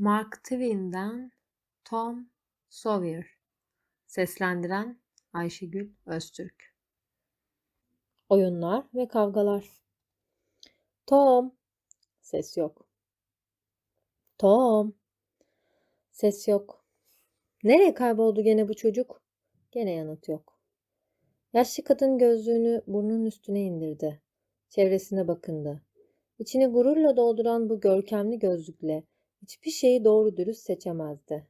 Mark Twain'den Tom Sawyer Seslendiren Ayşegül Öztürk Oyunlar ve kavgalar Tom Ses yok. Tom Ses yok. Nereye kayboldu gene bu çocuk? Gene yanıt yok. Yaşlı kadın gözlüğünü burnunun üstüne indirdi. Çevresine bakındı. İçini gururla dolduran bu görkemli gözlükle hiçbir şeyi doğru dürüst seçemezdi.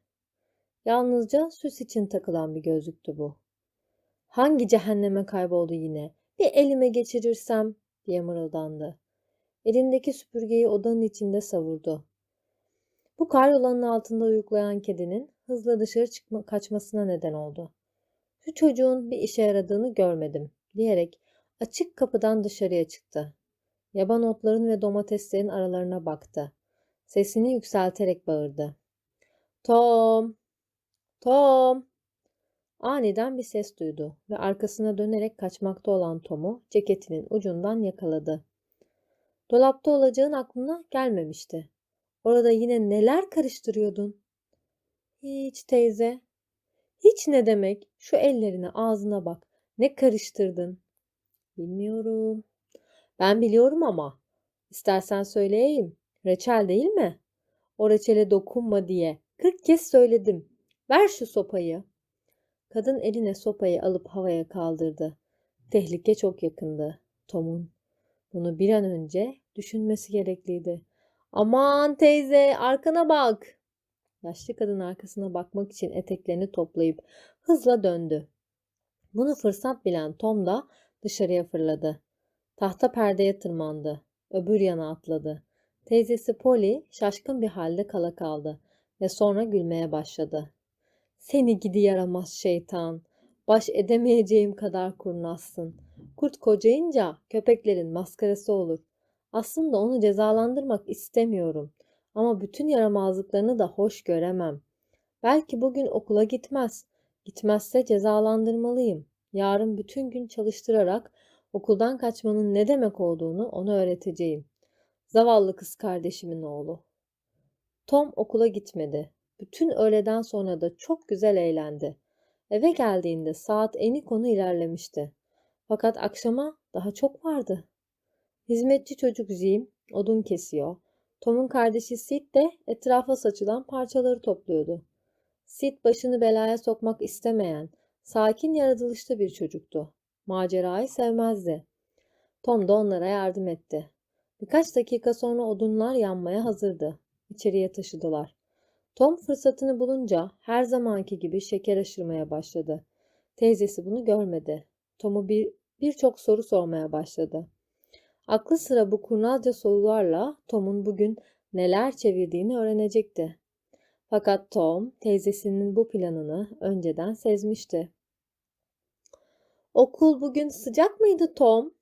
Yalnızca süs için takılan bir gözlüktü bu. Hangi cehenneme kayboldu yine? Bir elime geçirirsem diye mırıldandı. Elindeki süpürgeyi odanın içinde savurdu. Bu karyolanın altında uyuklayan kedinin hızla dışarı çıkma, kaçmasına neden oldu. Şu çocuğun bir işe yaradığını görmedim diyerek açık kapıdan dışarıya çıktı. Yaban otların ve domateslerin aralarına baktı. Sesini yükselterek bağırdı. Tom! Tom! Aniden bir ses duydu ve arkasına dönerek kaçmakta olan Tom'u ceketinin ucundan yakaladı. Dolapta olacağın aklına gelmemişti. Orada yine neler karıştırıyordun? Hiç teyze. Hiç ne demek? Şu ellerine ağzına bak. Ne karıştırdın? Bilmiyorum. Ben biliyorum ama. İstersen söyleyeyim. Reçel değil mi? O reçele dokunma diye. Kırk kez söyledim. Ver şu sopayı. Kadın eline sopayı alıp havaya kaldırdı. Tehlike çok yakındı. Tom'un bunu bir an önce düşünmesi gerekliydi. Aman teyze arkana bak. Yaşlı kadın arkasına bakmak için eteklerini toplayıp hızla döndü. Bunu fırsat bilen Tom da dışarıya fırladı. Tahta perdeye tırmandı. Öbür yana atladı. Teyzesi Polly şaşkın bir halde kala kaldı ve sonra gülmeye başladı. Seni gidi yaramaz şeytan. Baş edemeyeceğim kadar kurnazsın. Kurt kocayınca köpeklerin maskarası olur. Aslında onu cezalandırmak istemiyorum. Ama bütün yaramazlıklarını da hoş göremem. Belki bugün okula gitmez. Gitmezse cezalandırmalıyım. Yarın bütün gün çalıştırarak okuldan kaçmanın ne demek olduğunu ona öğreteceğim. Zavallı kız kardeşimin oğlu. Tom okula gitmedi. Bütün öğleden sonra da çok güzel eğlendi. Eve geldiğinde saat eni konu ilerlemişti. Fakat akşama daha çok vardı. Hizmetçi çocuk Jim odun kesiyor. Tom'un kardeşi Sid de etrafa saçılan parçaları topluyordu. Sid başını belaya sokmak istemeyen, sakin yaratılışlı bir çocuktu. Macerayı sevmezdi. Tom da onlara yardım etti. Birkaç dakika sonra odunlar yanmaya hazırdı. İçeriye taşıdılar. Tom fırsatını bulunca her zamanki gibi şeker aşırmaya başladı. Teyzesi bunu görmedi. Tom'u bir birçok soru sormaya başladı. Aklı sıra bu kurnazca sorularla Tom'un bugün neler çevirdiğini öğrenecekti. Fakat Tom teyzesinin bu planını önceden sezmişti. Okul bugün sıcak mıydı Tom?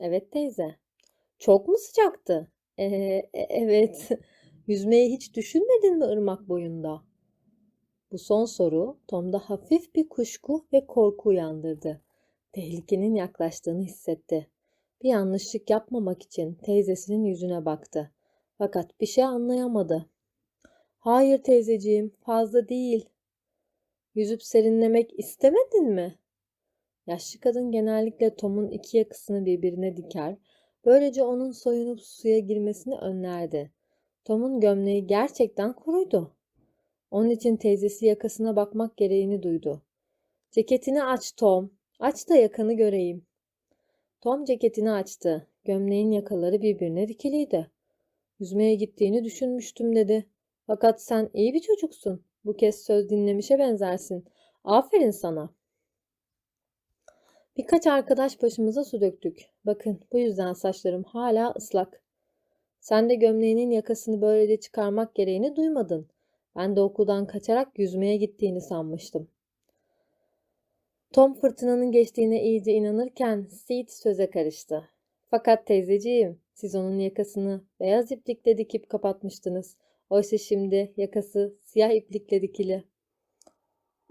Evet teyze. Çok mu sıcaktı? Ee, evet. Yüzmeyi hiç düşünmedin mi ırmak boyunda? Bu son soru Tom'da hafif bir kuşku ve korku uyandırdı. Tehlikenin yaklaştığını hissetti. Bir yanlışlık yapmamak için teyzesinin yüzüne baktı. Fakat bir şey anlayamadı. Hayır teyzeciğim, fazla değil. Yüzüp serinlemek istemedin mi? Yaşlı kadın genellikle Tom'un iki yakısını birbirine diker, böylece onun soyunup suya girmesini önlerdi. Tom'un gömleği gerçekten kuruydu. Onun için teyzesi yakasına bakmak gereğini duydu. Ceketini aç Tom, aç da yakanı göreyim. Tom ceketini açtı. Gömleğin yakaları birbirine dikiliydi. Yüzmeye gittiğini düşünmüştüm dedi. Fakat sen iyi bir çocuksun. Bu kez söz dinlemişe benzersin. Aferin sana. Birkaç arkadaş başımıza su döktük. Bakın bu yüzden saçlarım hala ıslak. Sen de gömleğinin yakasını böylece çıkarmak gereğini duymadın. Ben de okuldan kaçarak yüzmeye gittiğini sanmıştım. Tom fırtınanın geçtiğine iyice inanırken Sid söze karıştı. Fakat teyzeciğim, siz onun yakasını beyaz iplikle dikip kapatmıştınız. Oysa şimdi yakası siyah iplikle dikili.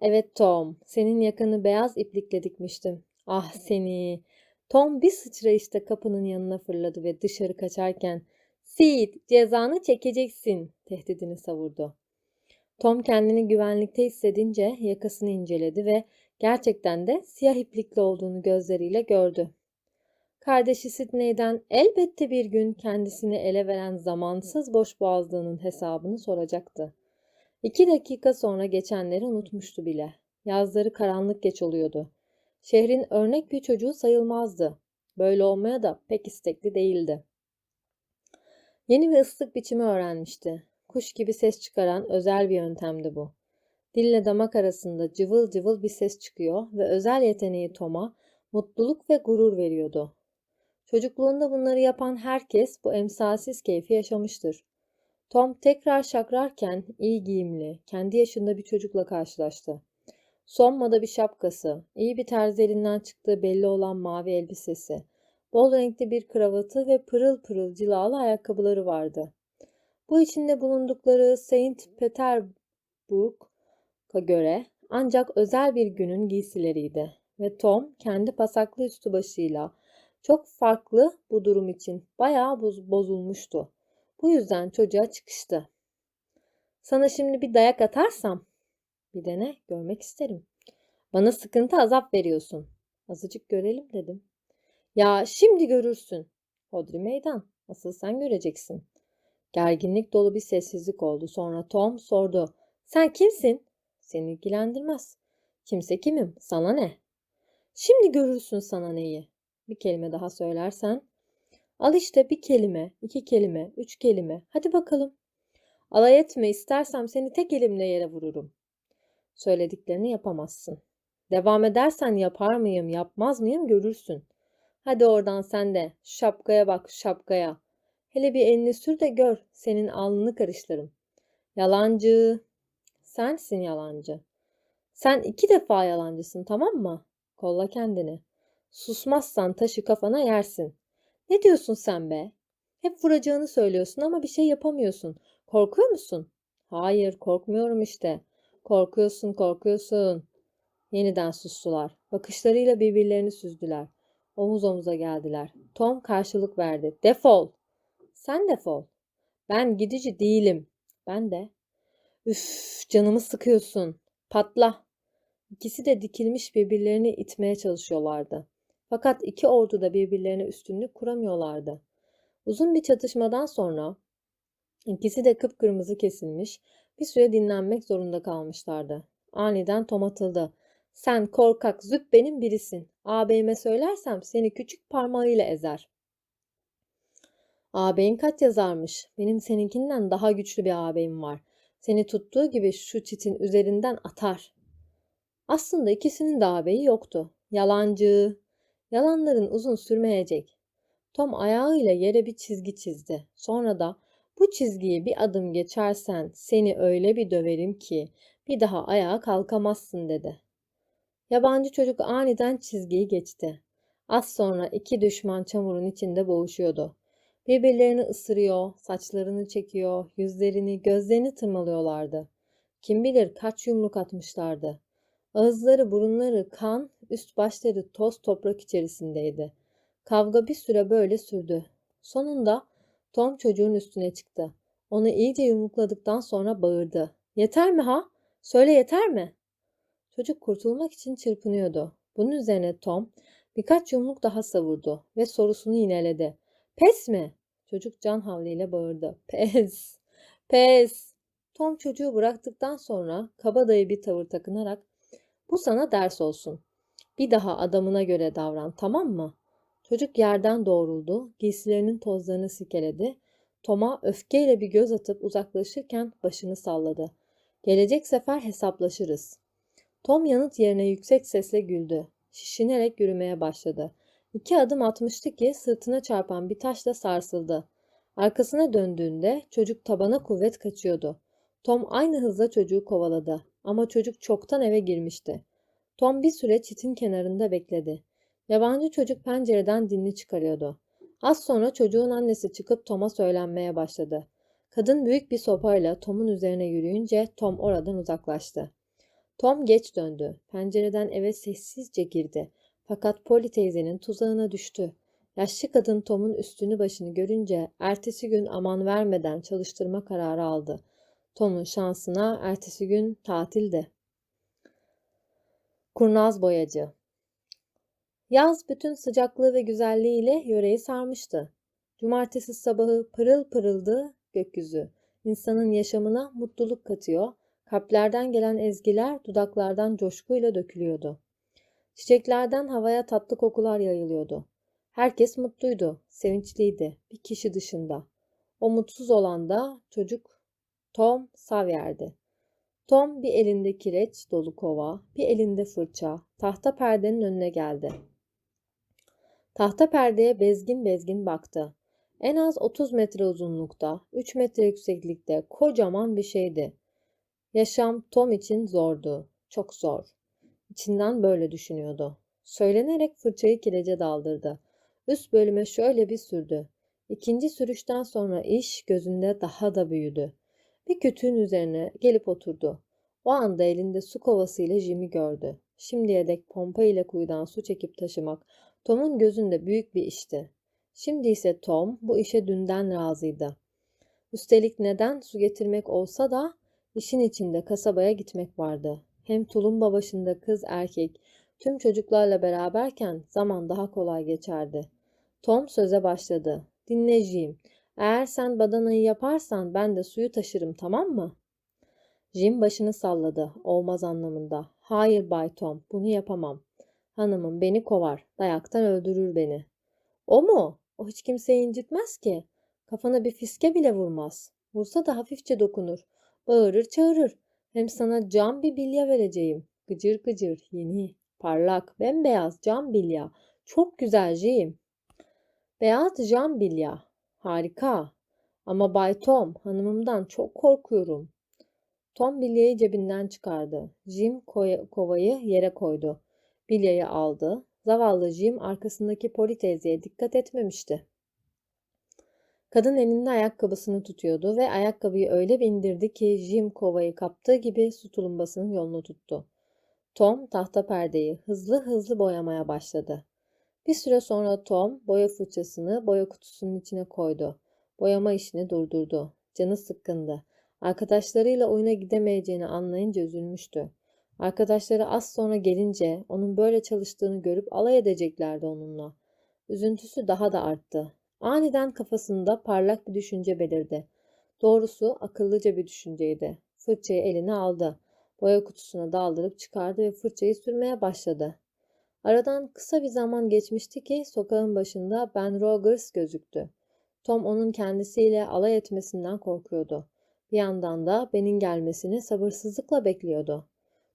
Evet Tom, senin yakanı beyaz iplikle dikmiştim. Ah seni! Tom bir sıçrayışta kapının yanına fırladı ve dışarı kaçarken Sid, cezanı çekeceksin, tehdidini savurdu. Tom kendini güvenlikte hissedince yakasını inceledi ve gerçekten de siyah iplikli olduğunu gözleriyle gördü. Kardeşi Sidney'den elbette bir gün kendisini ele veren zamansız boşboğazlığının hesabını soracaktı. İki dakika sonra geçenleri unutmuştu bile. Yazları karanlık geç oluyordu. Şehrin örnek bir çocuğu sayılmazdı. Böyle olmaya da pek istekli değildi. Yeni bir ıslık biçimi öğrenmişti. Kuş gibi ses çıkaran özel bir yöntemdi bu. Dille damak arasında cıvıl cıvıl bir ses çıkıyor ve özel yeteneği Tom'a mutluluk ve gurur veriyordu. Çocukluğunda bunları yapan herkes bu emsalsiz keyfi yaşamıştır. Tom tekrar şakrarken iyi giyimli, kendi yaşında bir çocukla karşılaştı. Son moda bir şapkası, iyi bir terzi elinden çıktığı belli olan mavi elbisesi, bol renkli bir kravatı ve pırıl pırıl cilalı ayakkabıları vardı. Bu içinde bulundukları Saint Petersburg'a göre ancak özel bir günün giysileriydi ve Tom kendi pasaklı üstü başıyla çok farklı bu durum için bayağı boz- bozulmuştu. Bu yüzden çocuğa çıkıştı. Sana şimdi bir dayak atarsam bir dene görmek isterim. Bana sıkıntı azap veriyorsun. Azıcık görelim dedim. Ya şimdi görürsün. Hodri meydan. Asıl sen göreceksin. Gerginlik dolu bir sessizlik oldu. Sonra Tom sordu. Sen kimsin? Seni ilgilendirmez. Kimse kimim? Sana ne? Şimdi görürsün sana neyi. Bir kelime daha söylersen. Al işte bir kelime, iki kelime, üç kelime. Hadi bakalım. Alay etme istersem seni tek elimle yere vururum. Söylediklerini yapamazsın. Devam edersen yapar mıyım, yapmaz mıyım görürsün. Hadi oradan sen de. Şapkaya bak, şapkaya. Hele bir elini sür de gör. Senin alnını karıştırırım. Yalancı. Sensin yalancı. Sen iki defa yalancısın tamam mı? Kolla kendini. Susmazsan taşı kafana yersin. Ne diyorsun sen be? Hep vuracağını söylüyorsun ama bir şey yapamıyorsun. Korkuyor musun? Hayır, korkmuyorum işte. Korkuyorsun, korkuyorsun. Yeniden sustular. Bakışlarıyla birbirlerini süzdüler. Omuz omuza geldiler. Tom karşılık verdi. Defol. Sen defol. Ben gidici değilim. Ben de. Üf, canımı sıkıyorsun. Patla. İkisi de dikilmiş birbirlerini itmeye çalışıyorlardı. Fakat iki ordu da birbirlerine üstünlük kuramıyorlardı. Uzun bir çatışmadan sonra ikisi de kıpkırmızı kesilmiş, bir süre dinlenmek zorunda kalmışlardı. Aniden Tom atıldı. Sen korkak züppenin birisin. Ağabeyime söylersem seni küçük parmağıyla ezer. Ağabeyin kaç yazarmış. Benim seninkinden daha güçlü bir ağabeyim var. Seni tuttuğu gibi şu çitin üzerinden atar. Aslında ikisinin de ağabeyi yoktu. Yalancı. Yalanların uzun sürmeyecek. Tom ayağıyla yere bir çizgi çizdi. Sonra da bu çizgiyi bir adım geçersen seni öyle bir döverim ki bir daha ayağa kalkamazsın dedi. Yabancı çocuk aniden çizgiyi geçti. Az sonra iki düşman çamurun içinde boğuşuyordu. Birbirlerini ısırıyor, saçlarını çekiyor, yüzlerini, gözlerini tırmalıyorlardı. Kim bilir kaç yumruk atmışlardı. Ağızları, burunları kan, üst başları toz toprak içerisindeydi. Kavga bir süre böyle sürdü. Sonunda Tom çocuğun üstüne çıktı. Onu iyice yumrukladıktan sonra bağırdı. Yeter mi ha? Söyle yeter mi? Çocuk kurtulmak için çırpınıyordu. Bunun üzerine Tom birkaç yumruk daha savurdu ve sorusunu yineledi. Pes mi? Çocuk can havliyle bağırdı. Pes, pes. Tom çocuğu bıraktıktan sonra kabadayı bir tavır takınarak bu sana ders olsun. Bir daha adamına göre davran tamam mı? Çocuk yerden doğruldu, giysilerinin tozlarını sikeledi. Tom'a öfkeyle bir göz atıp uzaklaşırken başını salladı. Gelecek sefer hesaplaşırız. Tom yanıt yerine yüksek sesle güldü. Şişinerek yürümeye başladı. İki adım atmıştı ki sırtına çarpan bir taşla sarsıldı. Arkasına döndüğünde çocuk tabana kuvvet kaçıyordu. Tom aynı hızla çocuğu kovaladı ama çocuk çoktan eve girmişti. Tom bir süre çitin kenarında bekledi. Yabancı çocuk pencereden dilini çıkarıyordu. Az sonra çocuğun annesi çıkıp Tom'a söylenmeye başladı. Kadın büyük bir sopayla Tom'un üzerine yürüyünce Tom oradan uzaklaştı. Tom geç döndü. Pencereden eve sessizce girdi. Fakat Polly teyzenin tuzağına düştü. Yaşlı kadın Tom'un üstünü başını görünce ertesi gün aman vermeden çalıştırma kararı aldı. Tom'un şansına ertesi gün tatildi. Kurnaz boyacı Yaz bütün sıcaklığı ve güzelliğiyle yöreyi sarmıştı. Cumartesi sabahı pırıl pırıldı gökyüzü. İnsanın yaşamına mutluluk katıyor, kalplerden gelen ezgiler dudaklardan coşkuyla dökülüyordu. Çiçeklerden havaya tatlı kokular yayılıyordu. Herkes mutluydu, sevinçliydi, bir kişi dışında. O mutsuz olan da çocuk Tom Savyer'di. Tom bir elinde kireç dolu kova, bir elinde fırça, tahta perdenin önüne geldi. Tahta perdeye bezgin bezgin baktı. En az 30 metre uzunlukta, 3 metre yükseklikte kocaman bir şeydi. Yaşam Tom için zordu, çok zor. İçinden böyle düşünüyordu. Söylenerek fırçayı kirece daldırdı. Üst bölüme şöyle bir sürdü. İkinci sürüşten sonra iş gözünde daha da büyüdü. Bir kütüğün üzerine gelip oturdu. O anda elinde su kovasıyla Jim'i gördü. Şimdiye dek pompa ile kuyudan su çekip taşımak Tom'un gözünde büyük bir işti. Şimdi ise Tom bu işe dünden razıydı. Üstelik neden su getirmek olsa da işin içinde kasabaya gitmek vardı. Hem tulumba başında kız erkek tüm çocuklarla beraberken zaman daha kolay geçerdi. Tom söze başladı. Dinle Eğer sen badanayı yaparsan ben de suyu taşırım tamam mı? Jim başını salladı. Olmaz anlamında. Hayır Bay Tom bunu yapamam. Hanımım beni kovar. Dayaktan öldürür beni. O mu? O hiç kimseyi incitmez ki. Kafana bir fiske bile vurmaz. Vursa da hafifçe dokunur. Bağırır çağırır. Hem sana cam bir bilya vereceğim. Gıcır gıcır, yeni, parlak, bembeyaz cam bilya. Çok güzel. Beyaz cam bilya. Harika. Ama Bay Tom, hanımımdan çok korkuyorum. Tom bilyayı cebinden çıkardı. Jim kovayı yere koydu. Bilyayı aldı. Zavallı Jim arkasındaki Poli teyzeye dikkat etmemişti. Kadın elinde ayakkabısını tutuyordu ve ayakkabıyı öyle bindirdi ki Jim kovayı kaptığı gibi su tulumbasının yolunu tuttu. Tom tahta perdeyi hızlı hızlı boyamaya başladı. Bir süre sonra Tom boya fırçasını boya kutusunun içine koydu. Boyama işini durdurdu. Canı sıkkındı. Arkadaşlarıyla oyuna gidemeyeceğini anlayınca üzülmüştü. Arkadaşları az sonra gelince onun böyle çalıştığını görüp alay edeceklerdi onunla. Üzüntüsü daha da arttı. Aniden kafasında parlak bir düşünce belirdi. Doğrusu akıllıca bir düşünceydi. Fırçayı eline aldı. Boya kutusuna daldırıp çıkardı ve fırçayı sürmeye başladı. Aradan kısa bir zaman geçmişti ki sokağın başında Ben Rogers gözüktü. Tom onun kendisiyle alay etmesinden korkuyordu. Bir yandan da Ben'in gelmesini sabırsızlıkla bekliyordu.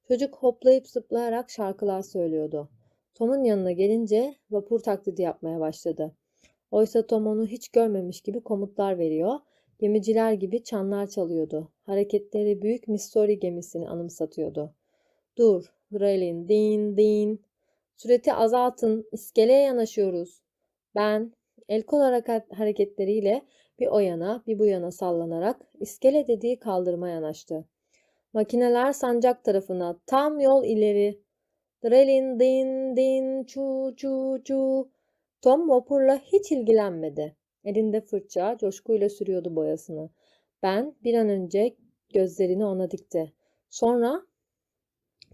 Çocuk hoplayıp zıplayarak şarkılar söylüyordu. Tom'un yanına gelince vapur taklidi yapmaya başladı. Oysa Tom onu hiç görmemiş gibi komutlar veriyor, gemiciler gibi çanlar çalıyordu. Hareketleri büyük Missouri gemisini anımsatıyordu. Dur, Drelin, din, din. Süreti azaltın, iskeleye yanaşıyoruz. Ben, el kol hareketleriyle bir o yana bir bu yana sallanarak iskele dediği kaldırıma yanaştı. Makineler sancak tarafına tam yol ileri. Drelin din din çu çu çu. Tom vapurla hiç ilgilenmedi. Elinde fırça coşkuyla sürüyordu boyasını. Ben bir an önce gözlerini ona dikti. Sonra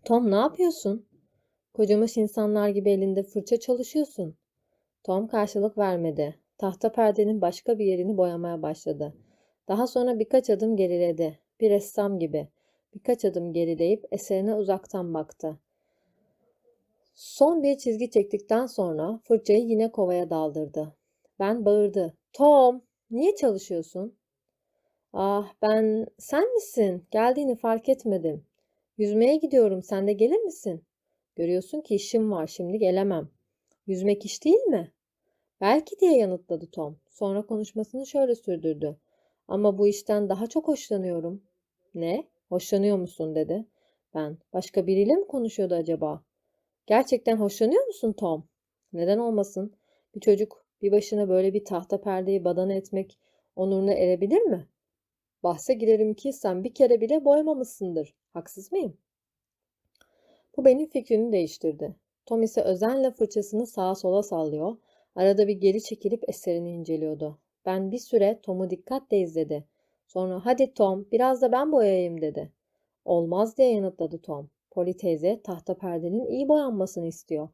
Tom ne yapıyorsun? Kocamış insanlar gibi elinde fırça çalışıyorsun. Tom karşılık vermedi. Tahta perdenin başka bir yerini boyamaya başladı. Daha sonra birkaç adım geriledi. Bir ressam gibi. Birkaç adım gerileyip eserine uzaktan baktı. Son bir çizgi çektikten sonra fırçayı yine kovaya daldırdı. Ben bağırdı. Tom, niye çalışıyorsun? Ah ben, sen misin? Geldiğini fark etmedim. Yüzmeye gidiyorum, sen de gelir misin? Görüyorsun ki işim var, şimdi gelemem. Yüzmek iş değil mi? Belki diye yanıtladı Tom. Sonra konuşmasını şöyle sürdürdü. Ama bu işten daha çok hoşlanıyorum. Ne? Hoşlanıyor musun dedi. Ben. Başka biriyle mi konuşuyordu acaba? Gerçekten hoşlanıyor musun Tom? Neden olmasın? Bir çocuk bir başına böyle bir tahta perdeyi badana etmek onuruna erebilir mi? Bahse girerim ki sen bir kere bile boyamamışsındır. Haksız mıyım? Bu benim fikrini değiştirdi. Tom ise özenle fırçasını sağa sola sallıyor. Arada bir geri çekilip eserini inceliyordu. Ben bir süre Tom'u dikkatle izledi. Sonra hadi Tom biraz da ben boyayayım dedi. Olmaz diye yanıtladı Tom. Polly teyze tahta perdenin iyi boyanmasını istiyor.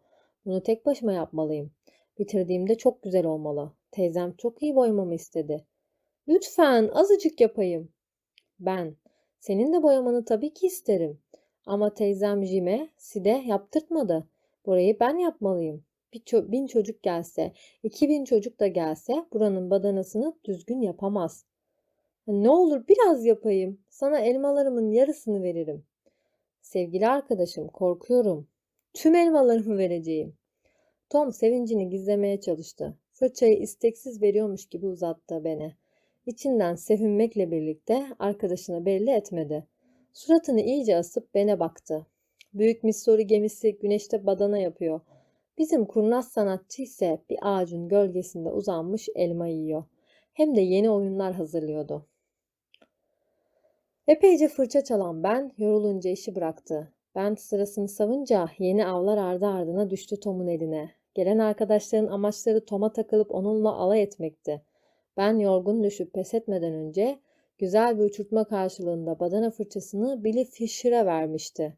Bunu tek başıma yapmalıyım. Bitirdiğimde çok güzel olmalı. Teyzem çok iyi boyamamı istedi. Lütfen azıcık yapayım. Ben. Senin de boyamanı tabii ki isterim. Ama teyzem Jim'e Side yaptırtmadı. Burayı ben yapmalıyım. Bir ço- bin çocuk gelse, iki bin çocuk da gelse buranın badanasını düzgün yapamaz. Ne olur biraz yapayım. Sana elmalarımın yarısını veririm. Sevgili arkadaşım, korkuyorum. Tüm elmalarımı vereceğim. Tom sevincini gizlemeye çalıştı. Fırçayı isteksiz veriyormuş gibi uzattı beni. İçinden sevinmekle birlikte arkadaşına belli etmedi. Suratını iyice asıp bene baktı. Büyük Missouri gemisi güneşte badana yapıyor. Bizim kurnaz sanatçı ise bir ağacın gölgesinde uzanmış elma yiyor. Hem de yeni oyunlar hazırlıyordu. Epeyce fırça çalan ben yorulunca işi bıraktı. Ben sırasını savunca yeni avlar ardı ardına düştü Tom'un eline. Gelen arkadaşların amaçları Tom'a takılıp onunla alay etmekti. Ben yorgun düşüp pes etmeden önce güzel bir uçurtma karşılığında badana fırçasını Billy Fisher'a vermişti.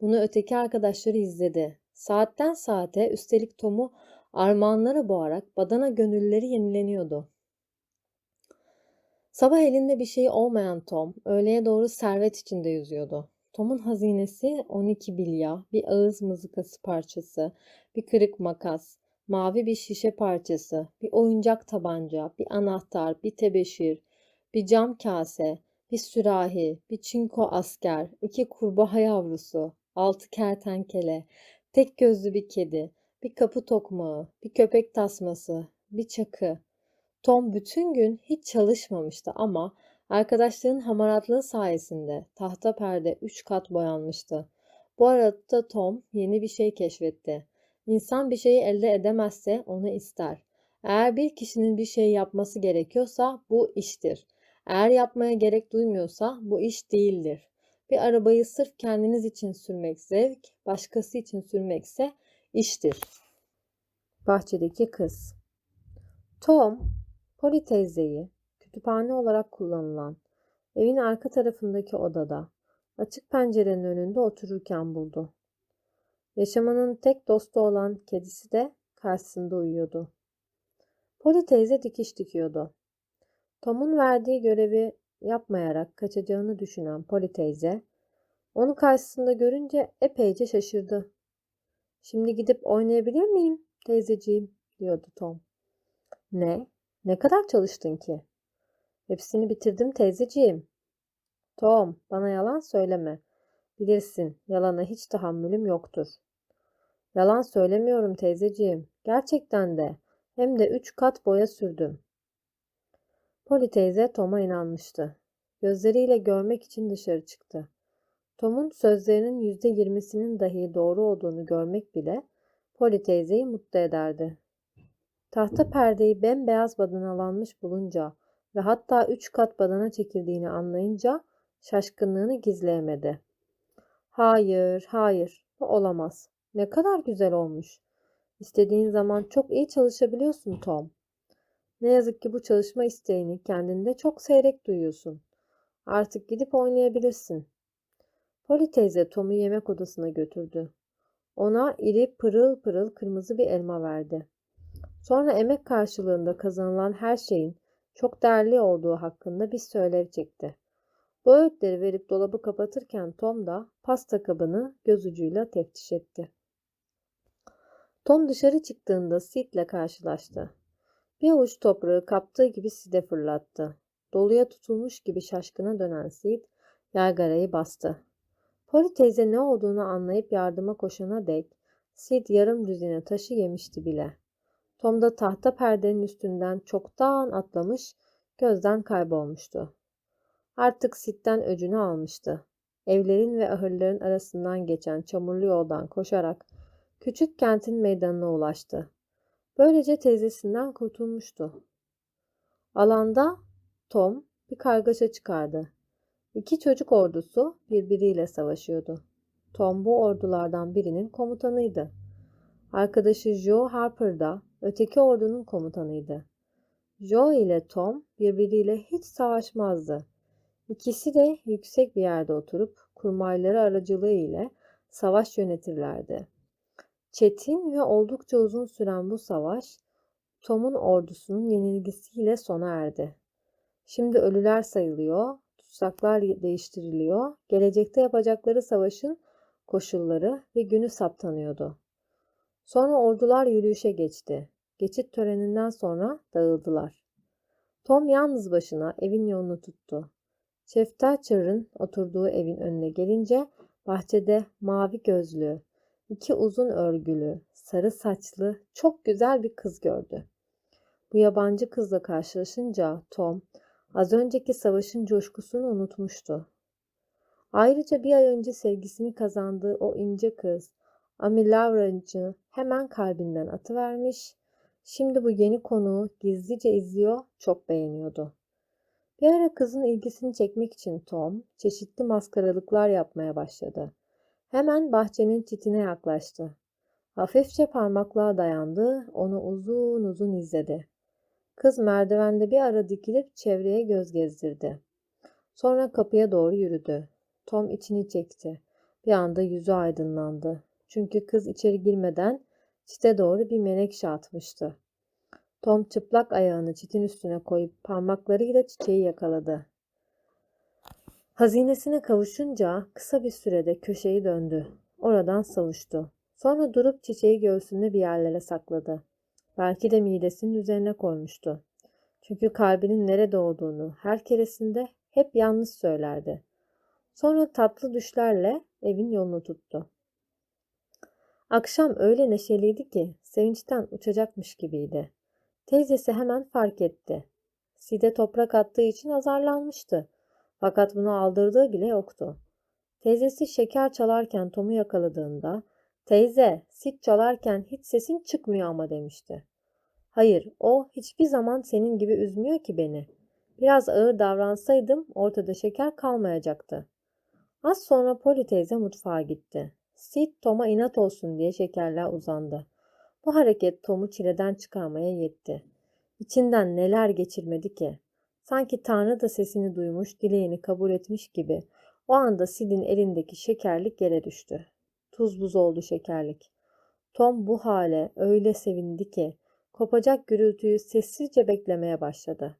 Bunu öteki arkadaşları izledi. Saatten saate üstelik Tom'u armağanlara boğarak badana gönülleri yenileniyordu. Sabah elinde bir şey olmayan Tom, öğleye doğru servet içinde yüzüyordu. Tom'un hazinesi 12 bilya, bir ağız mızıkası parçası, bir kırık makas, mavi bir şişe parçası, bir oyuncak tabanca, bir anahtar, bir tebeşir, bir cam kase, bir sürahi, bir çinko asker, iki kurbağa yavrusu, altı kertenkele, tek gözlü bir kedi, bir kapı tokmağı, bir köpek tasması, bir çakı. Tom bütün gün hiç çalışmamıştı ama arkadaşların hamaratlığı sayesinde tahta perde üç kat boyanmıştı. Bu arada Tom yeni bir şey keşfetti. İnsan bir şeyi elde edemezse onu ister. Eğer bir kişinin bir şey yapması gerekiyorsa bu iştir. Eğer yapmaya gerek duymuyorsa bu iş değildir. Bir arabayı sırf kendiniz için sürmek zevk, başkası için sürmekse iştir. Bahçedeki kız Tom, Polly teyzeyi kütüphane olarak kullanılan evin arka tarafındaki odada açık pencerenin önünde otururken buldu. Yaşamanın tek dostu olan kedisi de karşısında uyuyordu. Polly teyze dikiş dikiyordu. Tom'un verdiği görevi yapmayarak kaçacağını düşünen Polly teyze onu karşısında görünce epeyce şaşırdı. Şimdi gidip oynayabilir miyim teyzeciğim diyordu Tom. Ne? Ne kadar çalıştın ki? Hepsini bitirdim teyzeciğim. Tom, bana yalan söyleme. Bilirsin, yalana hiç tahammülüm yoktur. Yalan söylemiyorum teyzeciğim. Gerçekten de. Hem de üç kat boya sürdüm. Polly teyze Tom'a inanmıştı. Gözleriyle görmek için dışarı çıktı. Tom'un sözlerinin yüzde yirmisinin dahi doğru olduğunu görmek bile Polly teyzeyi mutlu ederdi. Tahta perdeyi bembeyaz badanalanmış bulunca ve hatta üç kat badana çekildiğini anlayınca şaşkınlığını gizleyemedi. Hayır, hayır, bu olamaz. Ne kadar güzel olmuş. İstediğin zaman çok iyi çalışabiliyorsun Tom. Ne yazık ki bu çalışma isteğini kendinde çok seyrek duyuyorsun. Artık gidip oynayabilirsin. Polly teyze Tom'u yemek odasına götürdü. Ona iri pırıl pırıl kırmızı bir elma verdi. Sonra emek karşılığında kazanılan her şeyin çok değerli olduğu hakkında bir söylev çekti. Bu öğütleri verip dolabı kapatırken Tom da pasta kabını göz ucuyla teftiş etti. Tom dışarı çıktığında Sid'le karşılaştı. Bir avuç toprağı kaptığı gibi Sid'e fırlattı. Doluya tutulmuş gibi şaşkına dönen Sid, yaygarayı bastı. Polly teyze ne olduğunu anlayıp yardıma koşana dek Sid yarım düzine taşı yemişti bile. Tom da tahta perdenin üstünden çoktan atlamış, gözden kaybolmuştu. Artık Sid'den öcünü almıştı. Evlerin ve ahırların arasından geçen çamurlu yoldan koşarak küçük kentin meydanına ulaştı. Böylece teyzesinden kurtulmuştu. Alanda Tom bir kargaşa çıkardı. İki çocuk ordusu birbiriyle savaşıyordu. Tom bu ordulardan birinin komutanıydı. Arkadaşı Joe Harper da öteki ordunun komutanıydı. Joe ile Tom birbiriyle hiç savaşmazdı. İkisi de yüksek bir yerde oturup kurmayları aracılığı ile savaş yönetirlerdi. Çetin ve oldukça uzun süren bu savaş Tom'un ordusunun yenilgisiyle sona erdi. Şimdi ölüler sayılıyor, tutsaklar değiştiriliyor, gelecekte yapacakları savaşın koşulları ve günü saptanıyordu. Sonra ordular yürüyüşe geçti. Geçit töreninden sonra dağıldılar. Tom yalnız başına evin yolunu tuttu. Chef Thatcher'ın oturduğu evin önüne gelince bahçede mavi gözlü, iki uzun örgülü, sarı saçlı, çok güzel bir kız gördü. Bu yabancı kızla karşılaşınca Tom az önceki savaşın coşkusunu unutmuştu. Ayrıca bir ay önce sevgisini kazandığı o ince kız, Ami Lavrancı hemen kalbinden atıvermiş, şimdi bu yeni konuğu gizlice izliyor, çok beğeniyordu. Bir ara kızın ilgisini çekmek için Tom çeşitli maskaralıklar yapmaya başladı. Hemen bahçenin çitine yaklaştı. Hafifçe parmaklığa dayandı, onu uzun uzun izledi. Kız merdivende bir ara dikilip çevreye göz gezdirdi. Sonra kapıya doğru yürüdü. Tom içini çekti. Bir anda yüzü aydınlandı. Çünkü kız içeri girmeden çite doğru bir menekşe atmıştı. Tom çıplak ayağını çitin üstüne koyup parmaklarıyla çiçeği yakaladı. Hazinesine kavuşunca kısa bir sürede köşeyi döndü. Oradan savuştu. Sonra durup çiçeği göğsünde bir yerlere sakladı. Belki de midesinin üzerine koymuştu. Çünkü kalbinin nerede olduğunu her keresinde hep yanlış söylerdi. Sonra tatlı düşlerle evin yolunu tuttu. Akşam öyle neşeliydi ki sevinçten uçacakmış gibiydi. Teyzesi hemen fark etti. Side toprak attığı için azarlanmıştı. Fakat bunu aldırdığı bile yoktu. Teyzesi şeker çalarken Tom'u yakaladığında Teyze, sit çalarken hiç sesin çıkmıyor ama demişti. Hayır, o hiçbir zaman senin gibi üzmüyor ki beni. Biraz ağır davransaydım ortada şeker kalmayacaktı. Az sonra Poli teyze mutfağa gitti. Sid Tom'a inat olsun diye şekerler uzandı. Bu hareket Tom'u çileden çıkarmaya yetti. İçinden neler geçirmedi ki. Sanki Tanrı da sesini duymuş, dileğini kabul etmiş gibi. O anda Sid'in elindeki şekerlik yere düştü. Tuz buz oldu şekerlik. Tom bu hale öyle sevindi ki kopacak gürültüyü sessizce beklemeye başladı.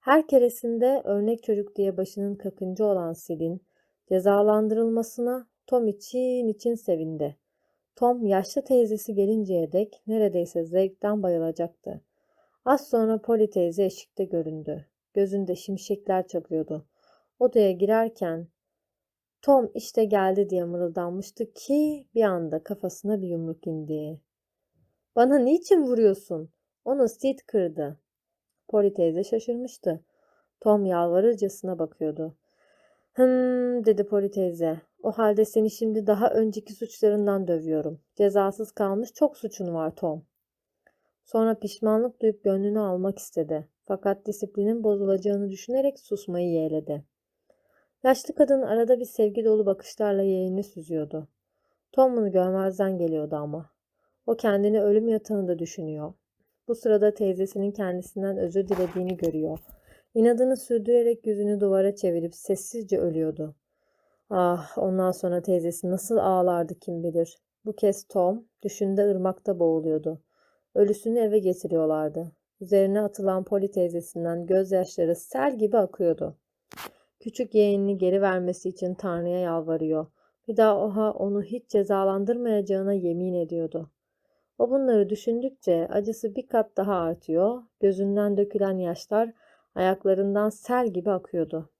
Her keresinde örnek çocuk diye başının kakıncı olan Sid'in cezalandırılmasına Tom için için sevindi. Tom yaşlı teyzesi gelinceye dek neredeyse zevkten bayılacaktı. Az sonra Polly teyze eşikte göründü. Gözünde şimşekler çakıyordu. Odaya girerken Tom işte geldi diye mırıldanmıştı ki bir anda kafasına bir yumruk indi. Bana niçin vuruyorsun? Onu Sid kırdı. Polly teyze şaşırmıştı. Tom yalvarırcasına bakıyordu. Hım dedi Polly teyze. O halde seni şimdi daha önceki suçlarından dövüyorum. Cezasız kalmış çok suçun var Tom. Sonra pişmanlık duyup gönlünü almak istedi. Fakat disiplinin bozulacağını düşünerek susmayı yeğledi. Yaşlı kadın arada bir sevgi dolu bakışlarla yeğenini süzüyordu. Tom bunu görmezden geliyordu ama. O kendini ölüm yatağında düşünüyor. Bu sırada teyzesinin kendisinden özür dilediğini görüyor. İnadını sürdürerek yüzünü duvara çevirip sessizce ölüyordu. Ah, ondan sonra teyzesi nasıl ağlardı kim bilir. Bu kez Tom düşünde ırmakta boğuluyordu. Ölüsünü eve getiriyorlardı. Üzerine atılan Poli teyzesinden gözyaşları sel gibi akıyordu. Küçük yeğenini geri vermesi için Tanrı'ya yalvarıyor. Bir daha oha onu hiç cezalandırmayacağına yemin ediyordu. O bunları düşündükçe acısı bir kat daha artıyor, gözünden dökülen yaşlar ayaklarından sel gibi akıyordu.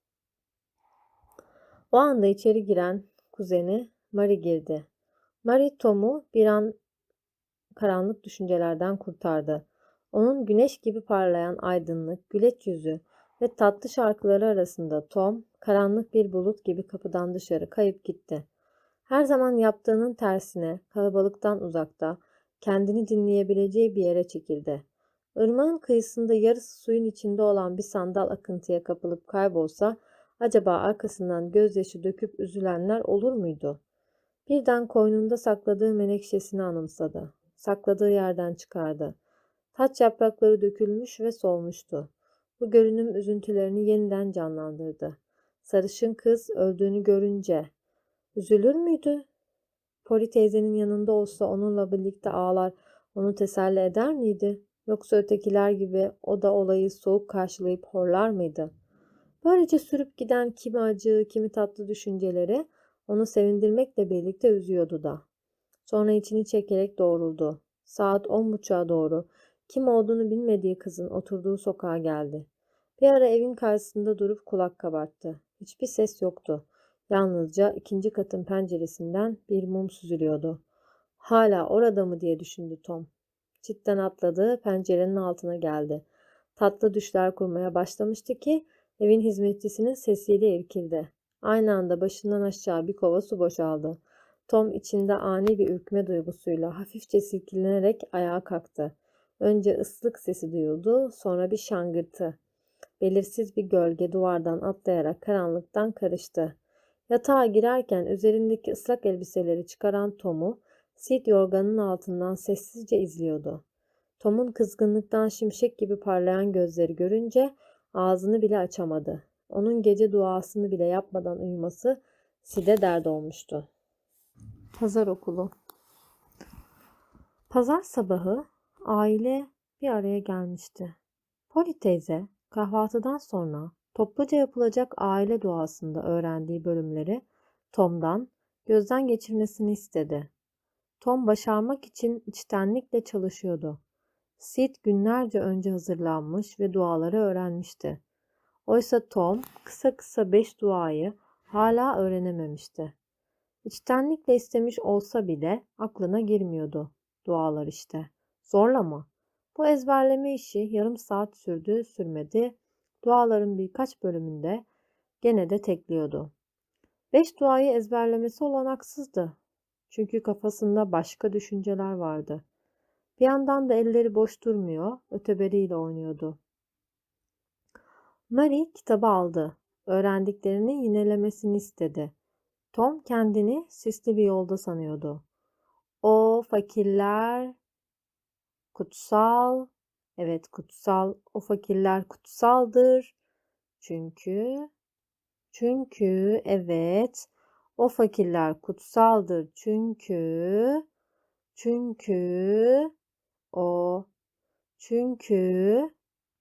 O anda içeri giren kuzeni Mary girdi. Mary Tom'u bir an karanlık düşüncelerden kurtardı. Onun güneş gibi parlayan aydınlık, güleç yüzü ve tatlı şarkıları arasında Tom, karanlık bir bulut gibi kapıdan dışarı kayıp gitti. Her zaman yaptığının tersine, kalabalıktan uzakta, kendini dinleyebileceği bir yere çekildi. Irmağın kıyısında yarısı suyun içinde olan bir sandal akıntıya kapılıp kaybolsa, acaba arkasından gözyaşı döküp üzülenler olur muydu? Birden koynunda sakladığı menekşesini anımsadı. Sakladığı yerden çıkardı. Taç yaprakları dökülmüş ve solmuştu. Bu görünüm üzüntülerini yeniden canlandırdı. Sarışın kız öldüğünü görünce üzülür müydü? Poli teyzenin yanında olsa onunla birlikte ağlar, onu teselli eder miydi? Yoksa ötekiler gibi o da olayı soğuk karşılayıp horlar mıydı? Böylece sürüp giden kimi acı, kimi tatlı düşünceleri onu sevindirmekle birlikte üzüyordu da. Sonra içini çekerek doğruldu. Saat on buçuğa doğru kim olduğunu bilmediği kızın oturduğu sokağa geldi. Bir ara evin karşısında durup kulak kabarttı. Hiçbir ses yoktu. Yalnızca ikinci katın penceresinden bir mum süzülüyordu. Hala orada mı diye düşündü Tom. Çitten atladı, pencerenin altına geldi. Tatlı düşler kurmaya başlamıştı ki evin hizmetçisinin sesiyle irkildi. Aynı anda başından aşağı bir kova su boşaldı. Tom içinde ani bir ürkme duygusuyla hafifçe silkelenerek ayağa kalktı. Önce ıslık sesi duyuldu, sonra bir şangırtı. Belirsiz bir gölge duvardan atlayarak karanlıktan karıştı. Yatağa girerken üzerindeki ıslak elbiseleri çıkaran Tom'u Sid yorganın altından sessizce izliyordu. Tom'un kızgınlıktan şimşek gibi parlayan gözleri görünce ağzını bile açamadı. Onun gece duasını bile yapmadan uyuması Sid'e dert olmuştu. Pazar okulu Pazar sabahı aile bir araya gelmişti. Poli teyze kahvaltıdan sonra topluca yapılacak aile duasında öğrendiği bölümleri Tom'dan gözden geçirmesini istedi. Tom başarmak için içtenlikle çalışıyordu. Sid günlerce önce hazırlanmış ve duaları öğrenmişti. Oysa Tom kısa kısa beş duayı hala öğrenememişti. İçtenlikle istemiş olsa bile aklına girmiyordu. Dualar işte. Zorla mı? Bu ezberleme işi yarım saat sürdü sürmedi. Duaların birkaç bölümünde gene de tekliyordu. Beş duayı ezberlemesi olanaksızdı. Çünkü kafasında başka düşünceler vardı. Bir yandan da elleri boş durmuyor, öteberiyle oynuyordu. Mary kitabı aldı. Öğrendiklerini yinelemesini istedi. Tom kendini sisli bir yolda sanıyordu. O fakirler kutsal, evet kutsal, o fakirler kutsaldır. Çünkü, çünkü evet, o fakirler kutsaldır çünkü, çünkü o, çünkü,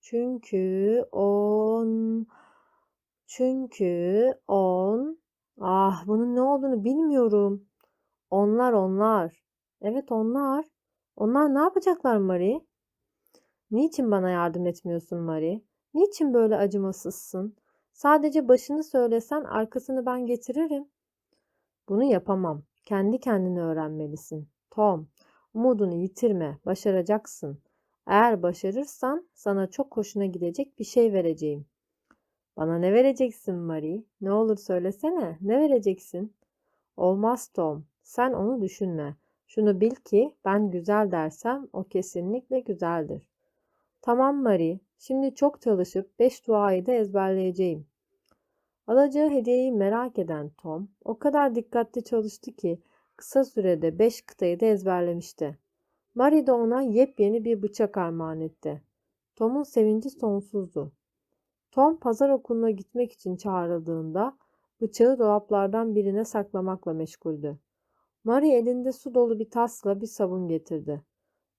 çünkü on, çünkü on, ah bunun ne olduğunu bilmiyorum. Onlar onlar. Evet onlar. Onlar ne yapacaklar Marie? Niçin bana yardım etmiyorsun Marie? Niçin böyle acımasızsın? Sadece başını söylesen arkasını ben getiririm. Bunu yapamam. Kendi kendine öğrenmelisin. Tom, umudunu yitirme. Başaracaksın. Eğer başarırsan sana çok hoşuna gidecek bir şey vereceğim. Bana ne vereceksin Marie? Ne olur söylesene. Ne vereceksin? Olmaz Tom. Sen onu düşünme. Şunu bil ki ben güzel dersem o kesinlikle güzeldir. Tamam Marie. Şimdi çok çalışıp beş duayı da ezberleyeceğim. Alacağı hediyeyi merak eden Tom o kadar dikkatli çalıştı ki kısa sürede beş kıtayı da ezberlemişti. Marie de ona yepyeni bir bıçak armağan etti. Tom'un sevinci sonsuzdu. Tom pazar okuluna gitmek için çağrıldığında bıçağı dolaplardan birine saklamakla meşguldü. Marie elinde su dolu bir tasla bir sabun getirdi.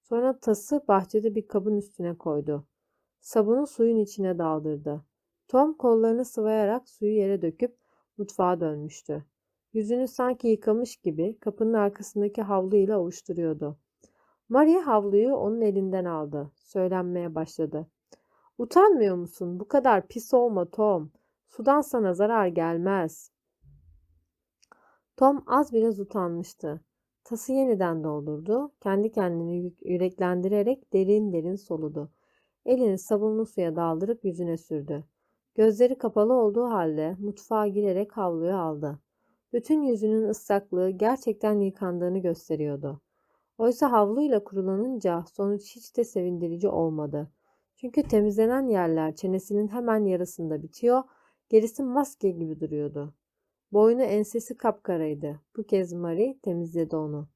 Sonra tası bahçede bir kabın üstüne koydu. Sabunu suyun içine daldırdı. Tom kollarını sıvayarak suyu yere döküp mutfağa dönmüştü. Yüzünü sanki yıkamış gibi kapının arkasındaki havluyla avuşturuyordu. Marie havluyu onun elinden aldı. Söylenmeye başladı. Utanmıyor musun? Bu kadar pis olma Tom. Sudan sana zarar gelmez. Tom az biraz utanmıştı. Tası yeniden doldurdu. Kendi kendini yüreklendirerek derin derin soludu. Elini sabunlu suya daldırıp yüzüne sürdü. Gözleri kapalı olduğu halde mutfağa girerek havluyu aldı. Bütün yüzünün ıslaklığı gerçekten yıkandığını gösteriyordu. Oysa havluyla kurulanınca sonuç hiç de sevindirici olmadı. Çünkü temizlenen yerler çenesinin hemen yarısında bitiyor, gerisi maske gibi duruyordu. Boynu ensesi kapkaraydı. Bu kez Marie temizledi onu.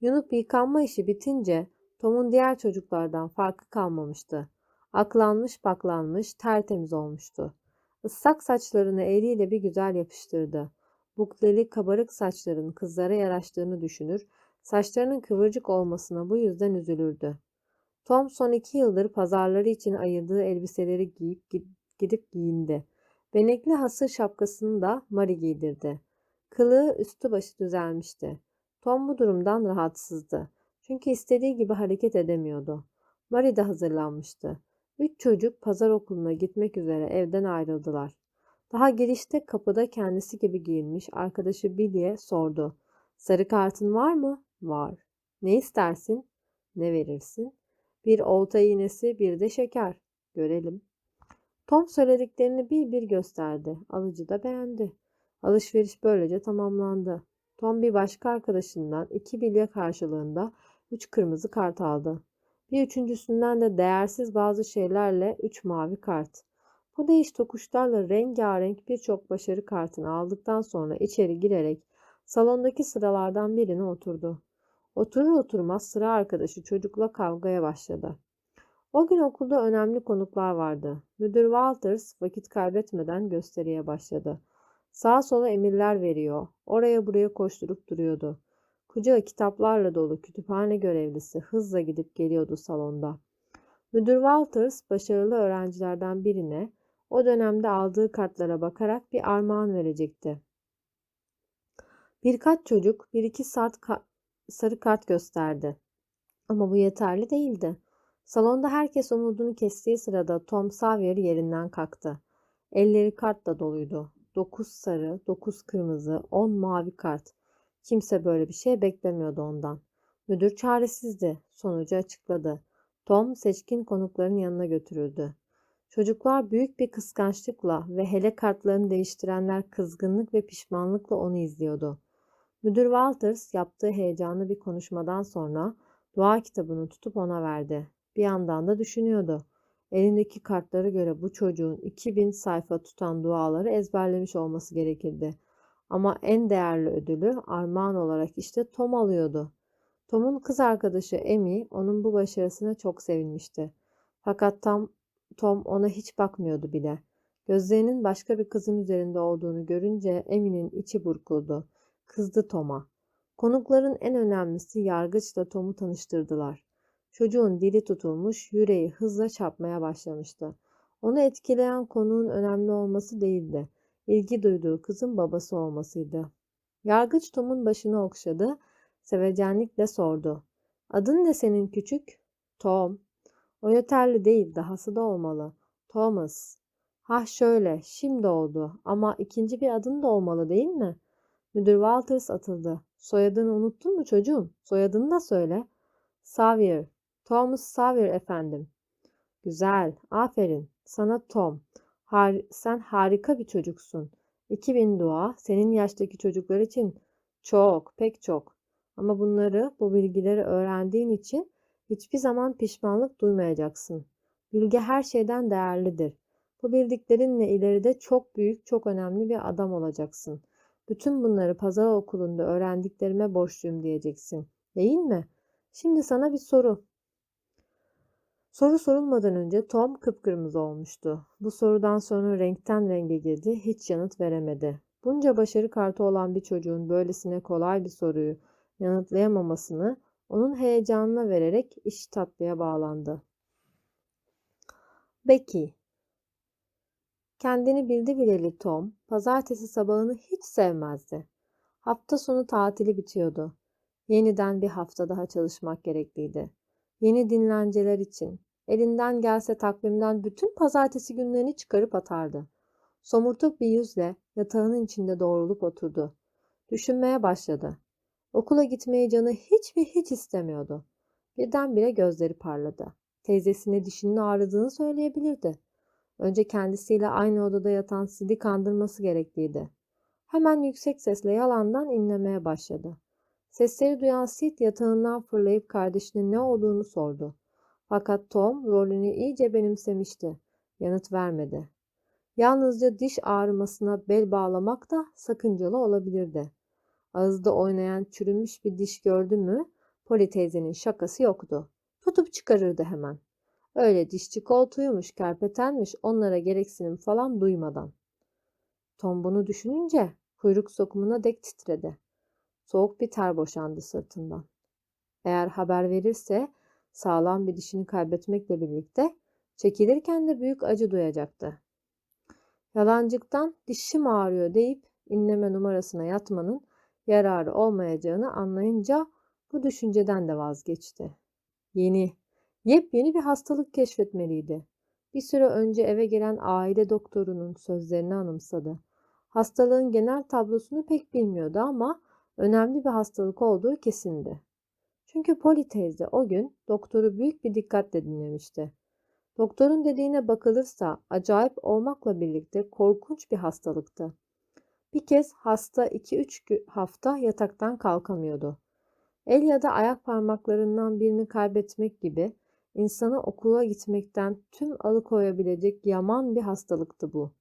Yunup yıkanma işi bitince Tom'un diğer çocuklardan farkı kalmamıştı. Aklanmış baklanmış, tertemiz olmuştu. Islak saçlarını eliyle bir güzel yapıştırdı. Bukleli kabarık saçların kızlara yaraştığını düşünür, saçlarının kıvırcık olmasına bu yüzden üzülürdü. Tom son iki yıldır pazarları için ayırdığı elbiseleri giyip gidip giyindi. Benekli hasır şapkasını da Mari giydirdi. Kılığı üstü başı düzelmişti. Tom bu durumdan rahatsızdı. Çünkü istediği gibi hareket edemiyordu. Mari de hazırlanmıştı. Üç çocuk pazar okuluna gitmek üzere evden ayrıldılar. Daha girişte kapıda kendisi gibi giyinmiş arkadaşı Billy'e sordu. Sarı kartın var mı? Var. Ne istersin? Ne verirsin? Bir olta iğnesi, bir de şeker. Görelim. Tom söylediklerini bir bir gösterdi. Alıcı da beğendi. Alışveriş böylece tamamlandı. Tom bir başka arkadaşından iki bilye karşılığında üç kırmızı kart aldı. Bir üçüncüsünden de değersiz bazı şeylerle üç mavi kart. Bu değiş tokuşlarla rengarenk birçok başarı kartını aldıktan sonra içeri girerek salondaki sıralardan birine oturdu. Oturur oturmaz sıra arkadaşı çocukla kavgaya başladı. O gün okulda önemli konuklar vardı. Müdür Walters vakit kaybetmeden gösteriye başladı. Sağa sola emirler veriyor, oraya buraya koşturup duruyordu. Kucağı kitaplarla dolu kütüphane görevlisi hızla gidip geliyordu salonda. Müdür Walters başarılı öğrencilerden birine o dönemde aldığı kartlara bakarak bir armağan verecekti. Birkaç çocuk bir iki saat ka- sarı kart gösterdi. Ama bu yeterli değildi. Salonda herkes umudunu kestiği sırada Tom Sawyer yerinden kalktı. Elleri kartla doluydu. Dokuz sarı, dokuz kırmızı, on mavi kart. Kimse böyle bir şey beklemiyordu ondan. Müdür çaresizdi. Sonucu açıkladı. Tom seçkin konukların yanına götürüldü. Çocuklar büyük bir kıskançlıkla ve hele kartlarını değiştirenler kızgınlık ve pişmanlıkla onu izliyordu. Müdür Walters yaptığı heyecanlı bir konuşmadan sonra dua kitabını tutup ona verdi. Bir yandan da düşünüyordu. Elindeki kartlara göre bu çocuğun 2000 sayfa tutan duaları ezberlemiş olması gerekirdi. Ama en değerli ödülü armağan olarak işte Tom alıyordu. Tom'un kız arkadaşı Amy onun bu başarısına çok sevinmişti. Fakat tam Tom ona hiç bakmıyordu bile. Gözlerinin başka bir kızın üzerinde olduğunu görünce Amy'nin içi burkuldu. Kızdı Tom'a. Konukların en önemlisi yargıçla Tom'u tanıştırdılar. Çocuğun dili tutulmuş, yüreği hızla çarpmaya başlamıştı. Onu etkileyen konuğun önemli olması değildi. İlgi duyduğu kızın babası olmasıydı. Yargıç Tom'un başını okşadı, sevecenlikle sordu. Adın ne senin küçük? Tom. O yeterli değil, dahası da olmalı. Thomas. Ha şöyle, şimdi oldu ama ikinci bir adın da olmalı değil mi? Müdür Walters atıldı. Soyadını unuttun mu çocuğum? Soyadını da söyle. Sawyer. Thomas Sawyer efendim. Güzel, aferin. Sana Tom. Har sen harika bir çocuksun. 2000 dua senin yaştaki çocuklar için çok, pek çok. Ama bunları, bu bilgileri öğrendiğin için hiçbir zaman pişmanlık duymayacaksın. Bilgi her şeyden değerlidir. Bu bildiklerinle ileride çok büyük, çok önemli bir adam olacaksın. Bütün bunları pazar okulunda öğrendiklerime borçluyum diyeceksin. Değil mi? Şimdi sana bir soru. Soru sorulmadan önce Tom kıpkırmızı olmuştu. Bu sorudan sonra renkten renge girdi, hiç yanıt veremedi. Bunca başarı kartı olan bir çocuğun böylesine kolay bir soruyu yanıtlayamamasını onun heyecanına vererek iş tatlıya bağlandı. Becky Kendini bildi bileli Tom, pazartesi sabahını hiç sevmezdi. Hafta sonu tatili bitiyordu. Yeniden bir hafta daha çalışmak gerekliydi. Yeni dinlenceler için. Elinden gelse takvimden bütün pazartesi günlerini çıkarıp atardı. Somurtuk bir yüzle yatağının içinde doğrulup oturdu. Düşünmeye başladı. Okula gitmeyi canı hiç mi hiç istemiyordu. Birdenbire gözleri parladı. Teyzesine dişinin ağrıdığını söyleyebilirdi. Önce kendisiyle aynı odada yatan Sid'i kandırması gerekliydi. Hemen yüksek sesle yalandan inlemeye başladı. Sesleri duyan Sid yatağından fırlayıp kardeşinin ne olduğunu sordu. Fakat Tom rolünü iyice benimsemişti. Yanıt vermedi. Yalnızca diş ağrımasına bel bağlamak da sakıncalı olabilirdi. Ağızda oynayan çürümüş bir diş gördü mü Poli teyzenin şakası yoktu. tutup çıkarırdı hemen. Öyle dişçi koltuğuymuş, kerpetenmiş onlara gereksinim falan duymadan. Tom bunu düşününce kuyruk sokumuna dek titredi. Soğuk bir ter boşandı sırtından. Eğer haber verirse sağlam bir dişini kaybetmekle birlikte çekilirken de büyük acı duyacaktı. Yalancıktan dişim ağrıyor deyip inleme numarasına yatmanın yararı olmayacağını anlayınca bu düşünceden de vazgeçti. Yeni, yepyeni bir hastalık keşfetmeliydi. Bir süre önce eve gelen aile doktorunun sözlerini anımsadı. Hastalığın genel tablosunu pek bilmiyordu ama önemli bir hastalık olduğu kesindi. Çünkü Poli teyze o gün doktoru büyük bir dikkatle dinlemişti. Doktorun dediğine bakılırsa acayip olmakla birlikte korkunç bir hastalıktı. Bir kez hasta 2-3 hafta yataktan kalkamıyordu. El ya da ayak parmaklarından birini kaybetmek gibi insanı okula gitmekten tüm alıkoyabilecek yaman bir hastalıktı bu.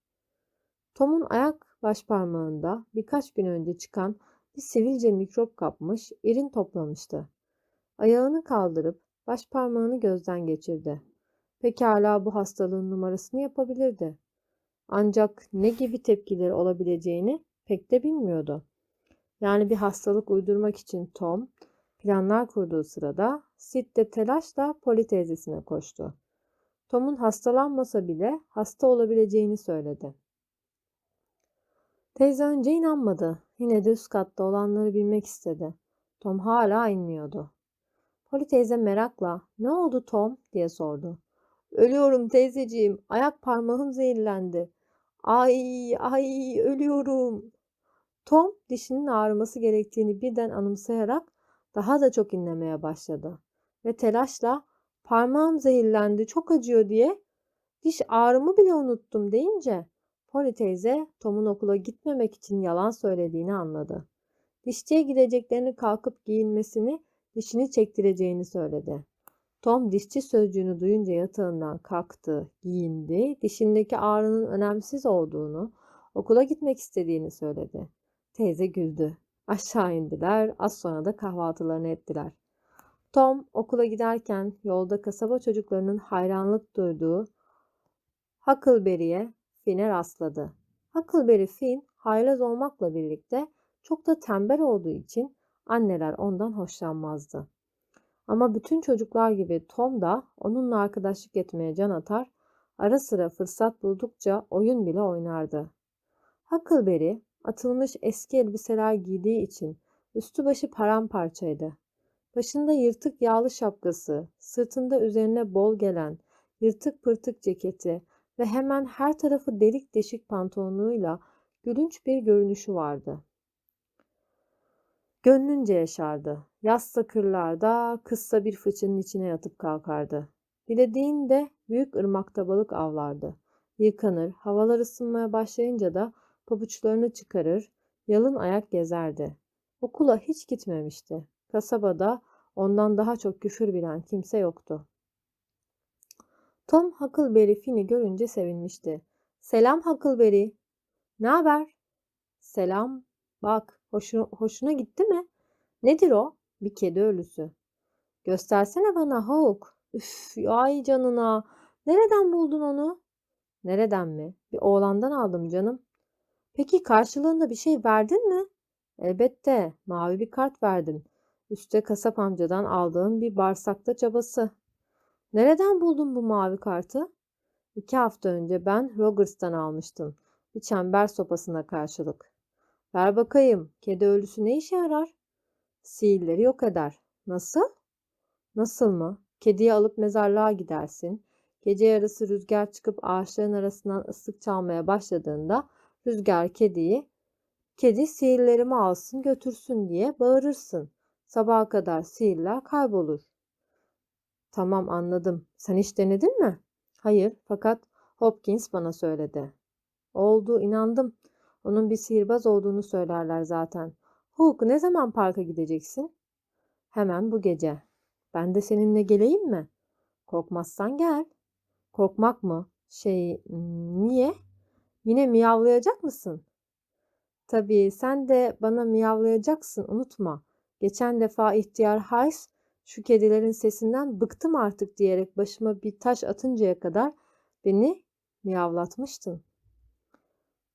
Tom'un ayak başparmağında birkaç gün önce çıkan bir sivilce mikrop kapmış, irin toplamıştı. Ayağını kaldırıp başparmağını gözden geçirdi. Pekala bu hastalığın numarasını yapabilirdi. Ancak ne gibi tepkileri olabileceğini pek de bilmiyordu. Yani bir hastalık uydurmak için Tom planlar kurduğu sırada Sid de telaşla Poli teyzesine koştu. Tom'un hastalanmasa bile hasta olabileceğini söyledi. Teyze önce inanmadı. Yine de üst katta olanları bilmek istedi. Tom hala inmiyordu. Poli teyze merakla "Ne oldu Tom?" diye sordu. "Ölüyorum teyzeciğim. Ayak parmağım zehirlendi. Ay ay ölüyorum." Tom dişinin ağrıması gerektiğini birden anımsayarak daha da çok inlemeye başladı ve telaşla parmağım zehirlendi çok acıyor diye diş ağrımı bile unuttum deyince Polly teyze Tom'un okula gitmemek için yalan söylediğini anladı. Dişçiye gideceklerini kalkıp giyinmesini, dişini çektireceğini söyledi. Tom dişçi sözcüğünü duyunca yatağından kalktı, giyindi, dişindeki ağrının önemsiz olduğunu, okula gitmek istediğini söyledi. Teyze güldü. Aşağı indiler, az sonra da kahvaltılarını ettiler. Tom okula giderken yolda kasaba çocuklarının hayranlık duyduğu Huckleberry'e Finn'e rastladı. Huckleberry Finn haylaz olmakla birlikte çok da tembel olduğu için anneler ondan hoşlanmazdı. Ama bütün çocuklar gibi Tom da onunla arkadaşlık etmeye can atar, ara sıra fırsat buldukça oyun bile oynardı. Huckleberry atılmış eski elbiseler giydiği için üstü başı paramparçaydı. Başında yırtık yağlı şapkası, sırtında üzerine bol gelen yırtık pırtık ceketi ve hemen her tarafı delik deşik pantolonuyla gülünç bir görünüşü vardı. Gönlünce yaşardı. Yazsa kırlarda, kızsa bir fıçının içine yatıp kalkardı. Dilediğinde büyük ırmakta balık avlardı. Yıkanır, havalar ısınmaya başlayınca da pabuçlarını çıkarır, yalın ayak gezerdi. Okula hiç gitmemişti. Kasabada ondan daha çok küfür bilen kimse yoktu. Tom Huckleberry Finn'i görünce sevinmişti. Selam Huckleberry. Ne haber? Selam. Bak, hoşuna, hoşuna gitti mi? Nedir o? Bir kedi ölüsü. Göstersene bana Hawk. Üf, ay canına. Nereden buldun onu? Nereden mi? Bir oğlandan aldım canım. Peki karşılığında bir şey verdin mi? Elbette. Mavi bir kart verdim. Üste kasap amcadan aldığım bir bağırsakta çabası. Nereden buldun bu mavi kartı? İki hafta önce ben Rogers'tan almıştım. Bir çember sopasına karşılık. Ver bakayım. Kedi ölüsü ne işe yarar? Sihirleri yok eder. Nasıl? Nasıl mı? Kediyi alıp mezarlığa gidersin. Gece yarısı rüzgar çıkıp ağaçların arasından ıslık çalmaya başladığında rüzgar kediyi kedi sihirlerimi alsın götürsün diye bağırırsın. Sabaha kadar sihirler kaybolur. Tamam anladım. Sen hiç denedin mi? Hayır fakat Hopkins bana söyledi. Oldu inandım. Onun bir sihirbaz olduğunu söylerler zaten. Hulk ne zaman parka gideceksin? Hemen bu gece. Ben de seninle geleyim mi? Korkmazsan gel. Korkmak mı? Şey, niye? Yine miyavlayacak mısın? Tabii sen de bana miyavlayacaksın unutma. Geçen defa ihtiyar Hays Şu kedilerin sesinden bıktım artık diyerek başıma bir taş atıncaya kadar beni miyavlatmıştın.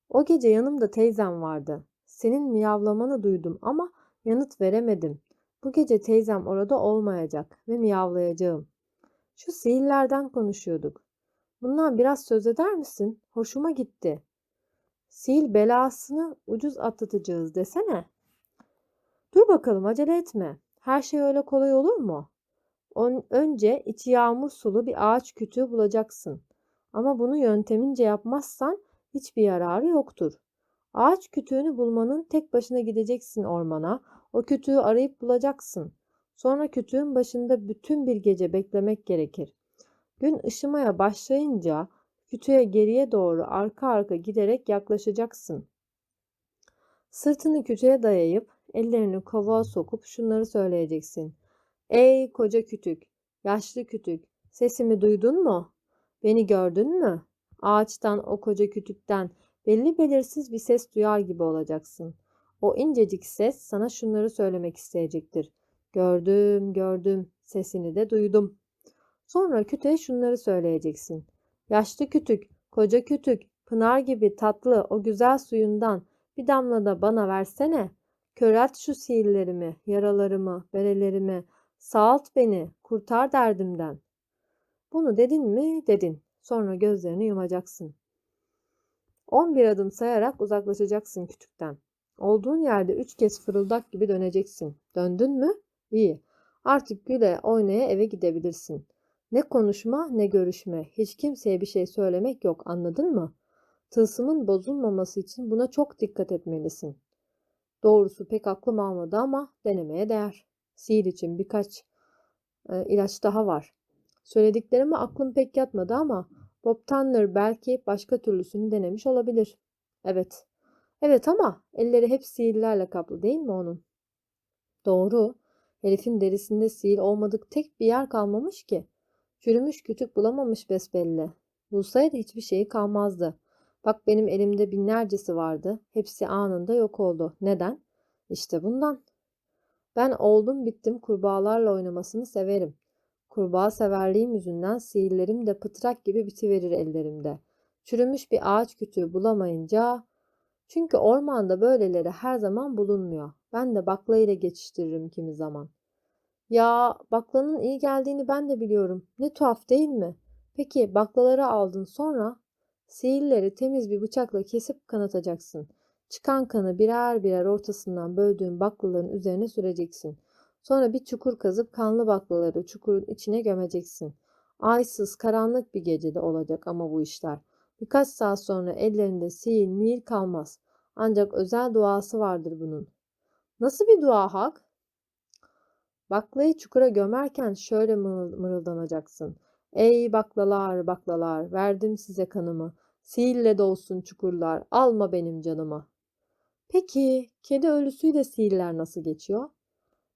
O gece yanımda teyzem vardı. Senin miyavlamanı duydum ama yanıt veremedim. Bu gece teyzem orada olmayacak ve miyavlayacağım. Şu sihirlerden konuşuyorduk. Bundan biraz söz eder misin? Hoşuma gitti. Sihir belasını ucuz atlatacağız desene. Dur bakalım acele etme. Her şey öyle kolay olur mu? önce içi yağmur sulu bir ağaç kütüğü bulacaksın. Ama bunu yöntemince yapmazsan hiçbir yararı yoktur. Ağaç kütüğünü bulmanın tek başına gideceksin ormana. O kütüğü arayıp bulacaksın. Sonra kütüğün başında bütün bir gece beklemek gerekir. Gün ışımaya başlayınca kütüğe geriye doğru arka arka giderek yaklaşacaksın. Sırtını kütüğe dayayıp ellerini kovağa sokup şunları söyleyeceksin. Ey koca kütük, yaşlı kütük, sesimi duydun mu? Beni gördün mü? Ağaçtan o koca kütükten belli belirsiz bir ses duyar gibi olacaksın. O incecik ses sana şunları söylemek isteyecektir. Gördüm, gördüm, sesini de duydum. Sonra kütüğe şunları söyleyeceksin. Yaşlı kütük, koca kütük, pınar gibi tatlı o güzel suyundan bir damla da bana versene. Körelt şu sihirlerimi, yaralarımı, berelerimi, sağalt beni, kurtar derdimden. Bunu dedin mi? Dedin. Sonra gözlerini yumacaksın. 11 adım sayarak uzaklaşacaksın kütükten. Olduğun yerde üç kez fırıldak gibi döneceksin. Döndün mü? İyi. Artık güle oynaya eve gidebilirsin. Ne konuşma ne görüşme. Hiç kimseye bir şey söylemek yok anladın mı? Tılsımın bozulmaması için buna çok dikkat etmelisin. Doğrusu pek aklım almadı ama denemeye değer. Sihir için birkaç e, ilaç daha var. Söylediklerime aklım pek yatmadı ama Bob Tanner belki başka türlüsünü denemiş olabilir. Evet. Evet ama elleri hep sihirlerle kaplı değil mi onun? Doğru. Herifin derisinde sihir olmadık tek bir yer kalmamış ki. Çürümüş kütük bulamamış besbelli. Bulsaydı hiçbir şeyi kalmazdı. Bak benim elimde binlercesi vardı. Hepsi anında yok oldu. Neden? İşte bundan. Ben oldum bittim kurbağalarla oynamasını severim. Kurbağa severliğim yüzünden sihirlerim de pıtrak gibi bitiverir ellerimde. Çürümüş bir ağaç kütüğü bulamayınca... Çünkü ormanda böyleleri her zaman bulunmuyor. Ben de bakla ile geçiştiririm kimi zaman. Ya baklanın iyi geldiğini ben de biliyorum. Ne tuhaf değil mi? Peki baklaları aldın sonra sihirleri temiz bir bıçakla kesip kanatacaksın. Çıkan kanı birer birer ortasından böldüğün baklaların üzerine süreceksin. Sonra bir çukur kazıp kanlı baklaları çukurun içine gömeceksin. Aysız, karanlık bir gecede olacak ama bu işler. Birkaç saat sonra ellerinde sihir mihir kalmaz. Ancak özel duası vardır bunun. Nasıl bir dua hak? Baklayı çukura gömerken şöyle mırıldanacaksın. Ey baklalar baklalar verdim size kanımı. Sihirle dolsun çukurlar alma benim canımı. Peki kedi ölüsüyle sihirler nasıl geçiyor?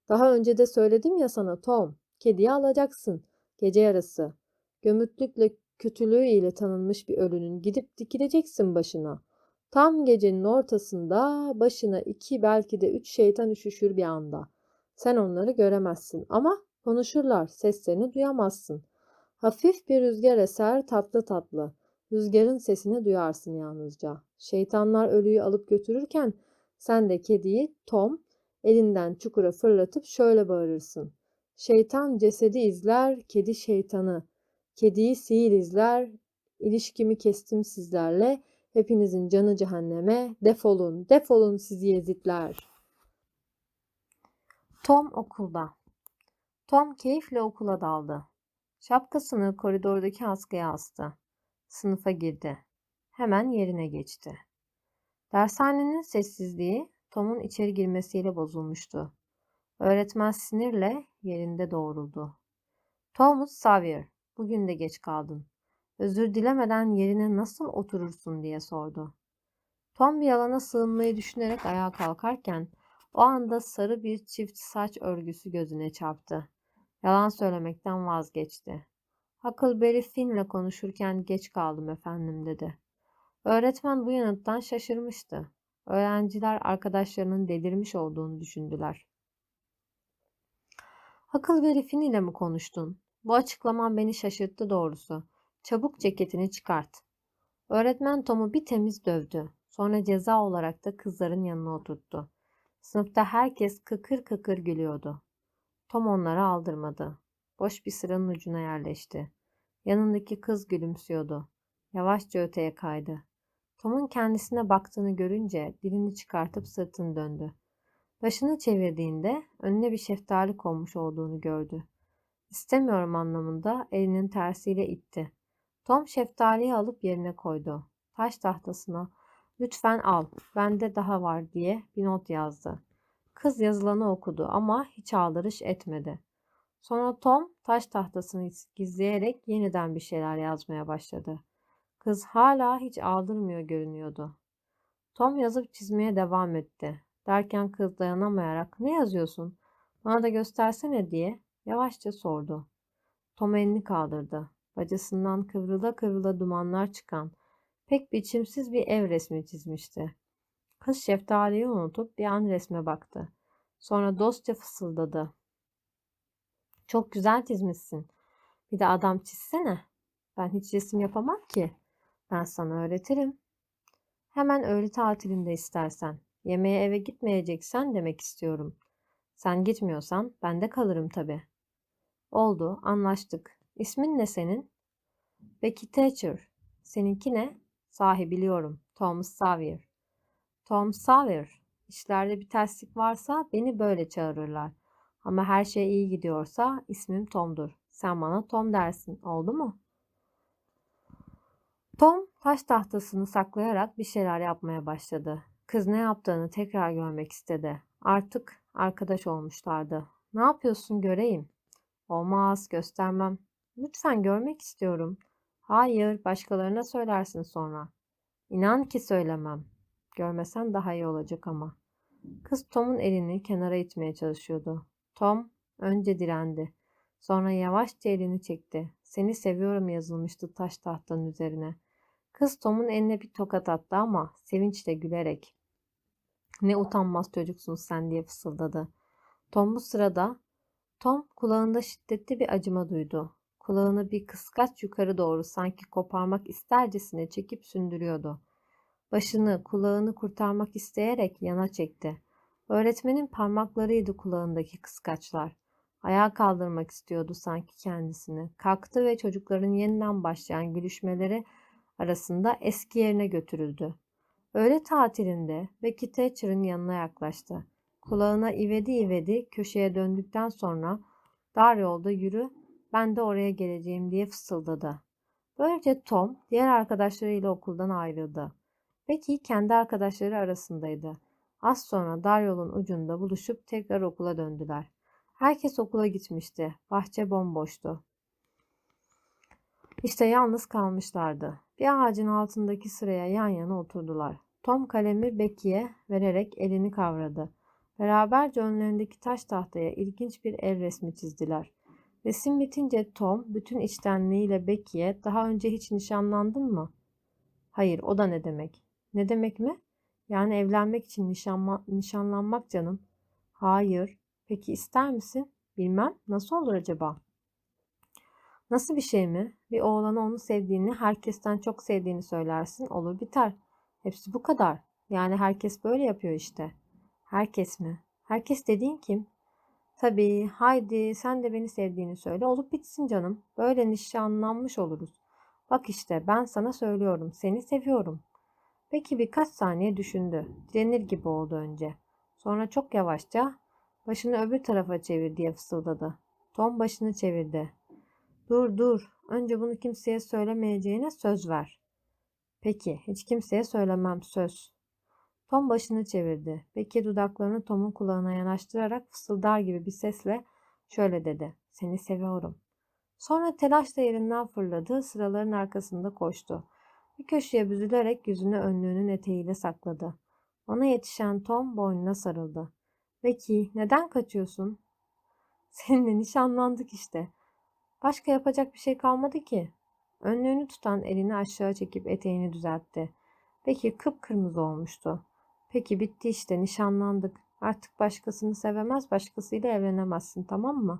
Daha önce de söyledim ya sana Tom. Kediyi alacaksın. Gece yarısı. Gömütlükle kötülüğü ile tanınmış bir ölünün gidip dikileceksin başına. Tam gecenin ortasında başına iki belki de üç şeytan üşüşür bir anda. Sen onları göremezsin ama konuşurlar, seslerini duyamazsın. Hafif bir rüzgar eser tatlı tatlı. Rüzgarın sesini duyarsın yalnızca. Şeytanlar ölüyü alıp götürürken sen de kediyi Tom elinden çukura fırlatıp şöyle bağırırsın. Şeytan cesedi izler, kedi şeytanı. Kediyi sihir izler, ilişkimi kestim sizlerle. Hepinizin canı cehenneme, defolun, defolun sizi yezitler. Tom okulda. Tom keyifle okula daldı. Şapkasını koridordaki askıya astı. Sınıfa girdi. Hemen yerine geçti. Dershanenin sessizliği Tom'un içeri girmesiyle bozulmuştu. Öğretmen sinirle yerinde doğruldu. Thomas Sawyer, bugün de geç kaldın. Özür dilemeden yerine nasıl oturursun diye sordu. Tom bir yalana sığınmayı düşünerek ayağa kalkarken o anda sarı bir çift saç örgüsü gözüne çarptı. Yalan söylemekten vazgeçti. Huckleberry Finn'le konuşurken geç kaldım efendim dedi. Öğretmen bu yanıttan şaşırmıştı. Öğrenciler arkadaşlarının delirmiş olduğunu düşündüler. Akıl veri ile mi konuştun? Bu açıklaman beni şaşırttı doğrusu. Çabuk ceketini çıkart. Öğretmen Tom'u bir temiz dövdü. Sonra ceza olarak da kızların yanına oturttu. Sınıfta herkes kıkır kıkır gülüyordu. Tom onlara aldırmadı. Boş bir sıranın ucuna yerleşti. Yanındaki kız gülümsüyordu. Yavaşça öteye kaydı. Tom'un kendisine baktığını görünce dilini çıkartıp sırtını döndü. Başını çevirdiğinde önüne bir şeftali konmuş olduğunu gördü. İstemiyorum anlamında elinin tersiyle itti. Tom şeftaliyi alıp yerine koydu. Taş tahtasına lütfen al, bende daha var diye bir not yazdı. Kız yazılanı okudu ama hiç aldırış etmedi. Sonra Tom taş tahtasını gizleyerek yeniden bir şeyler yazmaya başladı. Kız hala hiç aldırmıyor görünüyordu. Tom yazıp çizmeye devam etti. Derken kız dayanamayarak ne yazıyorsun? Bana da göstersene diye yavaşça sordu. Tom elini kaldırdı. Bacasından kıvrıla kıvrıla dumanlar çıkan pek biçimsiz bir ev resmi çizmişti. Kız şeftaliyi unutup bir an resme baktı. Sonra dostça fısıldadı. Çok güzel çizmişsin. Bir de adam çizsene. Ben hiç resim yapamam ki. Ben sana öğretirim. Hemen öğle tatilinde istersen. Yemeğe eve gitmeyeceksen demek istiyorum. Sen gitmiyorsan ben de kalırım tabii. Oldu, anlaştık. İsmin ne senin? Becky Thatcher. Seninki ne? Sahi biliyorum. Thomas Sawyer. Tom Sawyer. İşlerde bir terslik varsa beni böyle çağırırlar. Ama her şey iyi gidiyorsa ismim Tom'dur. Sen bana Tom dersin. Oldu mu? Tom taş tahtasını saklayarak bir şeyler yapmaya başladı. Kız ne yaptığını tekrar görmek istedi. Artık arkadaş olmuşlardı. Ne yapıyorsun göreyim. Olmaz göstermem. Lütfen görmek istiyorum. Hayır başkalarına söylersin sonra. İnan ki söylemem. Görmesen daha iyi olacak ama. Kız Tom'un elini kenara itmeye çalışıyordu. Tom önce direndi. Sonra yavaşça elini çekti. Seni seviyorum yazılmıştı taş tahtanın üzerine. Kız Tom'un eline bir tokat attı ama sevinçle gülerek. Ne utanmaz çocuksun sen diye fısıldadı. Tom bu sırada Tom kulağında şiddetli bir acıma duydu. Kulağını bir kıskaç yukarı doğru sanki koparmak istercesine çekip sündürüyordu. Başını, kulağını kurtarmak isteyerek yana çekti. Öğretmenin parmaklarıydı kulağındaki kıskaçlar. Ayağa kaldırmak istiyordu sanki kendisini. Kalktı ve çocukların yeniden başlayan gülüşmeleri arasında eski yerine götürüldü. Öğle tatilinde Becky Thatcher'ın yanına yaklaştı. Kulağına ivedi ivedi köşeye döndükten sonra dar yolda yürü ben de oraya geleceğim diye fısıldadı. Böylece Tom diğer arkadaşlarıyla okuldan ayrıldı. Becky kendi arkadaşları arasındaydı. Az sonra dar yolun ucunda buluşup tekrar okula döndüler. Herkes okula gitmişti. Bahçe bomboştu. İşte yalnız kalmışlardı. Bir ağacın altındaki sıraya yan yana oturdular. Tom kalemi Becky'ye vererek elini kavradı. Beraberce önlerindeki taş tahtaya ilginç bir el resmi çizdiler. Resim bitince Tom bütün içtenliğiyle Becky'ye daha önce hiç nişanlandın mı? Hayır o da ne demek? Ne demek mi? Yani evlenmek için nişanma, nişanlanmak canım. Hayır. Peki ister misin? Bilmem. Nasıl olur acaba? Nasıl bir şey mi? Bir oğlana onu sevdiğini, herkesten çok sevdiğini söylersin. Olur biter. Hepsi bu kadar. Yani herkes böyle yapıyor işte. Herkes mi? Herkes dediğin kim? Tabii, haydi sen de beni sevdiğini söyle. Olup bitsin canım. Böyle nişanlanmış oluruz. Bak işte ben sana söylüyorum. Seni seviyorum. Peki birkaç saniye düşündü. Direnir gibi oldu önce. Sonra çok yavaşça başını öbür tarafa çevir diye fısıldadı. Tom başını çevirdi. Dur dur. Önce bunu kimseye söylemeyeceğine söz ver. Peki, hiç kimseye söylemem söz. Tom başını çevirdi. Peki dudaklarını Tom'un kulağına yanaştırarak fısıldar gibi bir sesle şöyle dedi. Seni seviyorum. Sonra telaşla yerinden fırladı, sıraların arkasında koştu. Bir köşeye büzülerek yüzünü önlüğünün eteğiyle sakladı. Ona yetişen Tom boynuna sarıldı. Peki neden kaçıyorsun? Seninle nişanlandık işte. Başka yapacak bir şey kalmadı ki. Önlüğünü tutan elini aşağı çekip eteğini düzeltti. Peki kıpkırmızı olmuştu. Peki bitti işte nişanlandık. Artık başkasını sevemez, başkasıyla evlenemezsin tamam mı?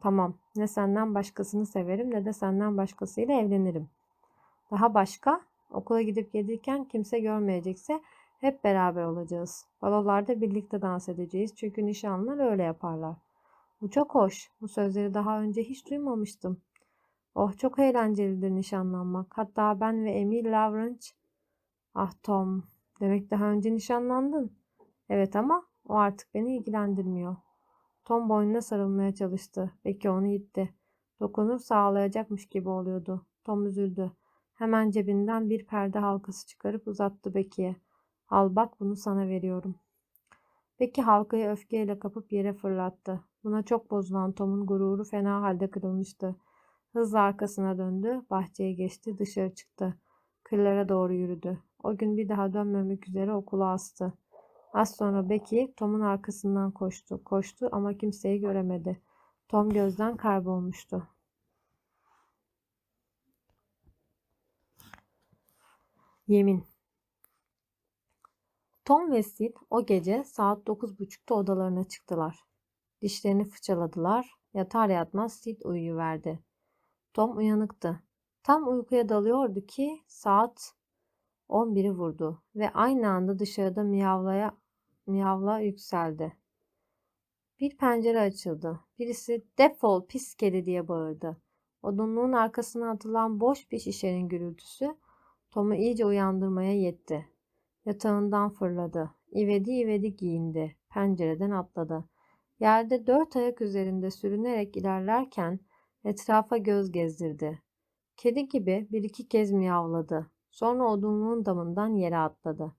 Tamam, ne senden başkasını severim ne de senden başkasıyla evlenirim. Daha başka? Okula gidip gelirken kimse görmeyecekse hep beraber olacağız. Balolarda birlikte dans edeceğiz çünkü nişanlılar öyle yaparlar. Bu çok hoş. Bu sözleri daha önce hiç duymamıştım. Oh çok eğlencelidir nişanlanmak. Hatta ben ve Emil Lawrence. Ah Tom, demek daha önce nişanlandın. Evet ama o artık beni ilgilendirmiyor. Tom boynuna sarılmaya çalıştı. Becky onu itti. Dokunursa ağlayacakmış gibi oluyordu. Tom üzüldü. Hemen cebinden bir perde halkası çıkarıp uzattı Becky'ye. Al bak bunu sana veriyorum. Becky halkayı öfkeyle kapıp yere fırlattı. Buna çok bozulan Tom'un gururu fena halde kırılmıştı. Hızla arkasına döndü, bahçeye geçti, dışarı çıktı. Kırlara doğru yürüdü. O gün bir daha dönmemek üzere okula astı. Az sonra Becky Tom'un arkasından koştu. Koştu ama kimseyi göremedi. Tom gözden kaybolmuştu. Yemin Tom ve Sid o gece saat 9.30'da odalarına çıktılar. Dişlerini fırçaladılar. Yatar yatmaz Sid uyuyuverdi. Tom uyanıktı. Tam uykuya dalıyordu ki saat 11'i vurdu ve aynı anda dışarıda miyavlaya miyavla yükseldi. Bir pencere açıldı. Birisi defol pis kedi diye bağırdı. Odunluğun arkasına atılan boş bir şişenin gürültüsü Tom'u iyice uyandırmaya yetti. Yatağından fırladı. İvedi ivedi giyindi. Pencereden atladı. Yerde dört ayak üzerinde sürünerek ilerlerken etrafa göz gezdirdi. Kedi gibi bir iki kez miyavladı. Sonra odunluğun damından yere atladı.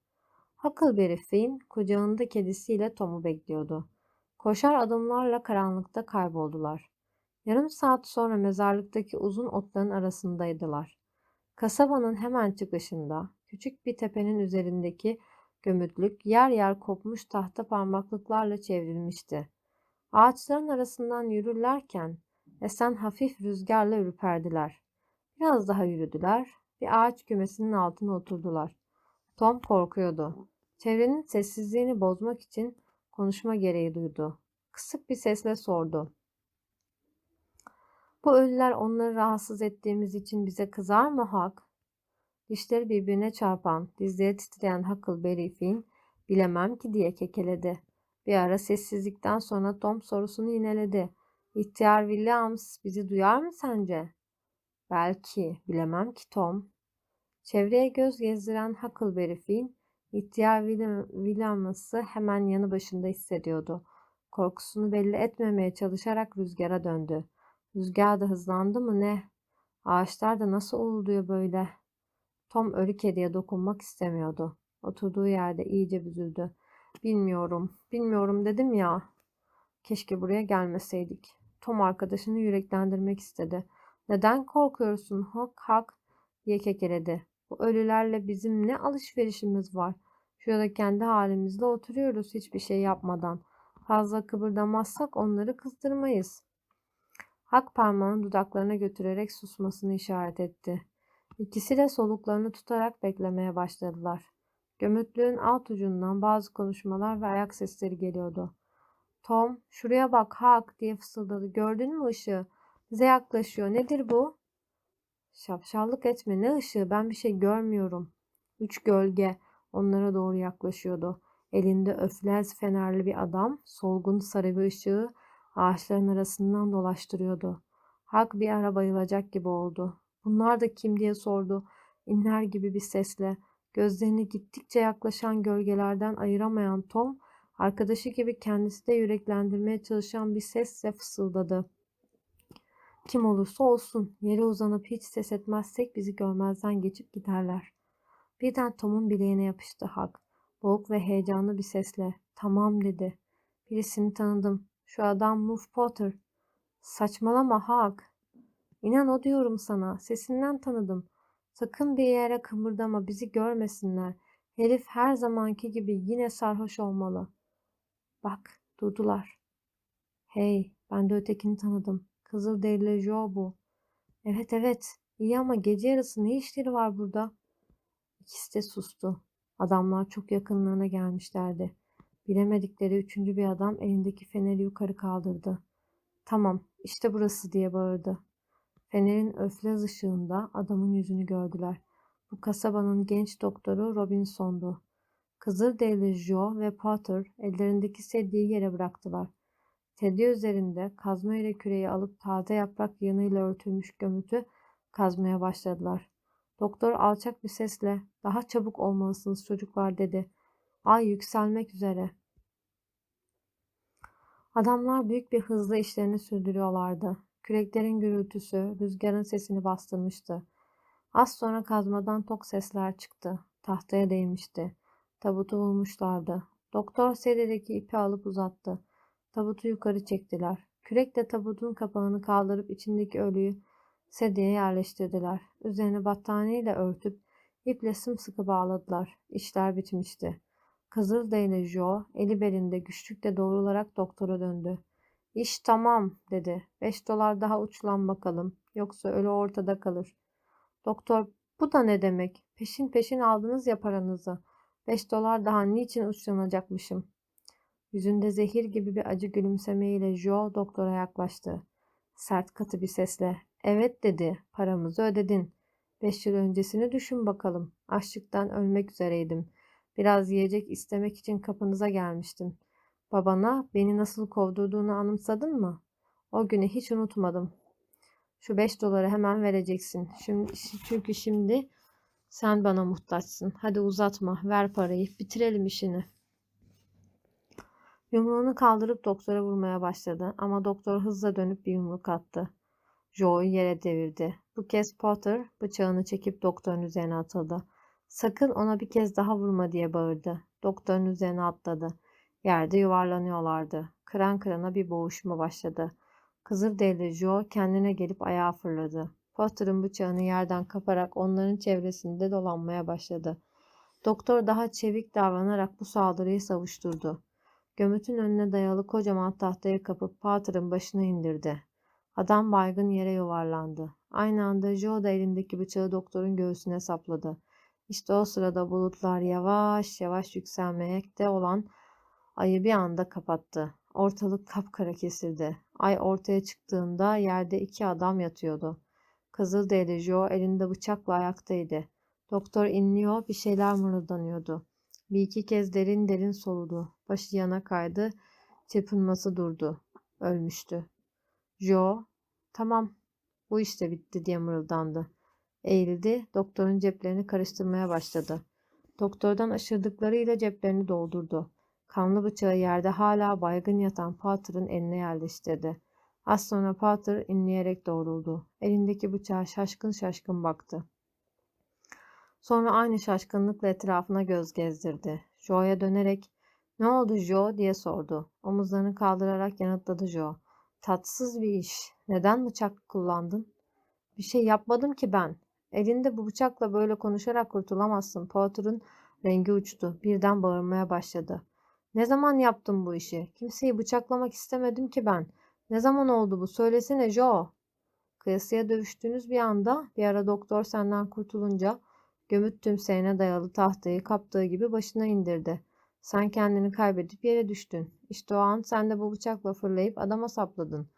Huckleberry Finn kucağında kedisiyle Tom'u bekliyordu. Koşar adımlarla karanlıkta kayboldular. Yarım saat sonra mezarlıktaki uzun otların arasındaydılar. Kasabanın hemen çıkışında küçük bir tepenin üzerindeki gömütlük yer yer kopmuş tahta parmaklıklarla çevrilmişti. Ağaçların arasından yürürlerken esen hafif rüzgarla ürperdiler. Biraz daha yürüdüler. Bir ağaç kümesinin altına oturdular. Tom korkuyordu. Çevrenin sessizliğini bozmak için konuşma gereği duydu. Kısık bir sesle sordu. Bu ölüler onları rahatsız ettiğimiz için bize kızar mı Hak? Dişleri birbirine çarpan, dizleri titreyen Huckleberry Finn bilemem ki diye kekeledi. Bir ara sessizlikten sonra Tom sorusunu yineledi. İhtiyar Williams bizi duyar mı sence? Belki, bilemem ki Tom. Çevreye göz gezdiren Huckleberry Finn, ihtiyar Williams'ı hemen yanı başında hissediyordu. Korkusunu belli etmemeye çalışarak rüzgara döndü. Rüzgar da hızlandı mı ne? Ağaçlar da nasıl uluyor böyle? Tom ölü kediye dokunmak istemiyordu. Oturduğu yerde iyice büzüldü. Bilmiyorum, bilmiyorum dedim ya. Keşke buraya gelmeseydik. Tom arkadaşını yüreklendirmek istedi. Neden korkuyorsun hak hak diye kekeledi. Bu ölülerle bizim ne alışverişimiz var. Şurada kendi halimizde oturuyoruz hiçbir şey yapmadan. Fazla kıpırdamazsak onları kızdırmayız. Hak parmağını dudaklarına götürerek susmasını işaret etti. İkisi de soluklarını tutarak beklemeye başladılar. Gömütlüğün alt ucundan bazı konuşmalar ve ayak sesleri geliyordu. Tom, şuraya bak Hak diye fısıldadı. Gördün mü ışığı? Bize yaklaşıyor. Nedir bu? Şapşallık etme. Ne ışığı? Ben bir şey görmüyorum. Üç gölge onlara doğru yaklaşıyordu. Elinde öflez fenerli bir adam, solgun sarı bir ışığı ağaçların arasından dolaştırıyordu. Hak bir ara bayılacak gibi oldu. Bunlar da kim diye sordu. İnler gibi bir sesle. Gözlerini gittikçe yaklaşan gölgelerden ayıramayan Tom, arkadaşı gibi kendisi de yüreklendirmeye çalışan bir sesle fısıldadı. Kim olursa olsun yere uzanıp hiç ses etmezsek bizi görmezden geçip giderler. Birden Tom'un bileğine yapıştı Hak. Boğuk ve heyecanlı bir sesle tamam dedi. Birisini tanıdım. Şu adam Muff Potter. Saçmalama Hak. İnan o diyorum sana. Sesinden tanıdım. Sakın bir yere kımıldama bizi görmesinler. Herif her zamanki gibi yine sarhoş olmalı. Bak durdular. Hey ben de ötekini tanıdım. Kızıl derili Joe bu. Evet evet iyi ama gece yarısı ne işleri var burada? İkisi de sustu. Adamlar çok yakınlarına gelmişlerdi. Bilemedikleri üçüncü bir adam elindeki feneri yukarı kaldırdı. Tamam, işte burası diye bağırdı. Fenerin öflez ışığında adamın yüzünü gördüler. Bu kasabanın genç doktoru Robinson'du. Kızılderili Joe ve Potter ellerindeki sedyeyi yere bıraktılar. Sedye üzerinde kazma ile küreği alıp taze yaprak yığınıyla örtülmüş gömütü kazmaya başladılar. Doktor alçak bir sesle daha çabuk olmalısınız çocuklar dedi. Ay yükselmek üzere. Adamlar büyük bir hızla işlerini sürdürüyorlardı. Küreklerin gürültüsü rüzgarın sesini bastırmıştı. Az sonra kazmadan tok sesler çıktı. Tahtaya değmişti. Tabutu vurmuşlardı. Doktor sedyedeki ipi alıp uzattı. Tabutu yukarı çektiler. Kürekle tabutun kapağını kaldırıp içindeki ölüyü sedyeye yerleştirdiler. Üzerini battaniyeyle örtüp iple sımsıkı bağladılar. İşler bitmişti. Kızılderili Joe eli belinde güçlükle doğrularak doktora döndü. İş tamam dedi. Beş dolar daha uçlan bakalım. Yoksa ölü ortada kalır. Doktor bu da ne demek? Peşin peşin aldınız ya paranızı. Beş dolar daha niçin uçlanacakmışım? Yüzünde zehir gibi bir acı gülümsemeyle Joe doktora yaklaştı. Sert katı bir sesle. Evet dedi. Paramızı ödedin. Beş yıl öncesini düşün bakalım. Açlıktan ölmek üzereydim. Biraz yiyecek istemek için kapınıza gelmiştim. Babana beni nasıl kovdurduğunu anımsadın mı? O günü hiç unutmadım. Şu beş doları hemen vereceksin. Şimdi, çünkü şimdi sen bana muhtaçsın. Hadi uzatma. Ver parayı. Bitirelim işini. Yumruğunu kaldırıp doktora vurmaya başladı ama doktor hızla dönüp bir yumruk attı. Joe'yu yere devirdi. Bu kez Potter bıçağını çekip doktorun üzerine atıldı. Sakın ona bir kez daha vurma diye bağırdı. Doktorun üzerine atladı. Yerde yuvarlanıyorlardı. Kıran kırana bir boğuşma başladı. Kızılderili Joe kendine gelip ayağa fırladı. Potter'ın bıçağını yerden kaparak onların çevresinde dolanmaya başladı. Doktor daha çevik davranarak bu saldırıyı savuşturdu. Gömütün önüne dayalı kocaman tahtayı kapıp Potter'ın başını indirdi. Adam baygın yere yuvarlandı. Aynı anda Joe da elindeki bıçağı doktorun göğsüne sapladı. İşte o sırada bulutlar yavaş yavaş yükselmekte olan ayı bir anda kapattı. Ortalık kapkara kesildi. Ay ortaya çıktığında yerde iki adam yatıyordu. Kızılderili Joe elinde bıçakla ayaktaydı. Doktor inliyor bir şeyler mırıldanıyordu. Bir iki kez derin derin soludu. Başı yana kaydı. Çırpınması durdu. Ölmüştü. Joe, tamam bu işte bitti diye mırıldandı. Eğildi, doktorun ceplerini karıştırmaya başladı. Doktordan aşırdıklarıyla ceplerini doldurdu. Kanlı bıçağı yerde hala baygın yatan Potter'ın eline yerleştirdi. Az sonra Potter inleyerek doğruldu. Elindeki bıçağa şaşkın şaşkın baktı. Sonra aynı şaşkınlıkla etrafına göz gezdirdi. Joe'ya dönerek ''Ne oldu Joe?'' diye sordu. Omuzlarını kaldırarak yanıtladı Joe. ''Tatsız bir iş. Neden bıçak kullandın?'' ''Bir şey yapmadım ki ben. Elinde bu bıçakla böyle konuşarak kurtulamazsın.'' Potter'ın rengi uçtu. Birden bağırmaya başladı. ''Ne zaman yaptım bu işi? Kimseyi bıçaklamak istemedim ki ben. Ne zaman oldu bu? Söylesene Joe.'' Kıyasıya dövüştüğünüz bir anda bir ara doktor senden kurtulunca gömüt tümseyine dayalı tahtayı kaptığı gibi başına indirdi. Sen kendini kaybedip yere düştün. İşte o an sen de bu bıçakla fırlayıp adama sapladın.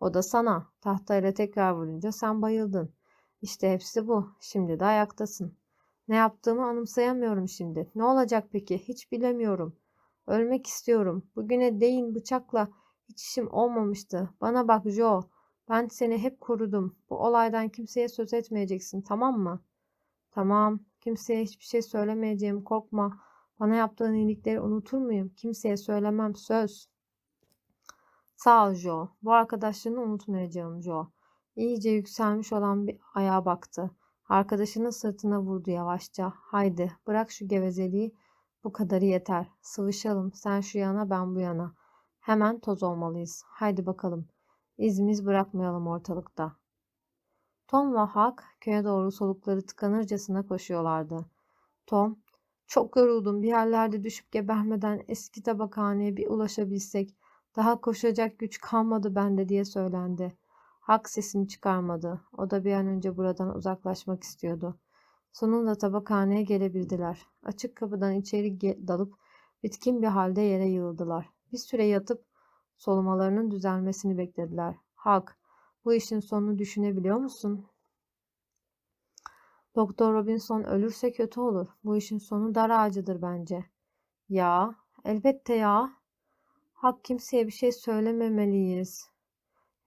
O da sana. Tahtayla tekrar vurunca sen bayıldın. İşte hepsi bu. Şimdi de ayaktasın. Ne yaptığımı anımsayamıyorum şimdi. Ne olacak peki? Hiç bilemiyorum. Ölmek istiyorum. Bugüne değin bıçakla hiç işim olmamıştı. Bana bak Joe. Ben seni hep korudum. Bu olaydan kimseye söz etmeyeceksin, tamam mı? Tamam. Kimseye hiçbir şey söylemeyeceğim. Korkma. Bana yaptığın iyilikleri unutur muyum? Kimseye söylemem. Söz. Sağ ol Joe. Bu arkadaşlığını unutmayacağım Joe. İyice yükselmiş olan bir ayağa baktı. Arkadaşının sırtına vurdu yavaşça. Haydi bırak şu gevezeliği. Bu kadarı yeter. Sıvışalım. Sen şu yana ben bu yana. Hemen toz olmalıyız. Haydi bakalım. İzimiz bırakmayalım ortalıkta. Tom ve Huck köye doğru solukları tıkanırcasına koşuyorlardı. Tom, çok yoruldum bir yerlerde düşüp gebermeden eski tabakhaneye bir ulaşabilsek daha koşacak güç kalmadı bende diye söylendi. Huck sesini çıkarmadı. O da bir an önce buradan uzaklaşmak istiyordu. Sonunda tabakhaneye gelebildiler. Açık kapıdan içeri dalıp bitkin bir halde yere yığıldılar. Bir süre yatıp Solumalarının düzelmesini beklediler. Hak, bu işin sonunu düşünebiliyor musun? Doktor Robinson ölürse kötü olur. Bu işin sonu dar ağacıdır bence. Ya, elbette ya. Hak kimseye bir şey söylememeliyiz.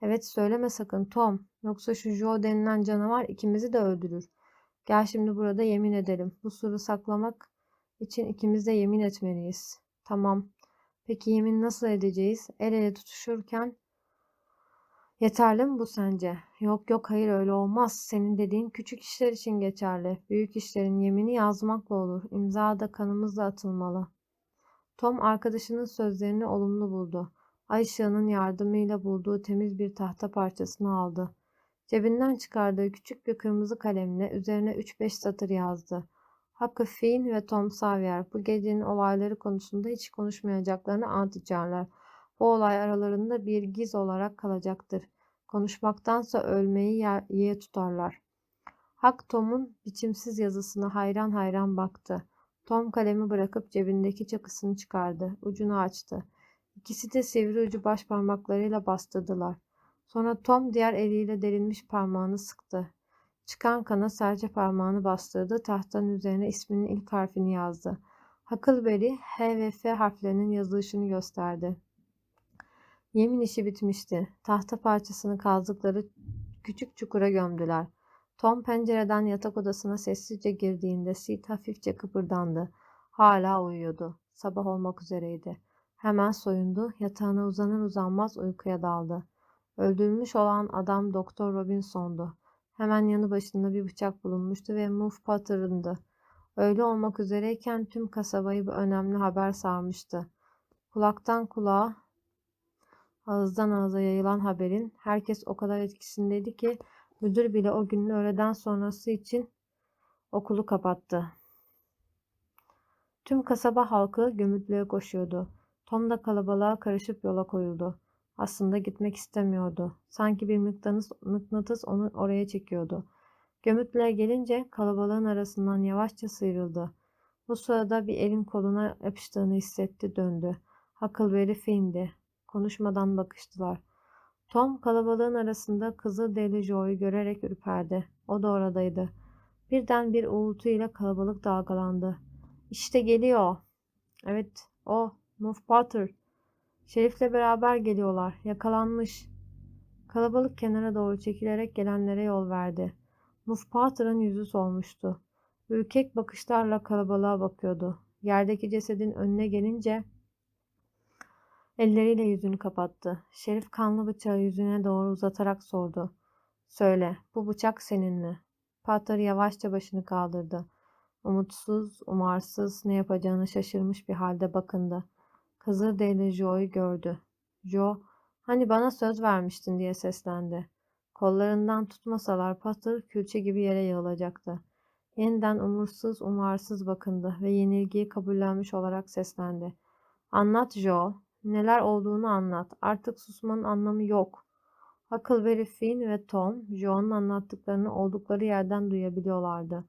Evet söyleme sakın Tom. Yoksa şu Joe denilen canavar ikimizi de öldürür. Gel şimdi burada yemin edelim. Bu sırrı saklamak için ikimiz de yemin etmeliyiz. Tamam. Peki yemin nasıl edeceğiz? El ele tutuşurken yeterli mi bu sence? Yok yok hayır öyle olmaz. Senin dediğin küçük işler için geçerli. Büyük işlerin yemini yazmakla olur. İmza da kanımızla atılmalı. Tom arkadaşının sözlerini olumlu buldu. Ay yardımıyla bulduğu temiz bir tahta parçasını aldı. Cebinden çıkardığı küçük bir kırmızı kalemle üzerine 3-5 satır yazdı. Hakkı Finn ve Tom Sawyer bu gecenin olayları konusunda hiç konuşmayacaklarını ant. Bu olay aralarında bir giz olarak kalacaktır. Konuşmaktansa ölmeyi yer, yeğe tutarlar. Hak Tom'un biçimsiz yazısına hayran hayran baktı. Tom kalemi bırakıp cebindeki çakısını çıkardı. Ucunu açtı. İkisi de sivri ucu baş parmaklarıyla bastırdılar. Sonra Tom diğer eliyle delinmiş parmağını sıktı. Çıkan kana serçe parmağını bastırdı. Tahtanın üzerine isminin ilk harfini yazdı. Huckleberry H ve F harflerinin yazılışını gösterdi. Yemin işi bitmişti. Tahta parçasını kazdıkları küçük çukura gömdüler. Tom pencereden yatak odasına sessizce girdiğinde Sid hafifçe kıpırdandı. Hala uyuyordu. Sabah olmak üzereydi. Hemen soyundu. Yatağına uzanır uzanmaz uykuya daldı. Öldürülmüş olan adam Doktor Robinson'du. Hemen yanı başında bir bıçak bulunmuştu ve Muff Potter'ındı. Öyle olmak üzereyken tüm kasabayı bu önemli haber sarmıştı. Kulaktan kulağa, ağızdan ağza yayılan haberin herkes o kadar etkisindeydi ki müdür bile o günün öğleden sonrası için okulu kapattı. Tüm kasaba halkı gömütlüğe koşuyordu. Tom da kalabalığa karışıp yola koyuldu. Aslında gitmek istemiyordu. Sanki bir mıknatıs, mıknatıs onu oraya çekiyordu. Gömütlüğe gelince kalabalığın arasından yavaşça sıyrıldı. Bu sırada bir elin koluna yapıştığını hissetti döndü. Huckleberry Finn'di. Konuşmadan bakıştılar. Tom kalabalığın arasında kızıl deli Joe'yu görerek ürperdi. O da oradaydı. Birden bir uğultu ile kalabalık dalgalandı. İşte geliyor. Evet, o. Muff Potter. Şerif'le beraber geliyorlar. Yakalanmış. Kalabalık kenara doğru çekilerek gelenlere yol verdi. Muff Potter'ın yüzü solmuştu. Ürkek bakışlarla kalabalığa bakıyordu. Yerdeki cesedin önüne gelince elleriyle yüzünü kapattı. Şerif kanlı bıçağı yüzüne doğru uzatarak sordu. Söyle, bu bıçak senin mi? Potter yavaşça başını kaldırdı. Umutsuz, umarsız, ne yapacağını şaşırmış bir halde bakındı. Kızılderili Joe'yu gördü. Joe, hani bana söz vermiştin diye seslendi. Kollarından tutmasalar Potter külçe gibi yere yığılacaktı. Yeniden umursuz, umarsız bakındı ve yenilgiyi kabullenmiş olarak seslendi. Anlat Joe, neler olduğunu anlat. Artık susmanın anlamı yok. Huckleberry Finn ve Tom, Joe'nun anlattıklarını oldukları yerden duyabiliyorlardı.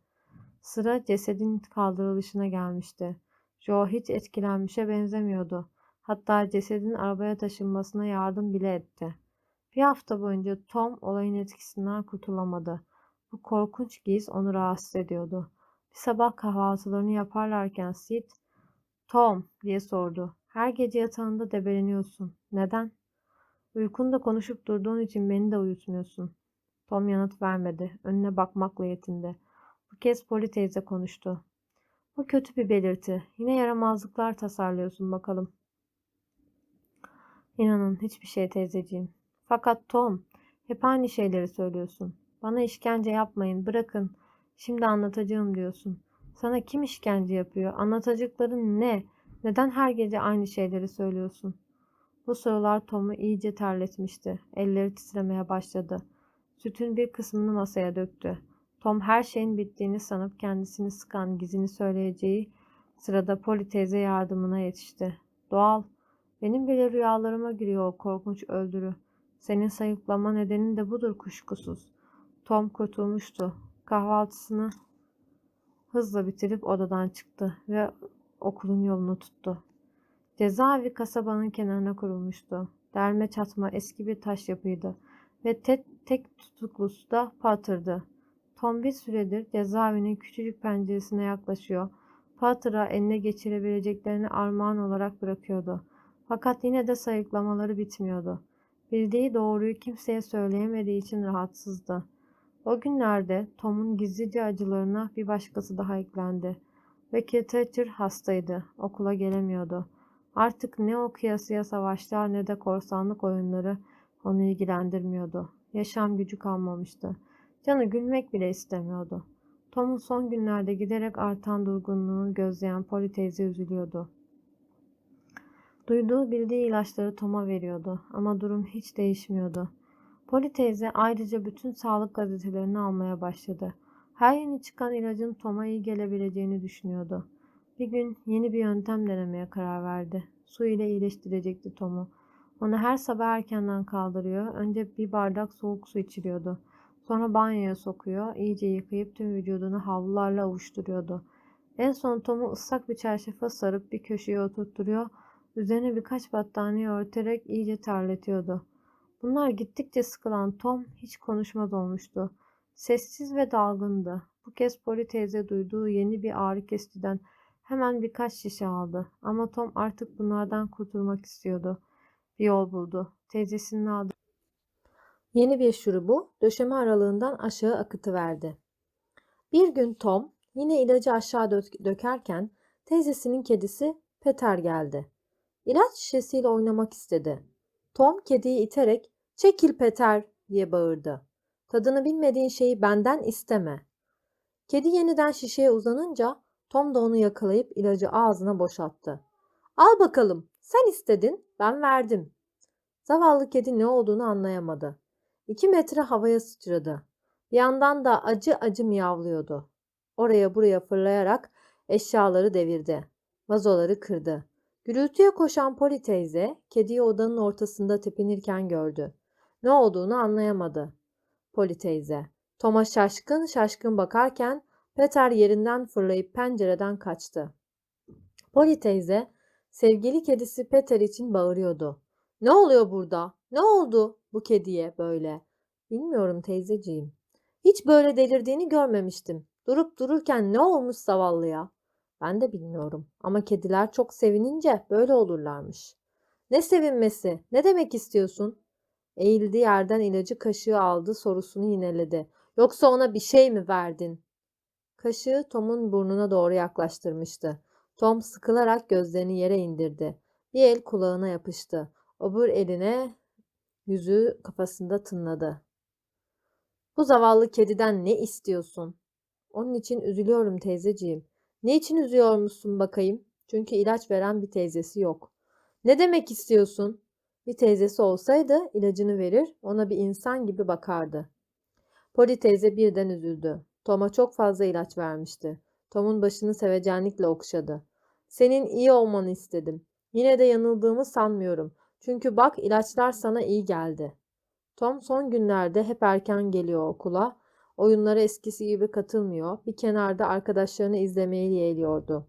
Sıra cesedin kaldırılışına gelmişti. Joe hiç etkilenmişe benzemiyordu. Hatta cesedin arabaya taşınmasına yardım bile etti. Bir hafta boyunca Tom olayın etkisinden kurtulamadı. Bu korkunç giz onu rahatsız ediyordu. Bir sabah kahvaltılarını yaparlarken Sid, Tom diye sordu. Her gece yatağında debeleniyorsun. Neden? Uykunda konuşup durduğun için beni de uyutmuyorsun. Tom yanıt vermedi. Önüne bakmakla yetindi. Bu kez Polly teyze konuştu. Bu kötü bir belirti. Yine yaramazlıklar tasarlıyorsun bakalım. İnanın hiçbir şey teyzeciğim. Fakat Tom, hep aynı şeyleri söylüyorsun. Bana işkence yapmayın, bırakın. Şimdi anlatacağım diyorsun. Sana kim işkence yapıyor? Anlatacakların ne? Neden her gece aynı şeyleri söylüyorsun? Bu sorular Tom'u iyice terletmişti. Elleri titremeye başladı. Sütün bir kısmını masaya döktü. Tom her şeyin bittiğini sanıp kendisini sıkan gizini söyleyeceği sırada Polly teyze yardımına yetişti. Doğal. Benim bile rüyalarıma giriyor o korkunç öldürü. Senin sayıklama nedenin de budur kuşkusuz. Tom kurtulmuştu. Kahvaltısını hızla bitirip odadan çıktı ve okulun yolunu tuttu. Cezaevi kasabanın kenarına kurulmuştu. Derme çatma eski bir taş yapıydı ve tek, tek tutuklusu da Potter'dı. Tom bir süredir cezaevinin küçücük penceresine yaklaşıyor. Potter'a eline geçirebileceklerini armağan olarak bırakıyordu. Fakat yine de sayıklamaları bitmiyordu. Bildiği doğruyu kimseye söyleyemediği için rahatsızdı. O günlerde Tom'un gizlice acılarına bir başkası daha eklendi. Becky Thatcher hastaydı. Okula gelemiyordu. Artık ne o kıyasıya savaşlar ne de korsanlık oyunları onu ilgilendirmiyordu. Yaşam gücü kalmamıştı. Canı gülmek bile istemiyordu. Tom'un son günlerde giderek artan durgunluğunu gözleyen Polly teyze üzülüyordu. Duyduğu bildiği ilaçları Tom'a veriyordu ama durum hiç değişmiyordu. Polly teyze ayrıca bütün sağlık gazetelerini almaya başladı. Her yeni çıkan ilacın Tom'a iyi gelebileceğini düşünüyordu. Bir gün yeni bir yöntem denemeye karar verdi. Su ile iyileştirecekti Tom'u. Onu her sabah erkenden kaldırıyor. Önce bir bardak soğuk su içiriyordu. Sonra banyoya sokuyor. iyice yıkayıp tüm vücudunu havlularla avuşturuyordu. En son Tom'u ıslak bir çarşafa sarıp bir köşeye oturtturuyor. Üzerine birkaç battaniye örterek iyice terletiyordu. Bunlar gittikçe sıkılan Tom hiç konuşmaz olmuştu. Sessiz ve dalgındı. Bu kez Polly teyze duyduğu yeni bir ağrı kesiciden hemen birkaç şişe aldı. Ama Tom artık bunlardan kurtulmak istiyordu. Bir yol buldu. Teyzesinin aldığı Yeni bir şurubu döşeme aralığından aşağı akıtıverdi. Bir gün Tom yine ilacı aşağı dök- dökerken teyzesinin kedisi Peter geldi. İlaç şişesiyle oynamak istedi. Tom kediyi iterek "Çekil Peter!" diye bağırdı. "Tadını bilmediğin şeyi benden isteme." Kedi yeniden şişeye uzanınca Tom da onu yakalayıp ilacı ağzına boşalttı. "Al bakalım. Sen istedin, ben verdim." Zavallı kedi ne olduğunu anlayamadı. İki metre havaya sıçradı. Bir yandan da acı acı miyavlıyordu. Oraya buraya fırlayarak eşyaları devirdi. Vazoları kırdı. Gürültüye koşan Poli teyze kediyi odanın ortasında tepinirken gördü. Ne olduğunu anlayamadı. Poli teyze. Tom'a şaşkın şaşkın bakarken Peter yerinden fırlayıp pencereden kaçtı. Poli teyze sevgili kedisi Peter için bağırıyordu. Ne oluyor burada? Ne oldu bu kediye böyle? Bilmiyorum teyzeciğim. Hiç böyle delirdiğini görmemiştim. Durup dururken ne olmuş zavallıya? Ben de bilmiyorum ama kediler çok sevinince böyle olurlarmış. Ne sevinmesi? Ne demek istiyorsun? Eğildi yerden ilacı kaşığı aldı sorusunu yineledi. Yoksa ona bir şey mi verdin? Kaşığı Tom'un burnuna doğru yaklaştırmıştı. Tom sıkılarak gözlerini yere indirdi. Bir el kulağına yapıştı. Öbür eline yüzü kafasında tınladı. Bu zavallı kediden ne istiyorsun? Onun için üzülüyorum teyzeciğim. Ne için üzüyormuşsun bakayım? Çünkü ilaç veren bir teyzesi yok. Ne demek istiyorsun? Bir teyzesi olsaydı ilacını verir, ona bir insan gibi bakardı. Polly teyze birden üzüldü. Tom'a çok fazla ilaç vermişti. Tom'un başını sevecenlikle okşadı. Senin iyi olmanı istedim. Yine de yanıldığımı sanmıyorum. Çünkü bak ilaçlar sana iyi geldi. Tom son günlerde hep erken geliyor okula. Oyunlara eskisi gibi katılmıyor. Bir kenarda arkadaşlarını izlemeyi yeğliyordu.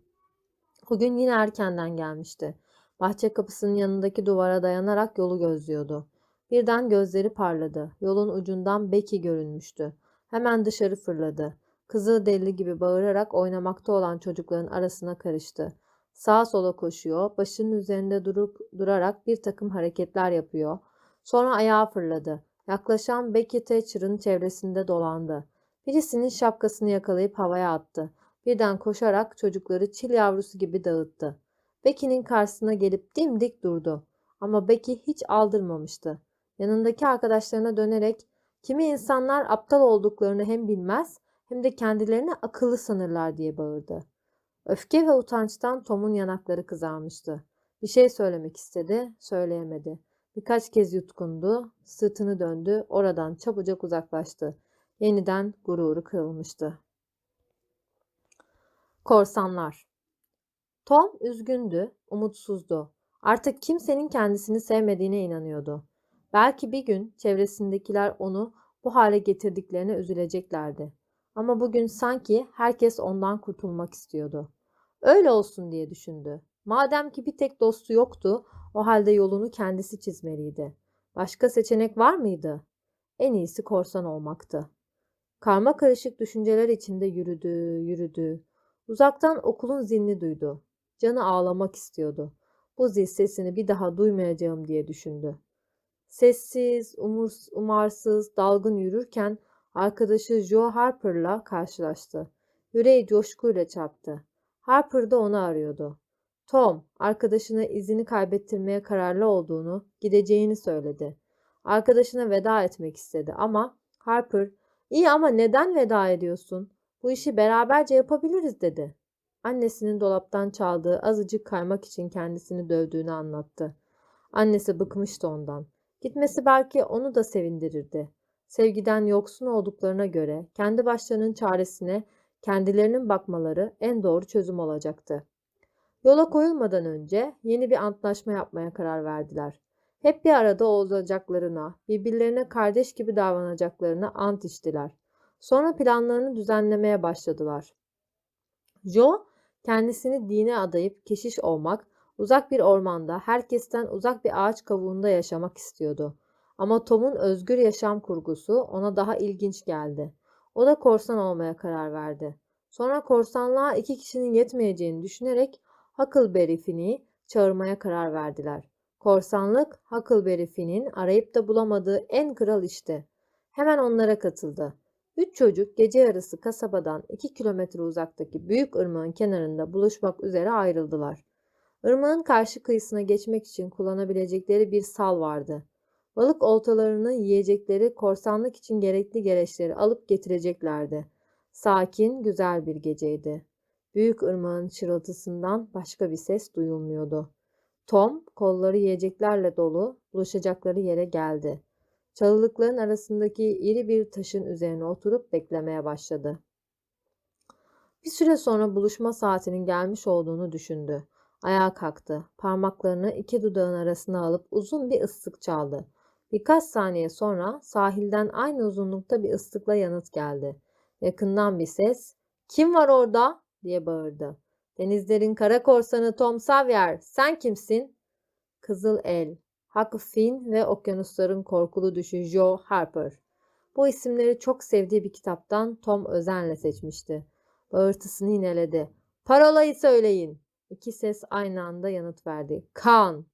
Bugün yine erkenden gelmişti. Bahçe kapısının yanındaki duvara dayanarak yolu gözlüyordu. Birden gözleri parladı. Yolun ucundan Becky görünmüştü. Hemen dışarı fırladı. Kızıl deli gibi bağırarak oynamakta olan çocukların arasına karıştı. Sağa sola koşuyor, başının üzerinde durup durarak bir takım hareketler yapıyor. Sonra ayağa fırladı. Yaklaşan Becky Thatcher'ın çevresinde dolandı. Birisinin şapkasını yakalayıp havaya attı. Birden koşarak çocukları çil yavrusu gibi dağıttı. Becky'nin karşısına gelip dimdik durdu. Ama Becky hiç aldırmamıştı. Yanındaki arkadaşlarına dönerek kimi insanlar aptal olduklarını hem bilmez hem de kendilerini akıllı sanırlar diye bağırdı. Öfke ve utançtan Tom'un yanakları kızarmıştı. Bir şey söylemek istedi, söyleyemedi. Birkaç kez yutkundu, sırtını döndü, oradan çabucak uzaklaştı. Yeniden gururu kırılmıştı. Korsanlar Tom üzgündü, umutsuzdu. Artık kimsenin kendisini sevmediğine inanıyordu. Belki bir gün çevresindekiler onu bu hale getirdiklerine üzüleceklerdi. Ama bugün sanki herkes ondan kurtulmak istiyordu. Öyle olsun diye düşündü. Madem ki bir tek dostu yoktu, o halde yolunu kendisi çizmeliydi. Başka seçenek var mıydı? En iyisi korsan olmaktı. Karma karışık düşünceler içinde yürüdü, yürüdü. Uzaktan okulun zilini duydu. Canı ağlamak istiyordu. Bu zil sesini bir daha duymayacağım diye düşündü. Sessiz, umurs, umarsız, dalgın yürürken arkadaşı Joe Harper'la karşılaştı. Yüreği coşkuyla çarptı. Harper da onu arıyordu. Tom, arkadaşına izini kaybettirmeye kararlı olduğunu, gideceğini söyledi. Arkadaşına veda etmek istedi ama Harper, iyi ama neden veda ediyorsun? Bu işi beraberce yapabiliriz dedi. Annesinin dolaptan çaldığı azıcık kaymak için kendisini dövdüğünü anlattı. Annesi bıkmıştı ondan. Gitmesi belki onu da sevindirirdi. Sevgiden yoksun olduklarına göre kendi başlarının çaresine kendilerinin bakmaları en doğru çözüm olacaktı. Yola koyulmadan önce yeni bir antlaşma yapmaya karar verdiler. Hep bir arada olacaklarına, birbirlerine kardeş gibi davranacaklarına ant içtiler. Sonra planlarını düzenlemeye başladılar. Joe, kendisini dine adayıp keşiş olmak, uzak bir ormanda, herkesten uzak bir ağaç kavuğunda yaşamak istiyordu. Ama Tom'un özgür yaşam kurgusu ona daha ilginç geldi. O da korsan olmaya karar verdi. Sonra korsanlığa iki kişinin yetmeyeceğini düşünerek Huckleberry Finn'i çağırmaya karar verdiler. Korsanlık Huckleberry Finn'in arayıp da bulamadığı en kral işti. Hemen onlara katıldı. Üç çocuk gece yarısı kasabadan iki kilometre uzaktaki büyük ırmağın kenarında buluşmak üzere ayrıldılar. Irmağın karşı kıyısına geçmek için kullanabilecekleri bir sal vardı. Balık oltalarını yiyecekleri, korsanlık için gerekli gereçleri alıp getireceklerdi. Sakin, güzel bir geceydi. Büyük ırmağın şırıltısından başka bir ses duyulmuyordu. Tom, kolları yiyeceklerle dolu, buluşacakları yere geldi. Çalılıkların arasındaki iri bir taşın üzerine oturup beklemeye başladı. Bir süre sonra buluşma saatinin gelmiş olduğunu düşündü. Ayağa kalktı. Parmaklarını iki dudağın arasına alıp uzun bir ıslık çaldı. Birkaç saniye sonra sahilden aynı uzunlukta bir ıslıkla yanıt geldi. Yakından bir ses, ''Kim var orada?'' diye bağırdı. ''Denizlerin kara korsanı Tom Sawyer, sen kimsin?'' Kızıl El, Huck Finn ve Okyanusların Korkulu Düşü Joe Harper. Bu isimleri çok sevdiği bir kitaptan Tom özenle seçmişti. Bağırtısını yineledi. ''Parolayı söyleyin!'' İki ses aynı anda yanıt verdi. ''Kan!''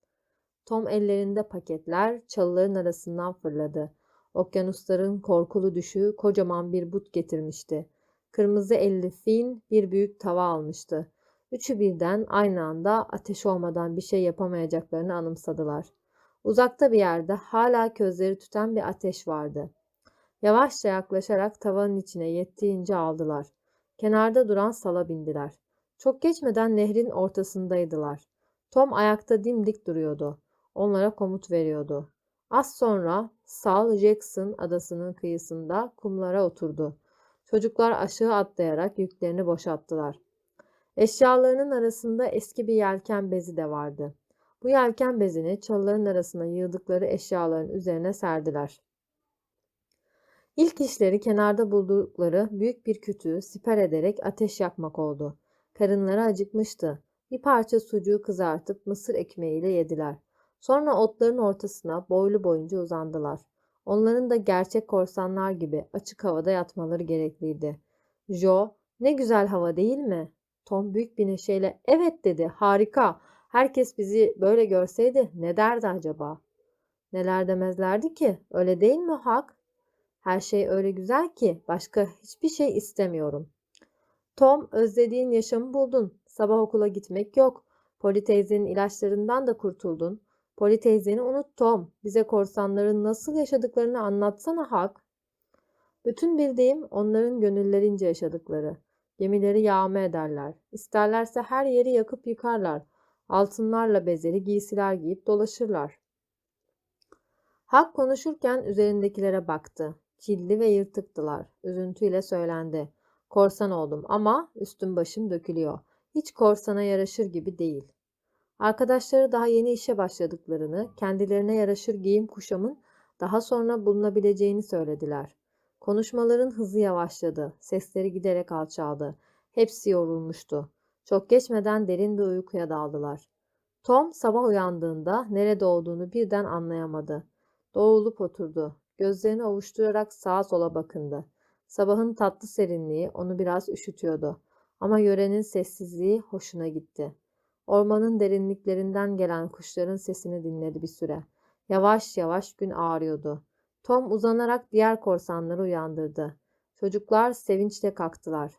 Tom ellerinde paketler çalıların arasından fırladı. Okyanusların korkulu düşü kocaman bir but getirmişti. Kırmızı elli Finn bir büyük tava almıştı. Üçü birden aynı anda ateş olmadan bir şey yapamayacaklarını anımsadılar. Uzakta bir yerde hala közleri tüten bir ateş vardı. Yavaşça yaklaşarak tavanın içine yettiğince aldılar. Kenarda duran sala bindiler. Çok geçmeden nehrin ortasındaydılar. Tom ayakta dimdik duruyordu. Onlara komut veriyordu. Az sonra Sal Jackson adasının kıyısında kumlara oturdu. Çocuklar aşağı atlayarak yüklerini boşalttılar. Eşyalarının arasında eski bir yelken bezi de vardı. Bu yelken bezini çalıların arasına yığdıkları eşyaların üzerine serdiler. İlk işleri kenarda buldukları büyük bir kütüğü siper ederek ateş yakmak oldu. Karınları acıkmıştı. Bir parça sucuğu kızartıp mısır ekmeğiyle yediler. Sonra otların ortasına boylu boyunca uzandılar. Onların da gerçek korsanlar gibi açık havada yatmaları gerekliydi. Jo, ne güzel hava değil mi? Tom büyük bir neşeyle evet dedi, harika. Herkes bizi böyle görseydi ne derdi acaba? Neler demezlerdi ki, öyle değil mi Hak? Her şey öyle güzel ki başka hiçbir şey istemiyorum. Tom, özlediğin yaşamı buldun. Sabah okula gitmek yok. Poli teyzenin ilaçlarından da kurtuldun. Poli teyzeni unut Tom. Bize korsanların nasıl yaşadıklarını anlatsana Hak. Bütün bildiğim onların gönüllerince yaşadıkları. Gemileri yağma ederler. İsterlerse her yeri yakıp yıkarlar. Altınlarla bezeli giysiler giyip dolaşırlar. Hak konuşurken üzerindekilere baktı. Çilli ve yırtıktılar. Üzüntüyle söylendi. Korsan oldum ama üstüm başım dökülüyor. Hiç korsana yaraşır gibi değil. Arkadaşları daha yeni işe başladıklarını, kendilerine yaraşır giyim kuşamın daha sonra bulunabileceğini söylediler. Konuşmaların hızı yavaşladı. Sesleri giderek alçaldı. Hepsi yorulmuştu. Çok geçmeden derin bir uykuya daldılar. Tom sabah uyandığında nerede olduğunu birden anlayamadı. Doğrulup oturdu. Gözlerini ovuşturarak sağa sola bakındı. Sabahın tatlı serinliği onu biraz üşütüyordu. Ama yörenin sessizliği hoşuna gitti. Ormanın derinliklerinden gelen kuşların sesini dinledi bir süre. Yavaş yavaş gün ağrıyordu. Tom uzanarak diğer korsanları uyandırdı. Çocuklar sevinçle kalktılar.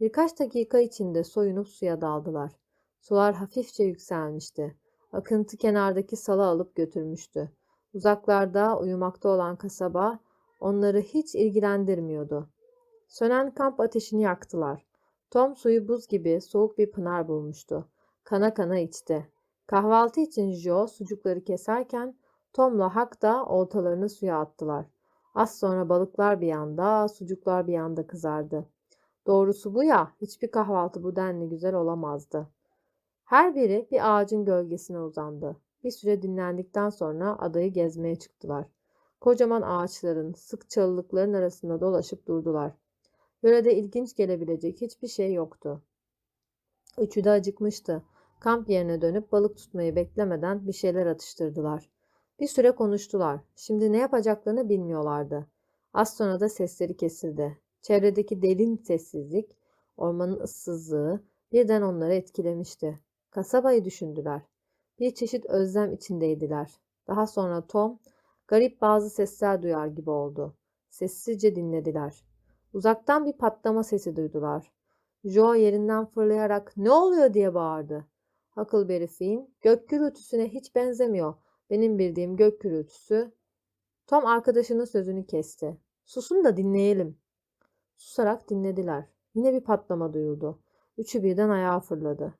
Birkaç dakika içinde soyunup suya daldılar. Sular hafifçe yükselmişti. Akıntı kenardaki salı alıp götürmüştü. Uzaklarda uyumakta olan kasaba onları hiç ilgilendirmiyordu. Sönen kamp ateşini yaktılar. Tom suyu buz gibi soğuk bir pınar bulmuştu. Kana kana içti. Kahvaltı için Joe sucukları keserken Tom'la Hak da oltalarını suya attılar. Az sonra balıklar bir yanda, sucuklar bir yanda kızardı. Doğrusu bu ya, hiçbir kahvaltı bu denli güzel olamazdı. Her biri bir ağacın gölgesine uzandı. Bir süre dinlendikten sonra adayı gezmeye çıktılar. Kocaman ağaçların, sık çalılıkların arasında dolaşıp durdular. Yörede ilginç gelebilecek hiçbir şey yoktu. Üçü de acıkmıştı. Kamp yerine dönüp balık tutmayı beklemeden bir şeyler atıştırdılar. Bir süre konuştular. Şimdi ne yapacaklarını bilmiyorlardı. Az sonra da sesleri kesildi. Çevredeki derin sessizlik, ormanın ıssızlığı birden onları etkilemişti. Kasabayı düşündüler. Bir çeşit özlem içindeydiler. Daha sonra Tom, garip bazı sesler duyar gibi oldu. Sessizce dinlediler. Uzaktan bir patlama sesi duydular. Joe yerinden fırlayarak ne oluyor diye bağırdı. Huckleberry Finn, gök gürültüsüne hiç benzemiyor. Benim bildiğim gök gürültüsü. Tom arkadaşının sözünü kesti. Susun da dinleyelim. Susarak dinlediler. Yine bir patlama duyuldu. Üçü birden ayağa fırladı.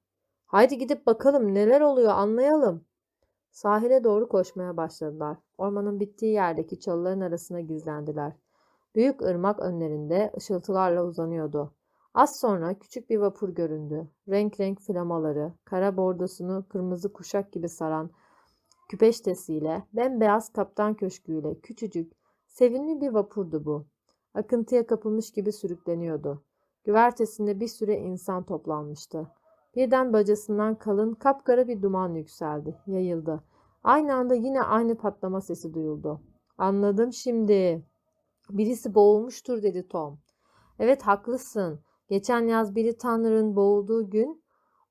Haydi gidip bakalım neler oluyor anlayalım. Sahile doğru koşmaya başladılar. Ormanın bittiği yerdeki çalıların arasına gizlendiler. Büyük ırmak önlerinde ışıltılarla uzanıyordu. Az sonra küçük bir vapur göründü. Renk renk flamaları, kara bordosunu kırmızı kuşak gibi saran küpeştesiyle, bembeyaz kaptan köşküyle küçücük, sevimli bir vapurdu bu. Akıntıya kapılmış gibi sürükleniyordu. Güvertesinde bir süre insan toplanmıştı. Birden bacasından kalın kapkara bir duman yükseldi, yayıldı. Aynı anda yine aynı patlama sesi duyuldu. Anladım şimdi. Birisi boğulmuştur dedi Tom. Evet haklısın. Geçen yaz biri Tanrı'nın boğulduğu gün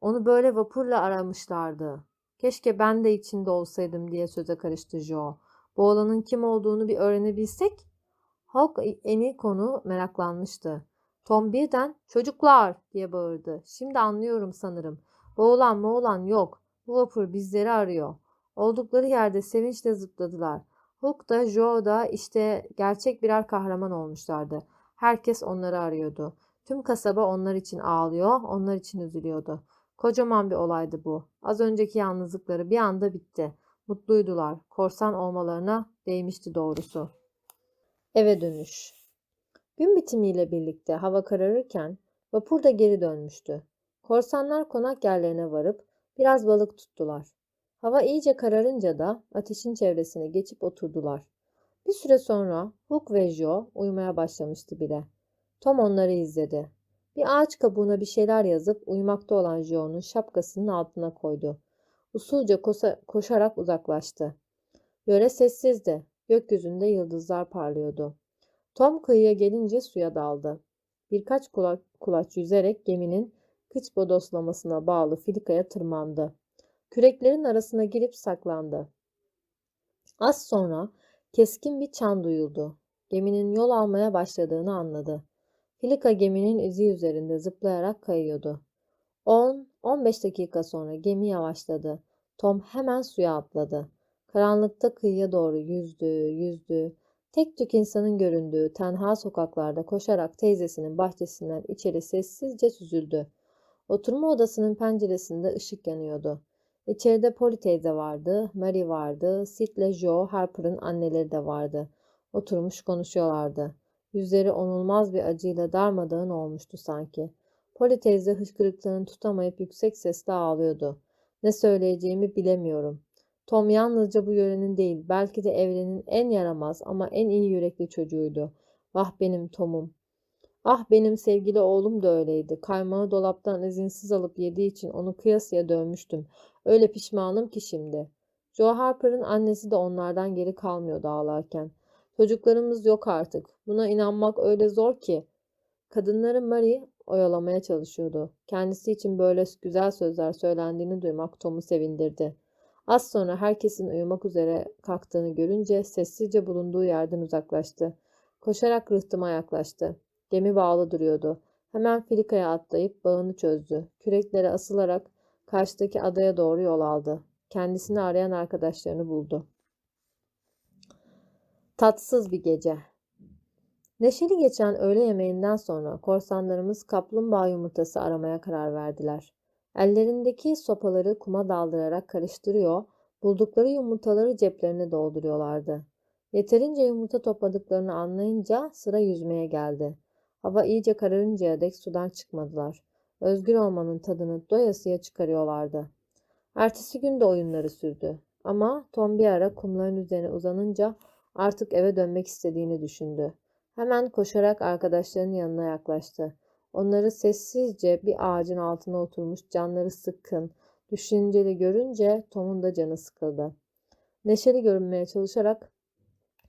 onu böyle vapurla aramışlardı. Keşke ben de içinde olsaydım diye söze karıştı Joe. Boğulanın kim olduğunu bir öğrenebilsek. Hawk eni konu meraklanmıştı. Tom birden çocuklar diye bağırdı. Şimdi anlıyorum sanırım. Boğulan moğulan yok. Bu vapur bizleri arıyor. Oldukları yerde sevinçle zıpladılar. Hook da Joe da işte gerçek birer kahraman olmuşlardı. Herkes onları arıyordu. Tüm kasaba onlar için ağlıyor, onlar için üzülüyordu. Kocaman bir olaydı bu. Az önceki yalnızlıkları bir anda bitti. Mutluydular. Korsan olmalarına değmişti doğrusu. Eve dönüş. Gün bitimiyle birlikte hava kararırken vapur da geri dönmüştü. Korsanlar konak yerlerine varıp biraz balık tuttular. Hava iyice kararınca da ateşin çevresine geçip oturdular. Bir süre sonra Hook ve Joe uyumaya başlamıştı bile. Tom onları izledi. Bir ağaç kabuğuna bir şeyler yazıp uyumakta olan Joe'nun şapkasının altına koydu. Usulca kosa- koşarak uzaklaştı. Yöre sessizdi. Gökyüzünde yıldızlar parlıyordu. Tom kıyıya gelince suya daldı. Birkaç kulaç, kulaç yüzerek geminin kıç bodoslamasına bağlı filikaya tırmandı. Küreklerin arasına girip saklandı. Az sonra keskin bir çan duyuldu. Geminin yol almaya başladığını anladı. Filika geminin izi üzerinde zıplayarak kayıyordu. 10-15 dakika sonra gemi yavaşladı. Tom hemen suya atladı. Karanlıkta kıyıya doğru yüzdü, yüzdü. Tek tük insanın göründüğü tenha sokaklarda koşarak teyzesinin bahçesinden içeri sessizce süzüldü. Oturma odasının penceresinde ışık yanıyordu. İçeride Polly teyze vardı, Mary vardı, Sid ile Joe Harper'ın anneleri de vardı. Oturmuş konuşuyorlardı. Yüzleri onulmaz bir acıyla darmadağın olmuştu sanki. Polly teyze hıçkırıklığını tutamayıp yüksek sesle ağlıyordu. Ne söyleyeceğimi bilemiyorum. Tom yalnızca bu yörenin değil, belki de evrenin en yaramaz ama en iyi yürekli çocuğuydu. Vah benim Tom'um. Ah benim sevgili oğlum da öyleydi. Kaymağı dolaptan izinsiz alıp yediği için onu kıyasıya dövmüştüm. Öyle pişmanım ki şimdi. Joe Harper'ın annesi de onlardan geri kalmıyordu ağlarken. Çocuklarımız yok artık. Buna inanmak öyle zor ki. Kadınları Mary oyalamaya çalışıyordu. Kendisi için böyle güzel sözler söylendiğini duymak Tom'u sevindirdi. Az sonra herkesin uyumak üzere kalktığını görünce sessizce bulunduğu yerden uzaklaştı. Koşarak rıhtıma yaklaştı. Gemi bağlı duruyordu. Hemen filikaya atlayıp bağını çözdü. Küreklere asılarak karşıdaki adaya doğru yol aldı. Kendisini arayan arkadaşlarını buldu. Tatsız bir gece. Neşeli geçen öğle yemeğinden sonra korsanlarımız kaplumbağa yumurtası aramaya karar verdiler. Ellerindeki sopaları kuma daldırarak karıştırıyor, buldukları yumurtaları ceplerine dolduruyorlardı. Yeterince yumurta topladıklarını anlayınca sıra yüzmeye geldi. Hava iyice kararıncaya dek sudan çıkmadılar. Özgür olmanın tadını doyasıya çıkarıyorlardı. Ertesi gün de oyunları sürdü. Ama Tom bir ara kumların üzerine uzanınca artık eve dönmek istediğini düşündü. Hemen koşarak arkadaşlarının yanına yaklaştı. Onları sessizce bir ağacın altına oturmuş canları sıkkın, düşünceli görünce Tom'un da canı sıkıldı. Neşeli görünmeye çalışarak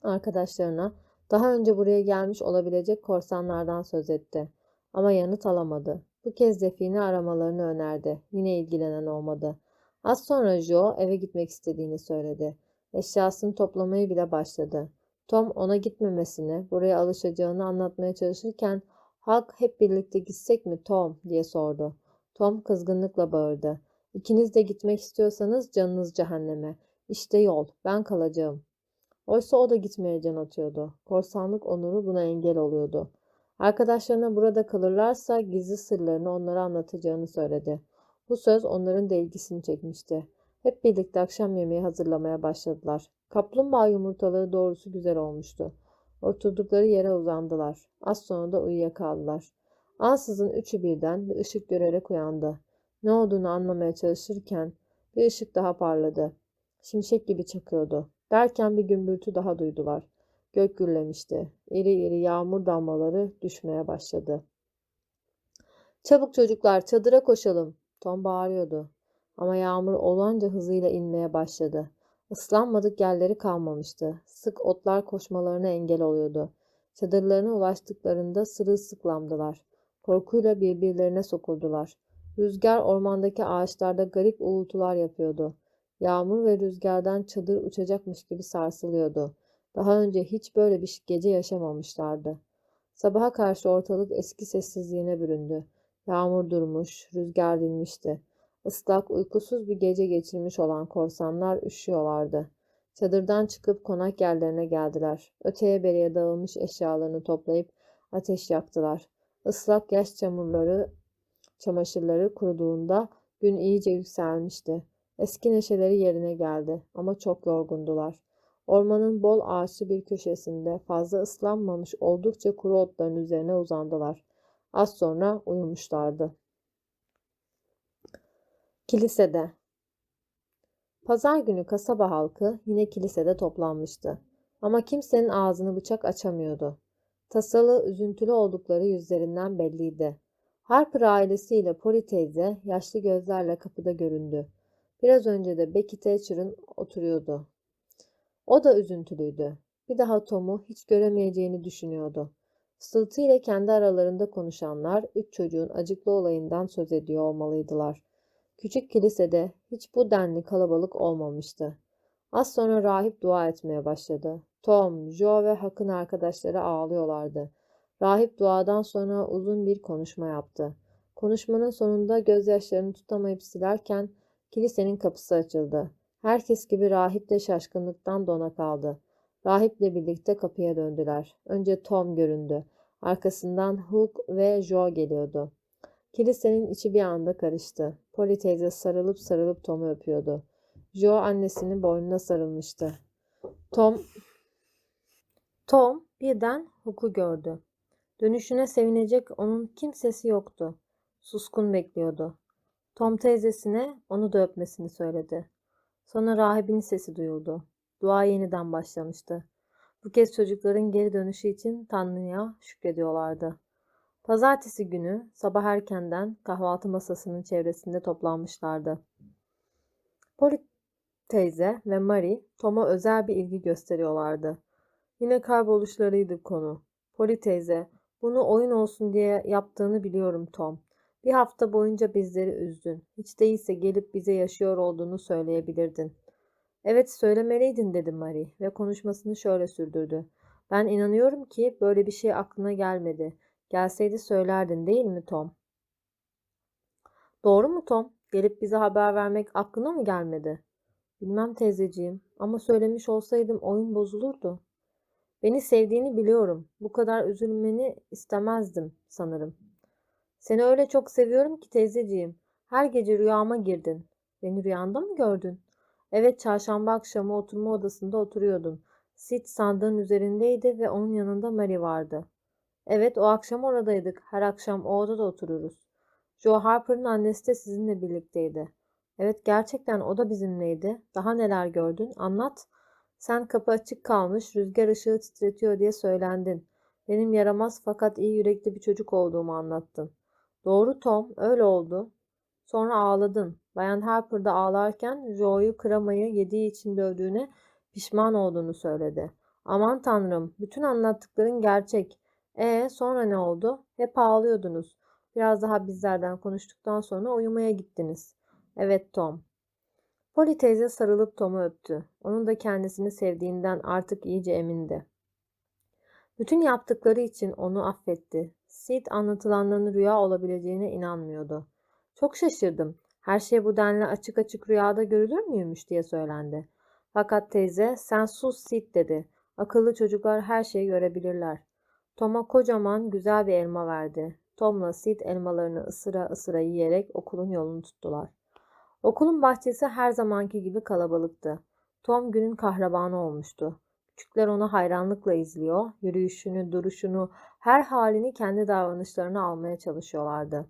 arkadaşlarına daha önce buraya gelmiş olabilecek korsanlardan söz etti. Ama yanıt alamadı. Bu kez Zefi'ni aramalarını önerdi. Yine ilgilenen olmadı. Az sonra Joe eve gitmek istediğini söyledi. Eşyasını toplamayı bile başladı. Tom ona gitmemesini, buraya alışacağını anlatmaya çalışırken Halk hep birlikte gitsek mi Tom diye sordu. Tom kızgınlıkla bağırdı. İkiniz de gitmek istiyorsanız canınız cehenneme. İşte yol, ben kalacağım. Oysa o da gitmeye can atıyordu. Korsanlık onuru buna engel oluyordu. Arkadaşlarına burada kalırlarsa gizli sırlarını onlara anlatacağını söyledi. Bu söz onların da ilgisini çekmişti. Hep birlikte akşam yemeği hazırlamaya başladılar. Kaplumbağa yumurtaları doğrusu güzel olmuştu. Oturdukları yere uzandılar. Az sonra da uyuyakaldılar. Ansızın üçü birden bir ışık görerek uyandı. Ne olduğunu anlamaya çalışırken bir ışık daha parladı. Şimşek gibi çakıyordu. Derken bir gümbürtü daha duydular. Gök gürlemişti. İri iri yağmur damlaları düşmeye başladı. Çabuk çocuklar çadıra koşalım. Tom bağırıyordu. Ama yağmur olanca hızıyla inmeye başladı. Islanmadık yerleri kalmamıştı. Sık otlar koşmalarına engel oluyordu. Çadırlarına ulaştıklarında sırılsıklamdılar. Korkuyla birbirlerine sokuldular. Rüzgar ormandaki ağaçlarda garip uğultular yapıyordu. Yağmur ve rüzgardan çadır uçacakmış gibi sarsılıyordu. Daha önce hiç böyle bir gece yaşamamışlardı. Sabaha karşı ortalık eski sessizliğine büründü. Yağmur durmuş, rüzgar dinmişti. Islak, uykusuz bir gece geçirmiş olan korsanlar üşüyorlardı. Çadırdan çıkıp konak yerlerine geldiler. Öteye beriye dağılmış eşyalarını toplayıp ateş yaktılar. Islak yaş çamurları, çamaşırları kuruduğunda gün iyice yükselmişti. Eski neşeleri yerine geldi ama çok yorgundular. Ormanın bol ağaçlı bir köşesinde fazla ıslanmamış oldukça kuru otların üzerine uzandılar. Az sonra uyumuşlardı. Kilisede Pazar günü kasaba halkı yine kilisede toplanmıştı. Ama kimsenin ağzını bıçak açamıyordu. Tasalı, üzüntülü oldukları yüzlerinden belliydi. Harper ailesiyle Polly teyze yaşlı gözlerle kapıda göründü. Biraz önce de Becky Thatcher'ın oturuyordu. O da üzüntülüydü. Bir daha Tom'u hiç göremeyeceğini düşünüyordu. Sıltı ile kendi aralarında konuşanlar üç çocuğun acıklı olayından söz ediyor olmalıydılar. Küçük kilisede hiç bu denli kalabalık olmamıştı. Az sonra rahip dua etmeye başladı. Tom, Joe ve Hak'ın arkadaşları ağlıyorlardı. Rahip duadan sonra uzun bir konuşma yaptı. Konuşmanın sonunda gözyaşlarını tutamayıp silerken kilisenin kapısı açıldı. Herkes gibi rahip de şaşkınlıktan dona kaldı. Rahiple birlikte kapıya döndüler. Önce Tom göründü. Arkasından Hook ve Joe geliyordu. Kilisenin içi bir anda karıştı. Polly teyze sarılıp sarılıp Tom'u öpüyordu. Joe annesinin boynuna sarılmıştı. Tom Tom birden Hook'u gördü. Dönüşüne sevinecek onun kimsesi yoktu. Suskun bekliyordu. Tom teyzesine onu da öpmesini söyledi. Sonra rahibin sesi duyuldu. Dua yeniden başlamıştı. Bu kez çocukların geri dönüşü için Tanrı'ya şükrediyorlardı. Pazartesi günü sabah erkenden kahvaltı masasının çevresinde toplanmışlardı. Polly teyze ve Mary Tom'a özel bir ilgi gösteriyorlardı. Yine kayboluşlarıydı konu. Polly teyze, bunu oyun olsun diye yaptığını biliyorum Tom. Bir hafta boyunca bizleri üzdün. Hiç değilse gelip bize yaşıyor olduğunu söyleyebilirdin. Evet söylemeliydin dedi Mary ve konuşmasını şöyle sürdürdü. Ben inanıyorum ki böyle bir şey aklına gelmedi. Gelseydi söylerdin değil mi Tom? Doğru mu Tom? Gelip bize haber vermek aklına mı gelmedi? Bilmem teyzeciğim ama söylemiş olsaydım oyun bozulurdu. Beni sevdiğini biliyorum. Bu kadar üzülmeni istemezdim sanırım. Seni öyle çok seviyorum ki teyzeciğim. Her gece rüyama girdin. Beni rüyanda mı gördün? Evet çarşamba akşamı oturma odasında oturuyordum. Sid sandığın üzerindeydi ve onun yanında Mary vardı. Evet o akşam oradaydık. Her akşam o odada otururuz. Joe Harper'ın annesi de sizinle birlikteydi. Evet gerçekten o da bizimleydi. Daha neler gördün? Anlat. Sen kapı açık kalmış, rüzgar ışığı titretiyor diye söylendin. Benim yaramaz fakat iyi yürekli bir çocuk olduğumu anlattın. Doğru Tom, öyle oldu. Sonra ağladın. Bayan Harper da ağlarken Joe'yu kıramayı yediği için dövdüğüne pişman olduğunu söyledi. Aman tanrım, bütün anlattıkların gerçek. E sonra ne oldu? Hep ağlıyordunuz. Biraz daha bizlerden konuştuktan sonra uyumaya gittiniz. Evet Tom. Polly teyze sarılıp Tom'u öptü. Onun da kendisini sevdiğinden artık iyice emindi. Bütün yaptıkları için onu affetti. Sid anlatılanların rüya olabileceğine inanmıyordu. Çok şaşırdım. Her şey bu denli açık açık rüyada görülür müymüş diye söylendi. Fakat teyze sen sus Sid dedi. Akıllı çocuklar her şeyi görebilirler. Tom'a kocaman güzel bir elma verdi. Tom'la Sid elmalarını ısıra ısıra yiyerek okulun yolunu tuttular. Okulun bahçesi her zamanki gibi kalabalıktı. Tom günün kahramanı olmuştu. Küçükler onu hayranlıkla izliyor, yürüyüşünü, duruşunu, her halini kendi davranışlarına almaya çalışıyorlardı.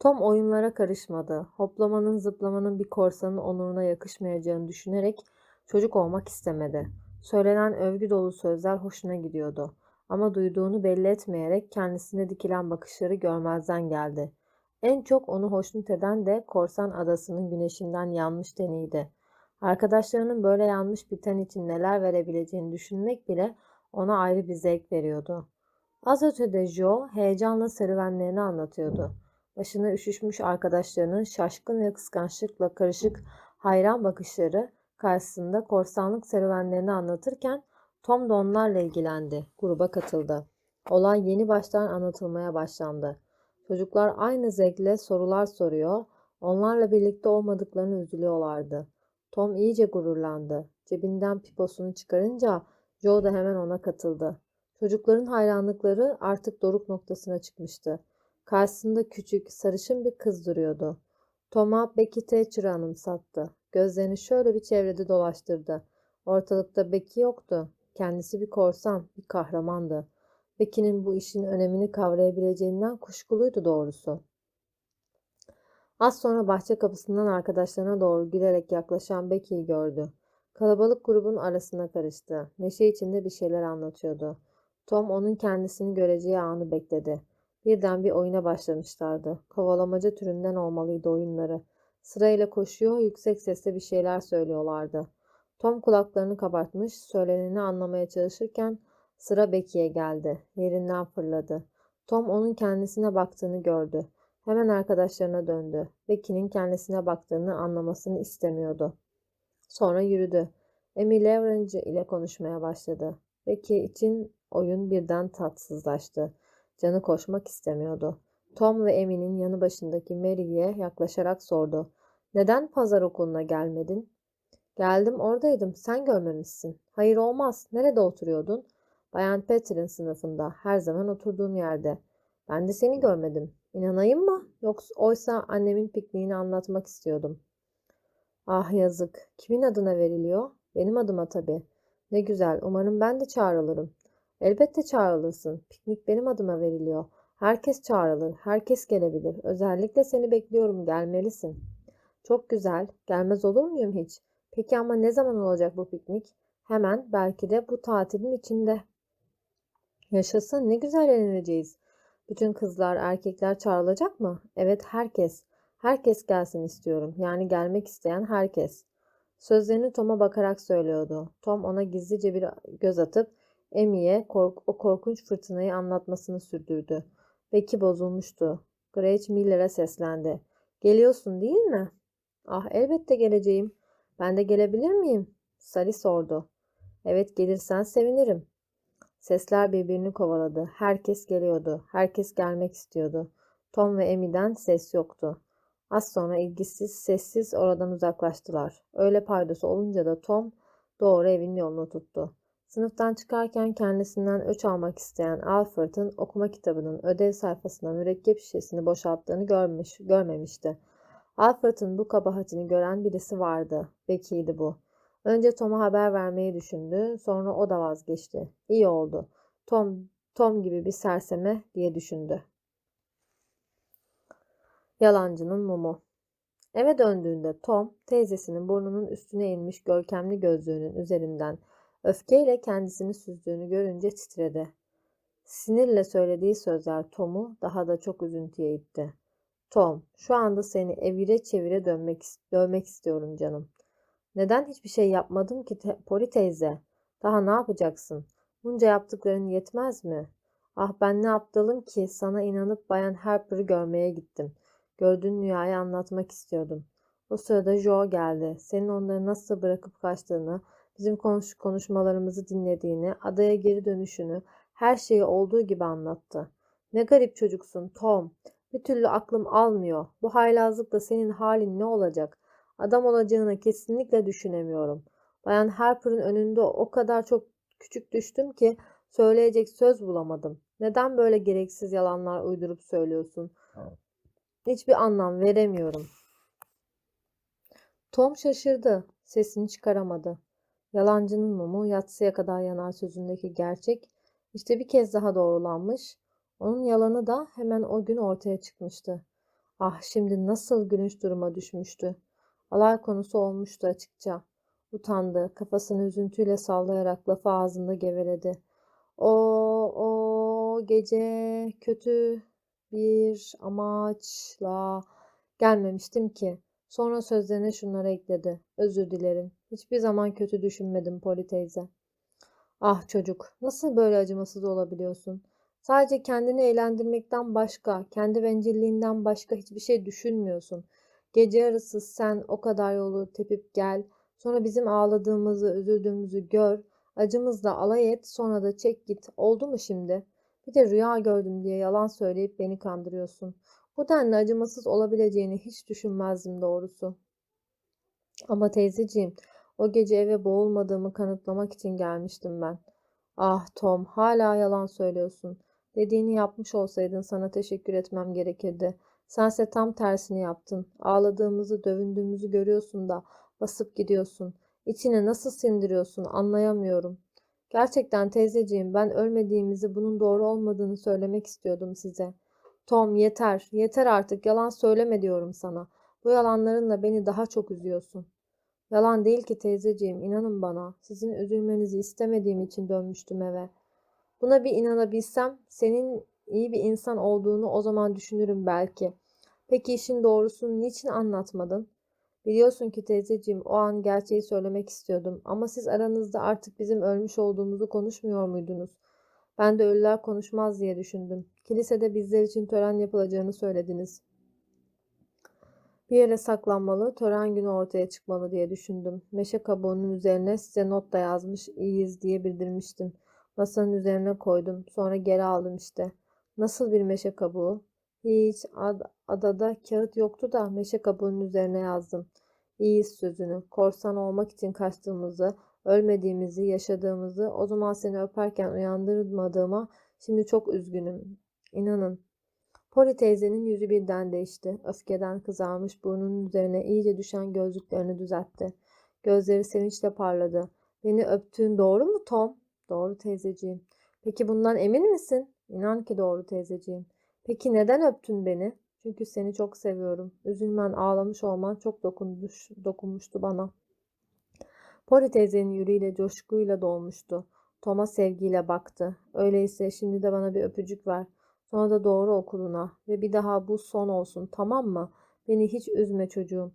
Tom oyunlara karışmadı. Hoplamanın zıplamanın bir korsanın onuruna yakışmayacağını düşünerek çocuk olmak istemedi. Söylenen övgü dolu sözler hoşuna gidiyordu. Ama duyduğunu belli etmeyerek kendisine dikilen bakışları görmezden geldi. En çok onu hoşnut eden de Korsan Adası'nın güneşinden yanmış teniydi. Arkadaşlarının böyle yanmış bir ten için neler verebileceğini düşünmek bile ona ayrı bir zevk veriyordu. Az ötede Joe heyecanla serüvenlerini anlatıyordu. Başına üşüşmüş arkadaşlarının şaşkın ve kıskançlıkla karışık hayran bakışları karşısında korsanlık serüvenlerini anlatırken Tom da onlarla ilgilendi. Gruba katıldı. Olay yeni baştan anlatılmaya başlandı. Çocuklar aynı zevkle sorular soruyor, onlarla birlikte olmadıklarını üzülüyorlardı. Tom iyice gururlandı. Cebinden piposunu çıkarınca Joe da hemen ona katıldı. Çocukların hayranlıkları artık doruk noktasına çıkmıştı. Karşısında küçük, sarışın bir kız duruyordu. Tom'a Becky Thatcher'ı anımsattı. Gözlerini şöyle bir çevrede dolaştırdı. Ortalıkta Becky yoktu. Kendisi bir korsan, bir kahramandı. Becky'nin bu işin önemini kavrayabileceğinden kuşkuluydu doğrusu. Az sonra bahçe kapısından arkadaşlarına doğru gülerek yaklaşan Becky'yi gördü. Kalabalık grubun arasına karıştı. Neşe içinde bir şeyler anlatıyordu. Tom onun kendisini göreceği anı bekledi. Birden bir oyuna başlamışlardı. Kovalamaca türünden olmalıydı oyunları. Sırayla koşuyor, yüksek sesle bir şeyler söylüyorlardı. Tom kulaklarını kabartmış, söyleneni anlamaya çalışırken sıra Becky'ye geldi. Yerinden fırladı. Tom onun kendisine baktığını gördü. Hemen arkadaşlarına döndü. Becky'nin kendisine baktığını anlamasını istemiyordu. Sonra yürüdü. Emily Lawrence ile konuşmaya başladı. Becky için oyun birden tatsızlaştı. Canı koşmak istemiyordu. Tom ve Emmy'nin yanı başındaki Mary'ye yaklaşarak sordu. Neden pazar okuluna gelmedin? Geldim oradaydım. Sen görmemişsin. Hayır olmaz. Nerede oturuyordun? Bayan Petter'in sınıfında. Her zaman oturduğum yerde. Ben de seni görmedim. İnanayım mı? Yoksa oysa annemin pikniğini anlatmak istiyordum. Ah yazık. Kimin adına veriliyor? Benim adıma tabii. Ne güzel. Umarım ben de çağrılırım. Elbette çağrılırsın. Piknik benim adıma veriliyor. Herkes çağrılır. Herkes gelebilir. Özellikle seni bekliyorum. Gelmelisin. Çok güzel. Gelmez olur muyum hiç? Peki ama ne zaman olacak bu piknik? Hemen belki de bu tatilin içinde. Yaşasın ne güzel eğleneceğiz. Bütün kızlar, erkekler çağrılacak mı? Evet herkes. Herkes gelsin istiyorum. Yani gelmek isteyen herkes. Sözlerini Tom'a bakarak söylüyordu. Tom ona gizlice bir göz atıp Emmy'ye kork- o korkunç fırtınayı anlatmasını sürdürdü. Becky bozulmuştu. Gretchen Miller'a seslendi. Geliyorsun değil mi? Ah elbette geleceğim. Ben de gelebilir miyim? Sally sordu. Evet gelirsen sevinirim. Sesler birbirini kovaladı. Herkes geliyordu. Herkes gelmek istiyordu. Tom ve Emmy'den ses yoktu. Az sonra ilgisiz, sessiz oradan uzaklaştılar. Öğle paydosu olunca da Tom doğru evin yolunu tuttu. Sınıftan çıkarken kendisinden öç almak isteyen Alfred'ın okuma kitabının ödev sayfasına mürekkep şişesini boşalttığını görmüş, görmemişti. Alfred'ın bu kabahatini gören birisi vardı. Becky'ydi bu. Önce Tom'a haber vermeyi düşündü. Sonra o da vazgeçti. İyi oldu. Tom, Tom gibi bir serseme diye düşündü. Yalancının mumu. Eve döndüğünde Tom, teyzesinin burnunun üstüne inmiş görkemli gözlüğünün üzerinden öfkeyle kendisini süzdüğünü görünce titredi. Sinirle söylediği sözler Tom'u daha da çok üzüntüye itti. Tom, şu anda seni evire çevire dönmek, dövmek istiyorum canım. Neden hiçbir şey yapmadım ki te- Poli teyze? Daha ne yapacaksın? Bunca yaptıkların yetmez mi? Ah ben ne aptalım ki sana inanıp Bayan Harper'ı görmeye gittim. Gördüğün rüyayı anlatmak istiyordum. O sırada Joe geldi. Senin onları nasıl bırakıp kaçtığını, bizim konuş konuşmalarımızı dinlediğini, adaya geri dönüşünü, her şeyi olduğu gibi anlattı. Ne garip çocuksun Tom. Bir türlü aklım almıyor. Bu haylazlıkla senin halin ne olacak? Adam olacağını kesinlikle düşünemiyorum. Bayan Harper'ın önünde o kadar çok küçük düştüm ki söyleyecek söz bulamadım. Neden böyle gereksiz yalanlar uydurup söylüyorsun? Hiçbir anlam veremiyorum. Tom şaşırdı. Sesini çıkaramadı. Yalancının mumu yatsıya kadar yanar sözündeki gerçek işte bir kez daha doğrulanmış. Onun yalanı da hemen o gün ortaya çıkmıştı. Ah şimdi nasıl gülünç duruma düşmüştü. Alay konusu olmuştu açıkça. Utandı. Kafasını üzüntüyle sallayarak lafı ağzında geveledi. O, o gece kötü bir amaçla gelmemiştim ki. Sonra sözlerine şunları ekledi. Özür dilerim. Hiçbir zaman kötü düşünmedim Poli teyze. Ah çocuk, nasıl böyle acımasız olabiliyorsun? Sadece kendini eğlendirmekten başka, kendi bencilliğinden başka hiçbir şey düşünmüyorsun. Gece yarısı sen o kadar yolu tepip gel, sonra bizim ağladığımızı, üzüldüğümüzü gör, acımızla alay et, sonra da çek git. Oldu mu şimdi? Bir de rüya gördüm diye yalan söyleyip beni kandırıyorsun. Bu denli acımasız olabileceğini hiç düşünmezdim doğrusu. Ama teyzeciğim, o gece eve boğulmadığımı kanıtlamak için gelmiştim ben. Ah Tom, hala yalan söylüyorsun. Dediğini yapmış olsaydın sana teşekkür etmem gerekirdi. Sense tam tersini yaptın. Ağladığımızı, dövündüğümüzü görüyorsun da basıp gidiyorsun. İçine nasıl sindiriyorsun anlayamıyorum. Gerçekten teyzeciğim ben ölmediğimizi bunun doğru olmadığını söylemek istiyordum size. Tom yeter, yeter artık yalan söyleme diyorum sana. Bu yalanlarınla beni daha çok üzüyorsun. Yalan değil ki teyzeciğim, inanın bana. Sizin üzülmenizi istemediğim için dönmüştüm eve. Buna bir inanabilsem, senin iyi bir insan olduğunu o zaman düşünürüm belki. Peki işin doğrusunu niçin anlatmadın? Biliyorsun ki teyzeciğim, o an gerçeği söylemek istiyordum. Ama siz aranızda artık bizim ölmüş olduğumuzu konuşmuyor muydunuz? Ben de ölüler konuşmaz diye düşündüm. Kilisede bizler için tören yapılacağını söylediniz. Bir yere saklanmalı, tören günü ortaya çıkmalı diye düşündüm. Meşe kabuğunun üzerine size not da yazmış, iyiyiz diye bildirmiştim. Masanın üzerine koydum, sonra geri aldım işte. Nasıl bir meşe kabuğu? Hiç, ad- adada kağıt yoktu da meşe kabuğunun üzerine yazdım. İyiyiz sözünü, korsan olmak için kaçtığımızı, ölmediğimizi, yaşadığımızı, o zaman seni öperken uyandırmadığıma şimdi çok üzgünüm. İnanın. Polly teyzenin yüzü birden değişti. Öfkeden kızarmış burnunun üzerine iyice düşen gözlüklerini düzeltti. Gözleri sevinçle parladı. Beni öptüğün doğru mu Tom? Doğru teyzeciğim. Peki bundan emin misin? İnan ki doğru teyzeciğim. Peki neden öptün beni? Çünkü seni çok seviyorum. Üzülmen, ağlamış olman çok dokunmuş, dokunmuştu bana. Polly teyzenin yüreğiyle coşkuyla dolmuştu. Tom'a sevgiyle baktı. Öyleyse şimdi de bana bir öpücük ver. Sonra da doğru okuluna ve bir daha bu son olsun tamam mı? Beni hiç üzme çocuğum.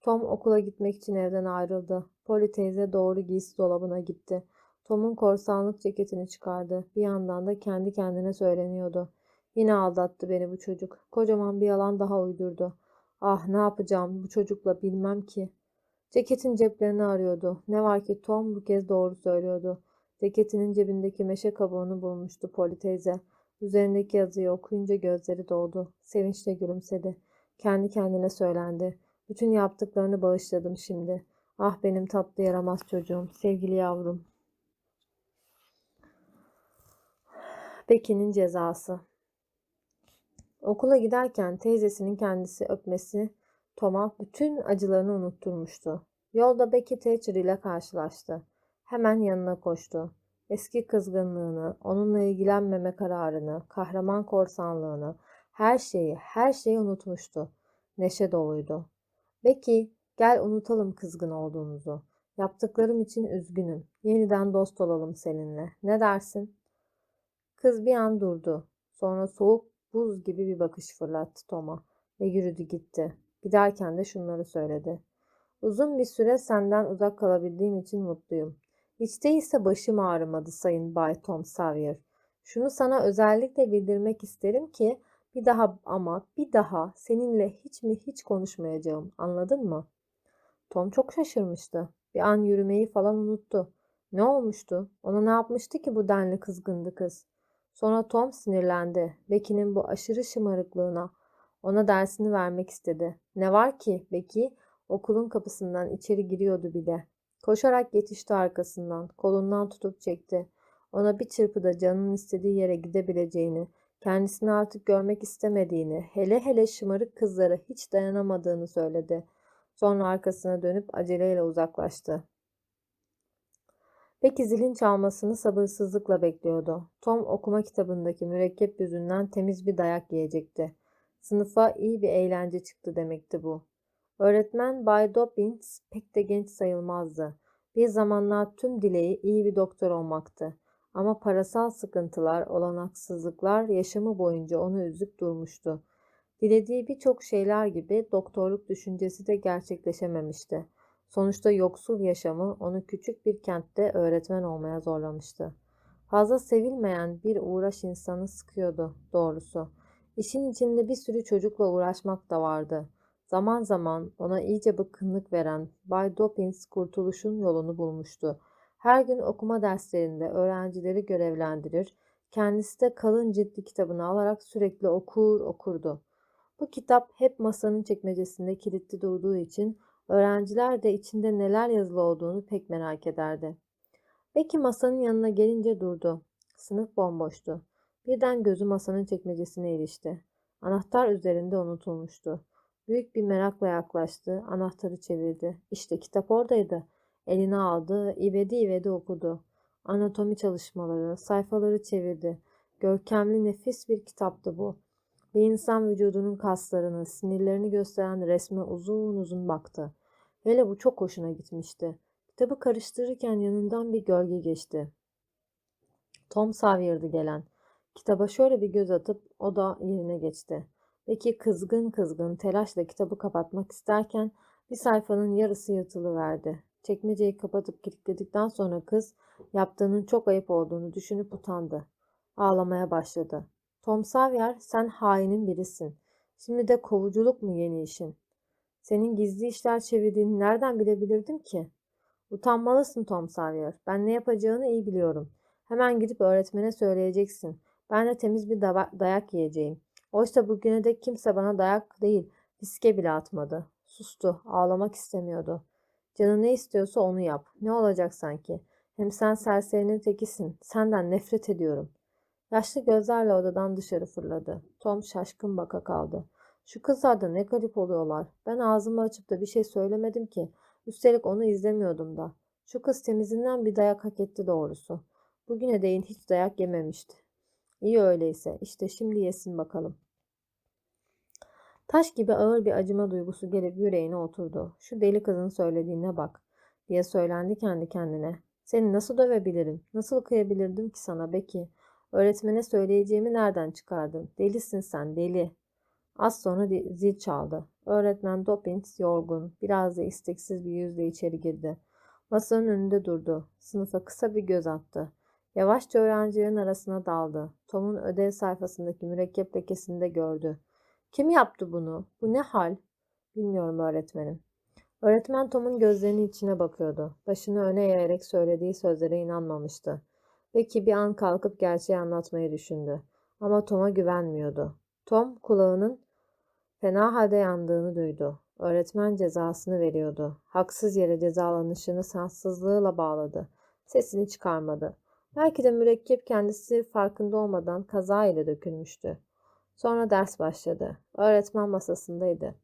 Tom okula gitmek için evden ayrıldı. Polly teyze doğru giysi dolabına gitti. Tom'un korsanlık ceketini çıkardı. Bir yandan da kendi kendine söyleniyordu. Yine aldattı beni bu çocuk. Kocaman bir yalan daha uydurdu. Ah ne yapacağım bu çocukla bilmem ki. Ceketin ceplerini arıyordu. Ne var ki Tom bu kez doğru söylüyordu. Ceketinin cebindeki meşe kabuğunu bulmuştu Polly teyze. Üzerindeki yazıyı okuyunca gözleri doldu. Sevinçle gülümsedi. Kendi kendine söylendi. Bütün yaptıklarını bağışladım şimdi. Ah benim tatlı yaramaz çocuğum, sevgili yavrum. Becky'nin cezası. Okula giderken teyzesinin kendisi öpmesi Tom'a bütün acılarını unutturmuştu. Yolda Becky Thatcher ile karşılaştı. Hemen yanına koştu. Eski kızgınlığını, onunla ilgilenmeme kararını, kahraman korsanlığını, her şeyi, her şeyi unutmuştu. Neşe doluydu. Becky, gel unutalım kızgın olduğumuzu. Yaptıklarım için üzgünüm. Yeniden dost olalım seninle. Ne dersin? Kız bir an durdu. Sonra soğuk buz gibi bir bakış fırlattı Tom'a ve yürüdü gitti. Giderken de şunları söyledi. Uzun bir süre senden uzak kalabildiğim için mutluyum. Hiç değilse başım ağrımadı Sayın Bay Tom Sawyer. Şunu sana özellikle bildirmek isterim ki bir daha ama bir daha seninle hiç mi hiç konuşmayacağım. Anladın mı? Tom çok şaşırmıştı. Bir an yürümeyi falan unuttu. Ne olmuştu? Ona ne yapmıştı ki bu denli kızgındı kız? Sonra Tom sinirlendi. Becky'nin bu aşırı şımarıklığına. Ona dersini vermek istedi. Ne var ki Becky okulun kapısından içeri giriyordu bile. Koşarak yetişti arkasından. Kolundan tutup çekti. Ona bir çırpıda canının istediği yere gidebileceğini, kendisini artık görmek istemediğini, hele hele şımarık kızlara hiç dayanamadığını söyledi. Sonra arkasına dönüp aceleyle uzaklaştı. Peki zilin çalmasını sabırsızlıkla bekliyordu. Tom okuma kitabındaki mürekkep yüzünden temiz bir dayak yiyecekti. Sınıfa iyi bir eğlence çıktı demekti bu. Öğretmen Bay Dobbins pek de genç sayılmazdı. Bir zamanlar tüm dileği iyi bir doktor olmaktı. Ama parasal sıkıntılar, olanaksızlıklar yaşamı boyunca onu üzüp durmuştu. Dilediği birçok şeyler gibi doktorluk düşüncesi de gerçekleşememişti. Sonuçta yoksul yaşamı onu küçük bir kentte öğretmen olmaya zorlamıştı. Fazla sevilmeyen bir uğraş insanı sıkıyordu doğrusu. İşin içinde bir sürü çocukla uğraşmak da vardı. Zaman zaman ona iyice bıkkınlık veren Bay Dobbins kurtuluşun yolunu bulmuştu. Her gün okuma derslerinde öğrencileri görevlendirir, kendisi de kalın ciddi kitabını alarak sürekli okur okurdu. Bu kitap hep masanın çekmecesinde kilitli durduğu için öğrenciler de içinde neler yazılı olduğunu pek merak ederdi. Becky masanın yanına gelince durdu. Sınıf bomboştu. Birden gözü masanın çekmecesine ilişti. Anahtar üzerinde unutulmuştu. Büyük bir merakla yaklaştı, anahtarı çevirdi. İşte kitap oradaydı. Eline aldı, ivedi ivedi okudu. Anatomi çalışmaları, sayfaları çevirdi. Görkemli nefis bir kitaptı bu. Bir insan vücudunun kaslarını, sinirlerini gösteren resme uzun uzun baktı. Hele bu çok hoşuna gitmişti. Kitabı karıştırırken yanından bir gölge geçti. Tom Sawyer'dı gelen. Kitaba şöyle bir göz atıp o da yerine geçti. Peki kızgın kızgın telaşla kitabı kapatmak isterken bir sayfanın yarısı yırtılıverdi. Çekmeceyi kapatıp kilitledikten sonra kız yaptığının çok ayıp olduğunu düşünüp utandı. Ağlamaya başladı. Tom Sawyer sen hainin birisin. Şimdi de kovuculuk mu yeni işin? Senin gizli işler çevirdiğini nereden bilebilirdim ki? Utanmalısın Tom Sawyer. Ben ne yapacağını iyi biliyorum. Hemen gidip öğretmene söyleyeceksin. Ben de temiz bir dayak yiyeceğim. Oysa bugüne dek kimse bana dayak değil, fiske bile atmadı. Sustu, ağlamak istemiyordu. Canı ne istiyorsa onu yap. Ne olacak sanki? Hem sen serserinin tekisin. Senden nefret ediyorum. Yaşlı gözlerle odadan dışarı fırladı. Tom şaşkın baka kaldı. Şu kızlar da ne garip oluyorlar. Ben ağzımı açıp da bir şey söylemedim ki. Üstelik onu izlemiyordum da. Şu kız temizinden bir dayak hak etti doğrusu. Bugüne değin hiç dayak yememişti. İyi öyleyse. İşte şimdi yesin bakalım. Taş gibi ağır bir acıma duygusu gelip yüreğine oturdu. Şu deli kızın söylediğine bak diye söylendi kendi kendine. Seni nasıl dövebilirim? Nasıl kıyabilirdim ki sana Becky? Öğretmene söyleyeceğimi nereden çıkardın? Delisin sen, deli. Az sonra zil çaldı. Öğretmen Dobbins yorgun, biraz da isteksiz bir yüzle içeri girdi. Masanın önünde durdu. Sınıfa kısa bir göz attı. Yavaşça öğrencilerin arasına daldı. Tom'un ödev sayfasındaki mürekkep lekesini de gördü. Kim yaptı bunu? Bu ne hal? Bilmiyorum öğretmenim. Öğretmen Tom'un gözlerinin içine bakıyordu. Başını öne eğerek söylediği sözlere inanmamıştı. Becky bir an kalkıp gerçeği anlatmayı düşündü. Ama Tom'a güvenmiyordu. Tom kulağının fena halde yandığını duydu. Öğretmen cezasını veriyordu. Haksız yere cezalanışını sansızlığıyla bağladı. Sesini çıkarmadı. Belki de mürekkep kendisi farkında olmadan kaza ile dökülmüştü. Sonra ders başladı. Öğretmen masasındaydı.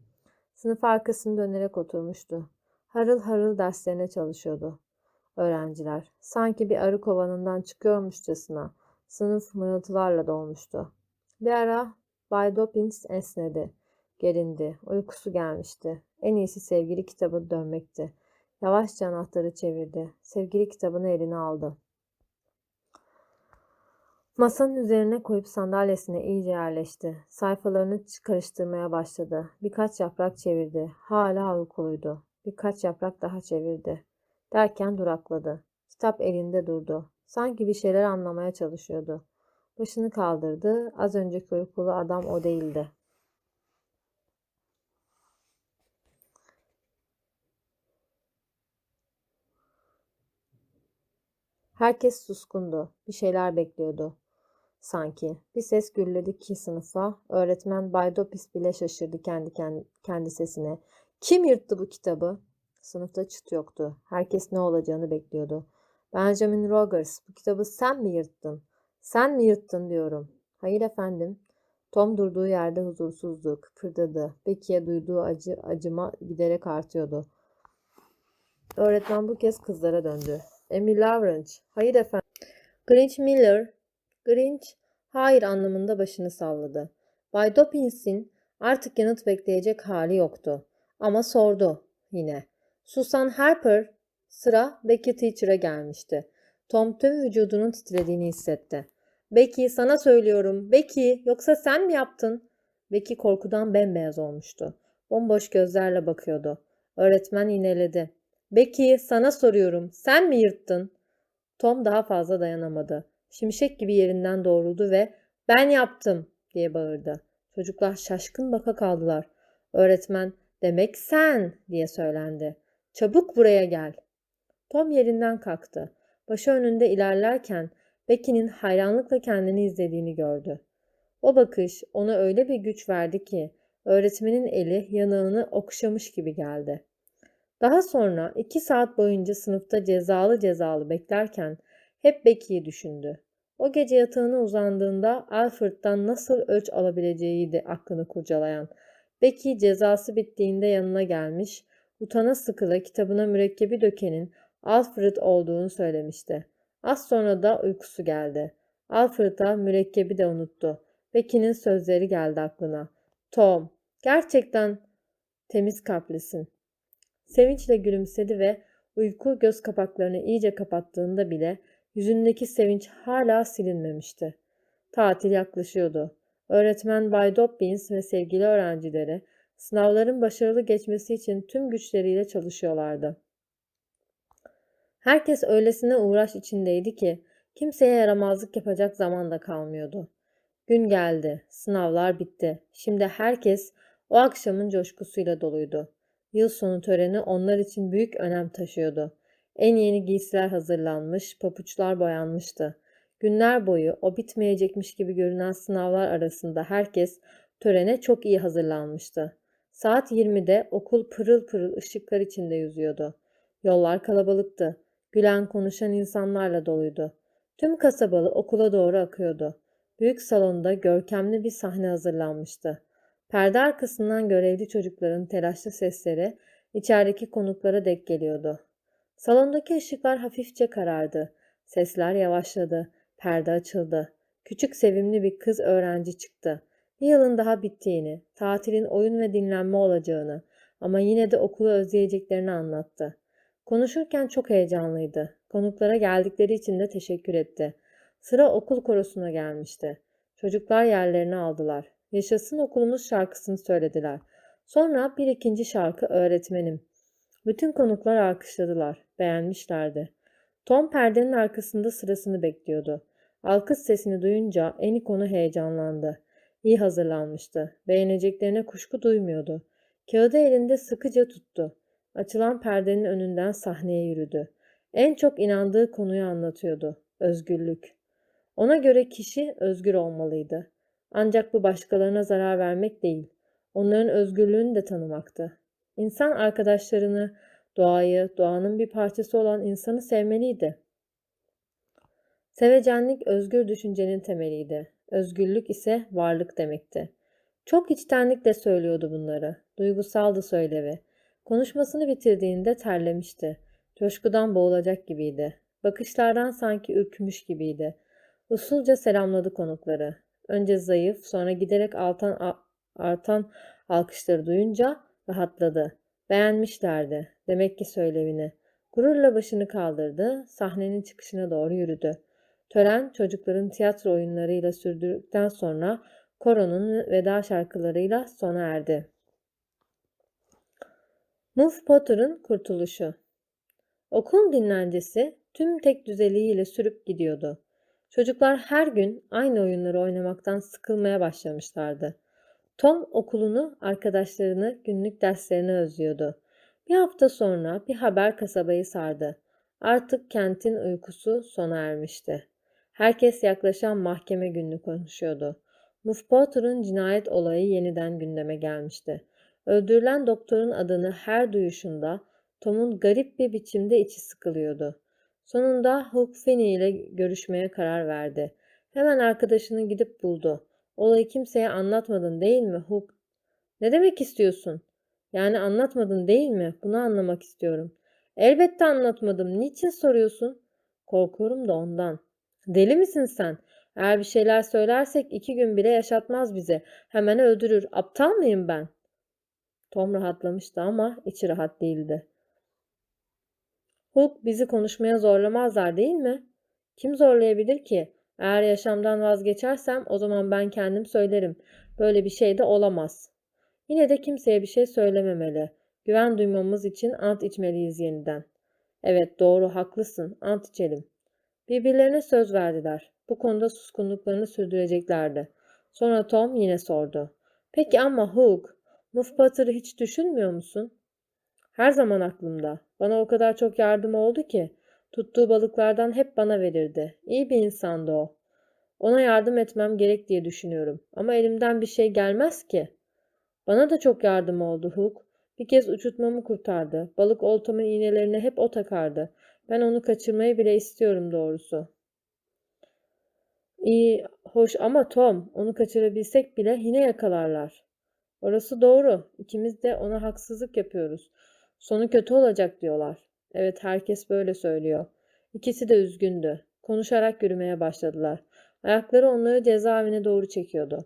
Sınıf arkasını dönerek oturmuştu. Harıl harıl derslerine çalışıyordu. Öğrenciler sanki bir arı kovanından çıkıyormuşçasına sınıf mırıltılarla dolmuştu. Bir ara Bay Dobbins esnedi. Gerindi. Uykusu gelmişti. En iyisi sevgili kitabı dönmekti. Yavaşça anahtarı çevirdi. Sevgili kitabını eline aldı. Masanın üzerine koyup sandalyesine iyice yerleşti. Sayfalarını karıştırmaya başladı. Birkaç yaprak çevirdi. Hala uykuluydu. Birkaç yaprak daha çevirdi. Derken durakladı. Kitap elinde durdu. Sanki bir şeyler anlamaya çalışıyordu. Başını kaldırdı. Az önceki uykulu adam o değildi. Herkes suskundu. Bir şeyler bekliyordu. Sanki. Bir ses gürledi ki sınıfa. Öğretmen Bay Dopis bile şaşırdı kendi, kendi, sesine. Kim yırttı bu kitabı? Sınıfta çıt yoktu. Herkes ne olacağını bekliyordu. Benjamin Rogers, bu kitabı sen mi yırttın? Sen mi yırttın diyorum. Hayır efendim. Tom durduğu yerde huzursuzdu, kıpırdadı. Becky'ye duyduğu acı, acıma giderek artıyordu. Öğretmen bu kez kızlara döndü. Emily Lawrence, hayır efendim. Grinch Miller, Grinch, hayır anlamında başını salladı. Bay Doppins'in artık yanıt bekleyecek hali yoktu. Ama sordu yine. Susan Harper, sıra Becky Teacher'a gelmişti. Tom tüm vücudunun titrediğini hissetti. Becky sana söylüyorum. Becky yoksa sen mi yaptın? Becky korkudan bembeyaz olmuştu. Bomboş gözlerle bakıyordu. Öğretmen ineledi. Becky sana soruyorum. Sen mi yırttın? Tom daha fazla dayanamadı. Şimşek gibi yerinden doğruldu ve ben yaptım diye bağırdı. Çocuklar şaşkın baka kaldılar. Öğretmen demek sen diye söylendi. Çabuk buraya gel. Tom yerinden kalktı. Başı önünde ilerlerken Becky'nin hayranlıkla kendini izlediğini gördü. O bakış ona öyle bir güç verdi ki öğretmenin eli yanağını okşamış gibi geldi. Daha sonra iki saat boyunca sınıfta cezalı cezalı beklerken hep Becky'yi düşündü. O gece yatağına uzandığında Alfred'dan nasıl ölç alabileceğiydi aklını kurcalayan. Becky cezası bittiğinde yanına gelmiş, utana sıkıla kitabına mürekkebi dökenin Alfred olduğunu söylemişti. Az sonra da uykusu geldi. Alfred'a mürekkebi de unuttu. Becky'nin sözleri geldi aklına. Tom, gerçekten temiz kalplisin. Sevinçle gülümsedi ve uyku göz kapaklarını iyice kapattığında bile yüzündeki sevinç hala silinmemişti. Tatil yaklaşıyordu. Öğretmen Bay Dobbins ve sevgili öğrencileri sınavların başarılı geçmesi için tüm güçleriyle çalışıyorlardı. Herkes öylesine uğraş içindeydi ki kimseye yaramazlık yapacak zaman da kalmıyordu. Gün geldi, sınavlar bitti. Şimdi herkes o akşamın coşkusuyla doluydu. Yıl sonu töreni onlar için büyük önem taşıyordu. En yeni giysiler hazırlanmış, papuçlar boyanmıştı. Günler boyu o bitmeyecekmiş gibi görünen sınavlar arasında herkes törene çok iyi hazırlanmıştı. Saat 20'de okul pırıl pırıl ışıklar içinde yüzüyordu. Yollar kalabalıktı. Gülen konuşan insanlarla doluydu. Tüm kasabalı okula doğru akıyordu. Büyük salonda görkemli bir sahne hazırlanmıştı. Perde arkasından görevli çocukların telaşlı sesleri içerideki konuklara dek geliyordu. Salondaki ışıklar hafifçe karardı. Sesler yavaşladı. Perde açıldı. Küçük sevimli bir kız öğrenci çıktı. Bir yılın daha bittiğini, tatilin oyun ve dinlenme olacağını ama yine de okulu özleyeceklerini anlattı. Konuşurken çok heyecanlıydı. Konuklara geldikleri için de teşekkür etti. Sıra okul korosuna gelmişti. Çocuklar yerlerini aldılar. Yaşasın okulumuz şarkısını söylediler. Sonra bir ikinci şarkı öğretmenim. Bütün konuklar alkışladılar. Beğenmişlerdi. Tom perdenin arkasında sırasını bekliyordu. Alkış sesini duyunca Enikonu heyecanlandı. İyi hazırlanmıştı. Beğeneceklerine kuşku duymuyordu. Kağıdı elinde sıkıca tuttu. Açılan perdenin önünden sahneye yürüdü. En çok inandığı konuyu anlatıyordu. Özgürlük. Ona göre kişi özgür olmalıydı. Ancak bu başkalarına zarar vermek değil. Onların özgürlüğünü de tanımaktı. İnsan arkadaşlarını, doğayı, doğanın bir parçası olan insanı sevmeliydi. Sevecenlik özgür düşüncenin temeliydi. Özgürlük ise varlık demekti. Çok içtenlikle söylüyordu bunları. Duygusaldı söylevi. Konuşmasını bitirdiğinde terlemişti. Coşkudan boğulacak gibiydi. Bakışlardan sanki ürkmüş gibiydi. Usulca selamladı konukları. Önce zayıf, sonra giderek altan, artan alkışları duyunca rahatladı. Beğenmişlerdi. Demek ki söylevini. Gururla başını kaldırdı, sahnenin çıkışına doğru yürüdü. Tören çocukların tiyatro oyunlarıyla sürdürdükten sonra koronun veda şarkılarıyla sona erdi. Muff Potter'ın kurtuluşu Okul dinlencesi tüm tek düzeliğiyle sürüp gidiyordu. Çocuklar her gün aynı oyunları oynamaktan sıkılmaya başlamışlardı. Tom okulunu, arkadaşlarını, günlük derslerini özlüyordu. Bir hafta sonra bir haber kasabayı sardı. Artık kentin uykusu sona ermişti. Herkes yaklaşan mahkeme gününü konuşuyordu. Muff Potter'ın cinayet olayı yeniden gündeme gelmişti. Öldürülen doktorun adını her duyuşunda Tom'un garip bir biçimde içi sıkılıyordu. Sonunda Hook Finney ile görüşmeye karar verdi. Hemen arkadaşını gidip buldu. Olayı kimseye anlatmadın değil mi Hook? Ne demek istiyorsun? Yani anlatmadın değil mi? Bunu anlamak istiyorum. Elbette anlatmadım. Niçin soruyorsun? Korkuyorum da ondan. Deli misin sen? Eğer bir şeyler söylersek iki gün bile yaşatmaz bize. Hemen öldürür. Aptal mıyım ben? Tom rahatlamıştı ama içi rahat değildi. Hook bizi konuşmaya zorlamazlar değil mi? Kim zorlayabilir ki? Eğer yaşamdan vazgeçersem o zaman ben kendim söylerim. Böyle bir şey de olamaz. Yine de kimseye bir şey söylememeli. Güven duymamız için ant içmeliyiz yeniden. Evet doğru haklısın ant içelim. Birbirlerine söz verdiler. Bu konuda suskunluklarını sürdüreceklerdi. Sonra Tom yine sordu. Peki ama Hook, Muff Potter'ı hiç düşünmüyor musun? Her zaman aklımda. Bana o kadar çok yardım oldu ki. Tuttuğu balıklardan hep bana verirdi. İyi bir insandı o. Ona yardım etmem gerek diye düşünüyorum. Ama elimden bir şey gelmez ki. Bana da çok yardım oldu Hook. Bir kez uçurtmamı kurtardı. Balık oltamın iğnelerine hep o takardı. Ben onu kaçırmayı bile istiyorum doğrusu. İyi, hoş ama Tom, onu kaçırabilsek bile yine yakalarlar. Orası doğru. İkimiz de ona haksızlık yapıyoruz. Sonu kötü olacak diyorlar. Evet, herkes böyle söylüyor. İkisi de üzgündü. Konuşarak yürümeye başladılar. Ayakları onları cezaevine doğru çekiyordu.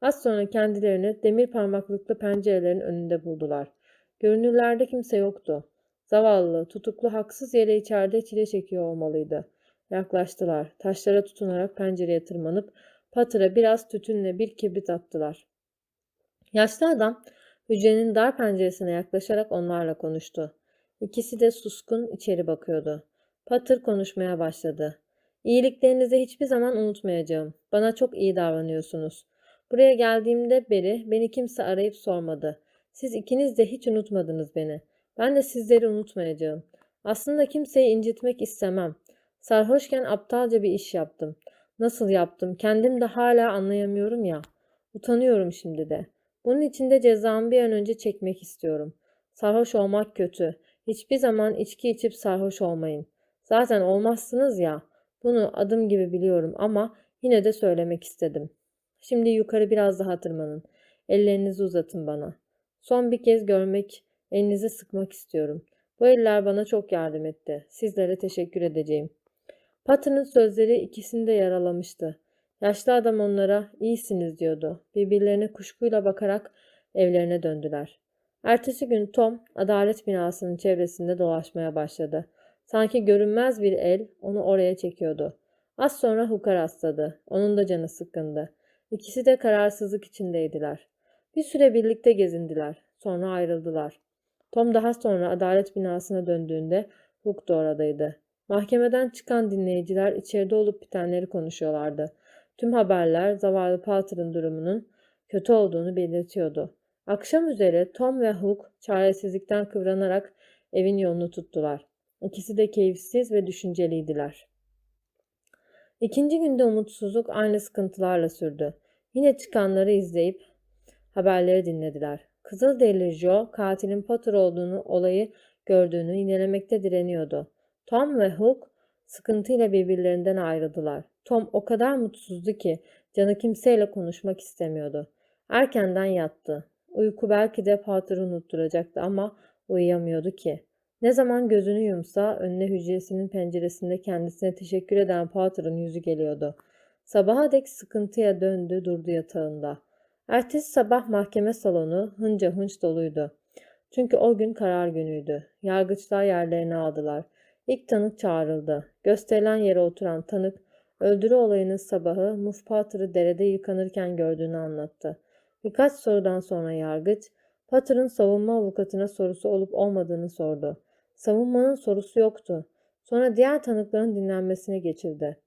Az sonra kendilerini demir parmaklıklı pencerelerin önünde buldular. Görünürlerde kimse yoktu. Zavallı, tutuklu haksız yere içeride çile çekiyor olmalıydı. Yaklaştılar. Taşlara tutunarak pencereye tırmanıp Patır'a biraz tütünle bir kibrit attılar. Yaşlı adam hücrenin dar penceresine yaklaşarak onlarla konuştu. İkisi de suskun içeri bakıyordu. Patır konuşmaya başladı. İyiliklerinizi hiçbir zaman unutmayacağım. Bana çok iyi davranıyorsunuz. Buraya geldiğimde beri beni kimse arayıp sormadı. Siz ikiniz de hiç unutmadınız beni. Ben de sizleri unutmayacağım. Aslında kimseyi incitmek istemem. Sarhoşken aptalca bir iş yaptım. Nasıl yaptım? Kendim de hala anlayamıyorum ya. Utanıyorum şimdi de. Bunun için de cezamı bir an önce çekmek istiyorum. Sarhoş olmak kötü. Hiçbir zaman içki içip sarhoş olmayın. Zaten olmazsınız ya. Bunu adım gibi biliyorum ama yine de söylemek istedim. Şimdi yukarı biraz daha tırmanın. Ellerinizi uzatın bana. Son bir kez görmek, elinizi sıkmak istiyorum. Bu eller bana çok yardım etti. Sizlere teşekkür edeceğim. Patton'ın sözleri ikisini de yaralamıştı. Yaşlı adam onlara iyisiniz diyordu. Birbirlerine kuşkuyla bakarak evlerine döndüler. Ertesi gün Tom adalet binasının çevresinde dolaşmaya başladı. Sanki görünmez bir el onu oraya çekiyordu. Az sonra Hook'a rastladı. Onun da canı sıkkındı. İkisi de kararsızlık içindeydiler. Bir süre birlikte gezindiler. Sonra ayrıldılar. Tom daha sonra adalet binasına döndüğünde Hook da oradaydı. Mahkemeden çıkan dinleyiciler içeride olup bitenleri konuşuyorlardı. Tüm haberler zavallı Potter'ın durumunun kötü olduğunu belirtiyordu. Akşam üzeri Tom ve Hook çaresizlikten kıvranarak evin yolunu tuttular. İkisi de keyifsiz ve düşünceliydiler. İkinci günde umutsuzluk aynı sıkıntılarla sürdü. Yine çıkanları izleyip haberleri dinlediler. Kızılderili Joe katilin Potter olduğunu olayı gördüğünü yinelemekte direniyordu. Tom ve Hook sıkıntıyla birbirlerinden ayrıldılar. Tom o kadar mutsuzdu ki canı kimseyle konuşmak istemiyordu. Erkenden yattı. Uyku belki de Potter'ı unutturacaktı ama uyuyamıyordu ki. Ne zaman gözünü yumsa önüne hücresinin penceresinde kendisine teşekkür eden Potter'ın yüzü geliyordu. Sabaha dek sıkıntıya döndü durdu yatağında. Ertesi sabah mahkeme salonu hınca hınç doluydu. Çünkü o gün karar günüydü. Yargıçlar yerlerini aldılar. İlk tanık çağrıldı. Gösterilen yere oturan tanık, öldürü olayının sabahı Muff Potter'ı derede yıkanırken gördüğünü anlattı. Birkaç sorudan sonra yargıç, Potter'ın savunma avukatına sorusu olup olmadığını sordu. Savunmanın sorusu yoktu. Sonra diğer tanıkların dinlenmesine geçildi.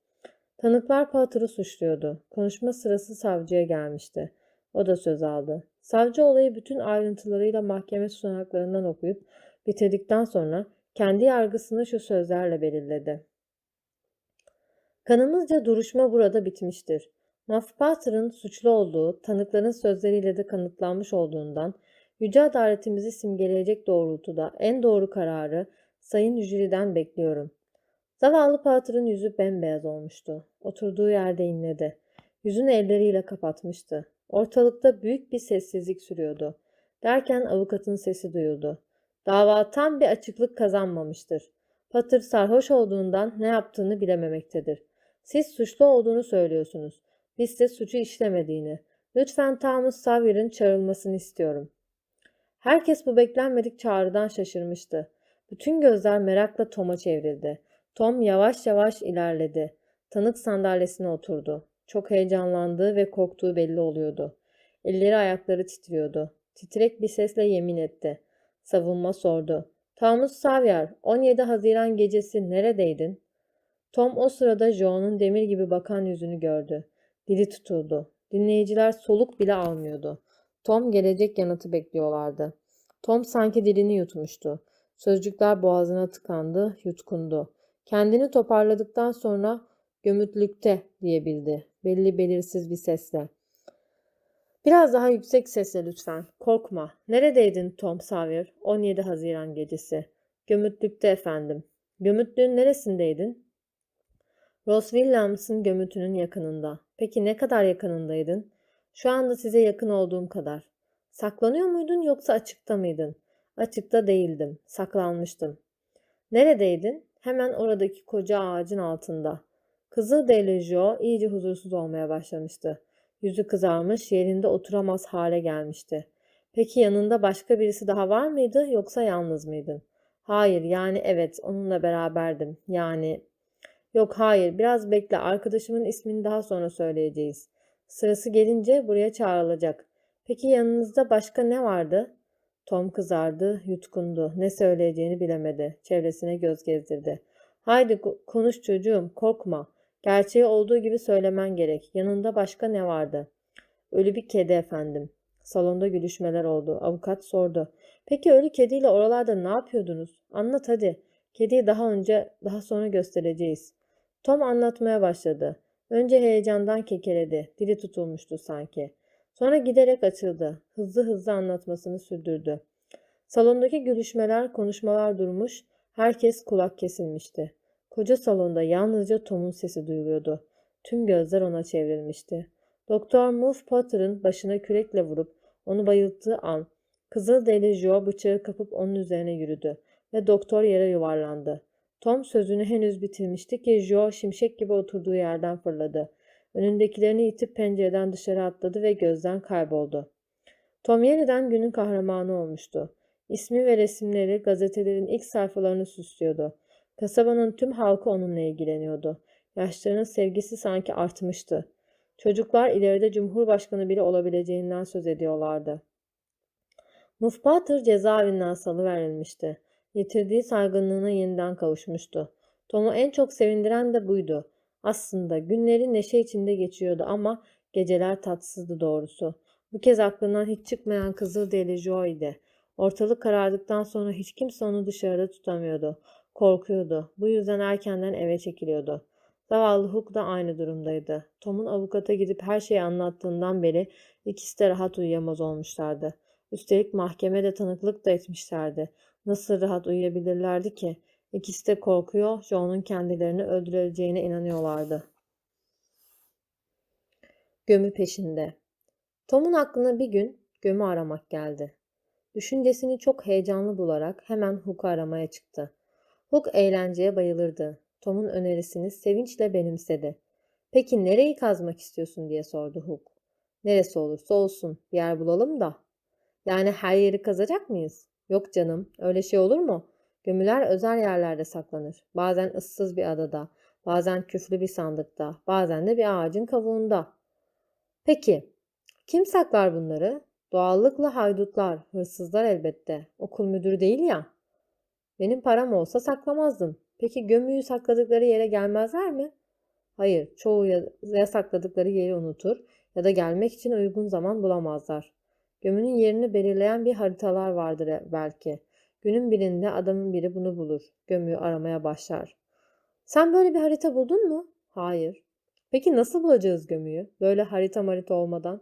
Tanıklar Potter'ı suçluyordu. Konuşma sırası savcıya gelmişti. O da söz aldı. Savcı olayı bütün ayrıntılarıyla mahkeme tutanaklarından okuyup bitirdikten sonra kendi yargısını şu sözlerle belirledi. Kanımızca duruşma burada bitmiştir. Muff Potter'ın suçlu olduğu tanıkların sözleriyle de kanıtlanmış olduğundan yüce adaletimizi simgeleyecek doğrultuda en doğru kararı sayın jüriden bekliyorum. Zavallı Potter'ın yüzü bembeyaz olmuştu. Oturduğu yerde inledi. Yüzünü elleriyle kapatmıştı. Ortalıkta büyük bir sessizlik sürüyordu. Derken avukatın sesi duyuldu. Dava tam bir açıklık kazanmamıştır. Potter sarhoş olduğundan ne yaptığını bilememektedir. Siz suçlu olduğunu söylüyorsunuz. Biz de suçu işlemediğini. Lütfen Thomas Sawyer'ın çağrılmasını istiyorum. Herkes bu beklenmedik çağrıdan şaşırmıştı. Bütün gözler merakla Tom'a çevrildi. Tom yavaş yavaş ilerledi. Tanık sandalyesine oturdu. Çok heyecanlandığı ve korktuğu belli oluyordu. Elleri ayakları titriyordu. Titrek bir sesle yemin etti. Savunma sordu. Thomas Sawyer, 17 Haziran gecesi neredeydin? Tom o sırada Joe'nun demir gibi bakan yüzünü gördü. Dili tutuldu. Dinleyiciler soluk bile almıyordu. Tom gelecek yanıtı bekliyorlardı. Tom sanki dilini yutmuştu. Sözcükler boğazına tıkandı, yutkundu. Kendini toparladıktan sonra gömütlükte diyebildi. Belli belirsiz bir sesle. Biraz daha yüksek sesle lütfen. Korkma. Neredeydin Tom Sawyer? 17 Haziran gecesi. Gömütlükte efendim. Gömütlüğün neresindeydin? Ross Williams'ın gömütünün yakınında. Peki ne kadar yakınındaydın? Şu anda size yakın olduğum kadar. Saklanıyor muydun yoksa açıkta mıydın? Açıkta değildim. Saklanmıştım. Neredeydin? Hemen oradaki koca ağacın altında. Kızılderili Joe iyice huzursuz olmaya başlamıştı. Yüzü kızarmış, yerinde oturamaz hale gelmişti. Peki yanında başka birisi daha var mıydı yoksa yalnız mıydın? Hayır, yani evet, onunla beraberdim. Yani... Yok hayır, biraz bekle, arkadaşımın ismini daha sonra söyleyeceğiz. Sırası gelince buraya çağrılacak. Peki yanınızda başka ne vardı? Tom kızardı, yutkundu. Ne söyleyeceğini bilemedi. Çevresine göz gezdirdi. Haydi konuş çocuğum, korkma. Gerçeği olduğu gibi söylemen gerek. Yanında başka ne vardı? Ölü bir kedi efendim. Salonda gülüşmeler oldu. Avukat sordu. Peki ölü kediyle oralarda ne yapıyordunuz? Anlat hadi. Kediyi daha önce, daha sonra göstereceğiz. Tom anlatmaya başladı. Önce heyecandan kekeledi. Dili tutulmuştu sanki. Sonra giderek açıldı. Hızlı hızlı anlatmasını sürdürdü. Salondaki gülüşmeler, konuşmalar durmuş, herkes kulak kesilmişti. Koca salonda yalnızca Tom'un sesi duyuluyordu. Tüm gözler ona çevrilmişti. Doktor Muff Potter'ın başına kürekle vurup onu bayılttığı an Kızılderili Joe bıçağı kapıp onun üzerine yürüdü ve doktor yere yuvarlandı. Tom sözünü henüz bitirmişti ki Joe şimşek gibi oturduğu yerden fırladı. Önündekilerini itip pencereden dışarı atladı ve gözden kayboldu. Tom yeniden günün kahramanı olmuştu. İsmi ve resimleri gazetelerin ilk sayfalarını süslüyordu. Kasabanın tüm halkı onunla ilgileniyordu. Yaşlarının sevgisi sanki artmıştı. Çocuklar ileride cumhurbaşkanı bile olabileceğinden söz ediyorlardı. Mufbatır cezaevinden salıverilmişti. Yitirdiği saygınlığına yeniden kavuşmuştu. Tom'u en çok sevindiren de buydu. Aslında günleri neşe içinde geçiyordu ama geceler tatsızdı doğrusu. Bu kez aklından hiç çıkmayan Kızılderili Joe'ydi. Ortalık karardıktan sonra hiç kimse onu dışarıda tutamıyordu. Korkuyordu. Bu yüzden erkenden eve çekiliyordu. Zavallı Hook da aynı durumdaydı. Tom'un avukata gidip her şeyi anlattığından beri ikisi de rahat uyuyamaz olmuşlardı. Üstelik mahkemede tanıklık da etmişlerdi. Nasıl rahat uyuyabilirlerdi ki? İkisi de korkuyor, Joe'nun kendilerini öldüreceğine inanıyorlardı. Gömü peşinde. Tom'un aklına bir gün gömü aramak geldi. Düşüncesini çok heyecanlı bularak hemen Hook'u aramaya çıktı. Hook eğlenceye bayılırdı. Tom'un önerisini sevinçle benimsedi. Peki nereyi kazmak istiyorsun diye sordu Hook. Neresi olursa olsun bir yer bulalım da. Yani her yeri kazacak mıyız? Yok canım öyle şey olur mu? Gömüler özel yerlerde saklanır. Bazen ıssız bir adada, bazen küflü bir sandıkta, bazen de bir ağacın kavuğunda. Peki kim saklar bunları? Doğallıkla haydutlar, hırsızlar elbette. Okul müdürü değil ya. Benim param olsa saklamazdım. Peki gömüyü sakladıkları yere gelmezler mi? Hayır, çoğu ya, ya sakladıkları yeri unutur ya da gelmek için uygun zaman bulamazlar. Gömünün yerini belirleyen bir haritalar vardır e, belki. Günün birinde adamın biri bunu bulur. Gömüyü aramaya başlar. Sen böyle bir harita buldun mu? Hayır. Peki nasıl bulacağız gömüyü? Böyle harita marita olmadan.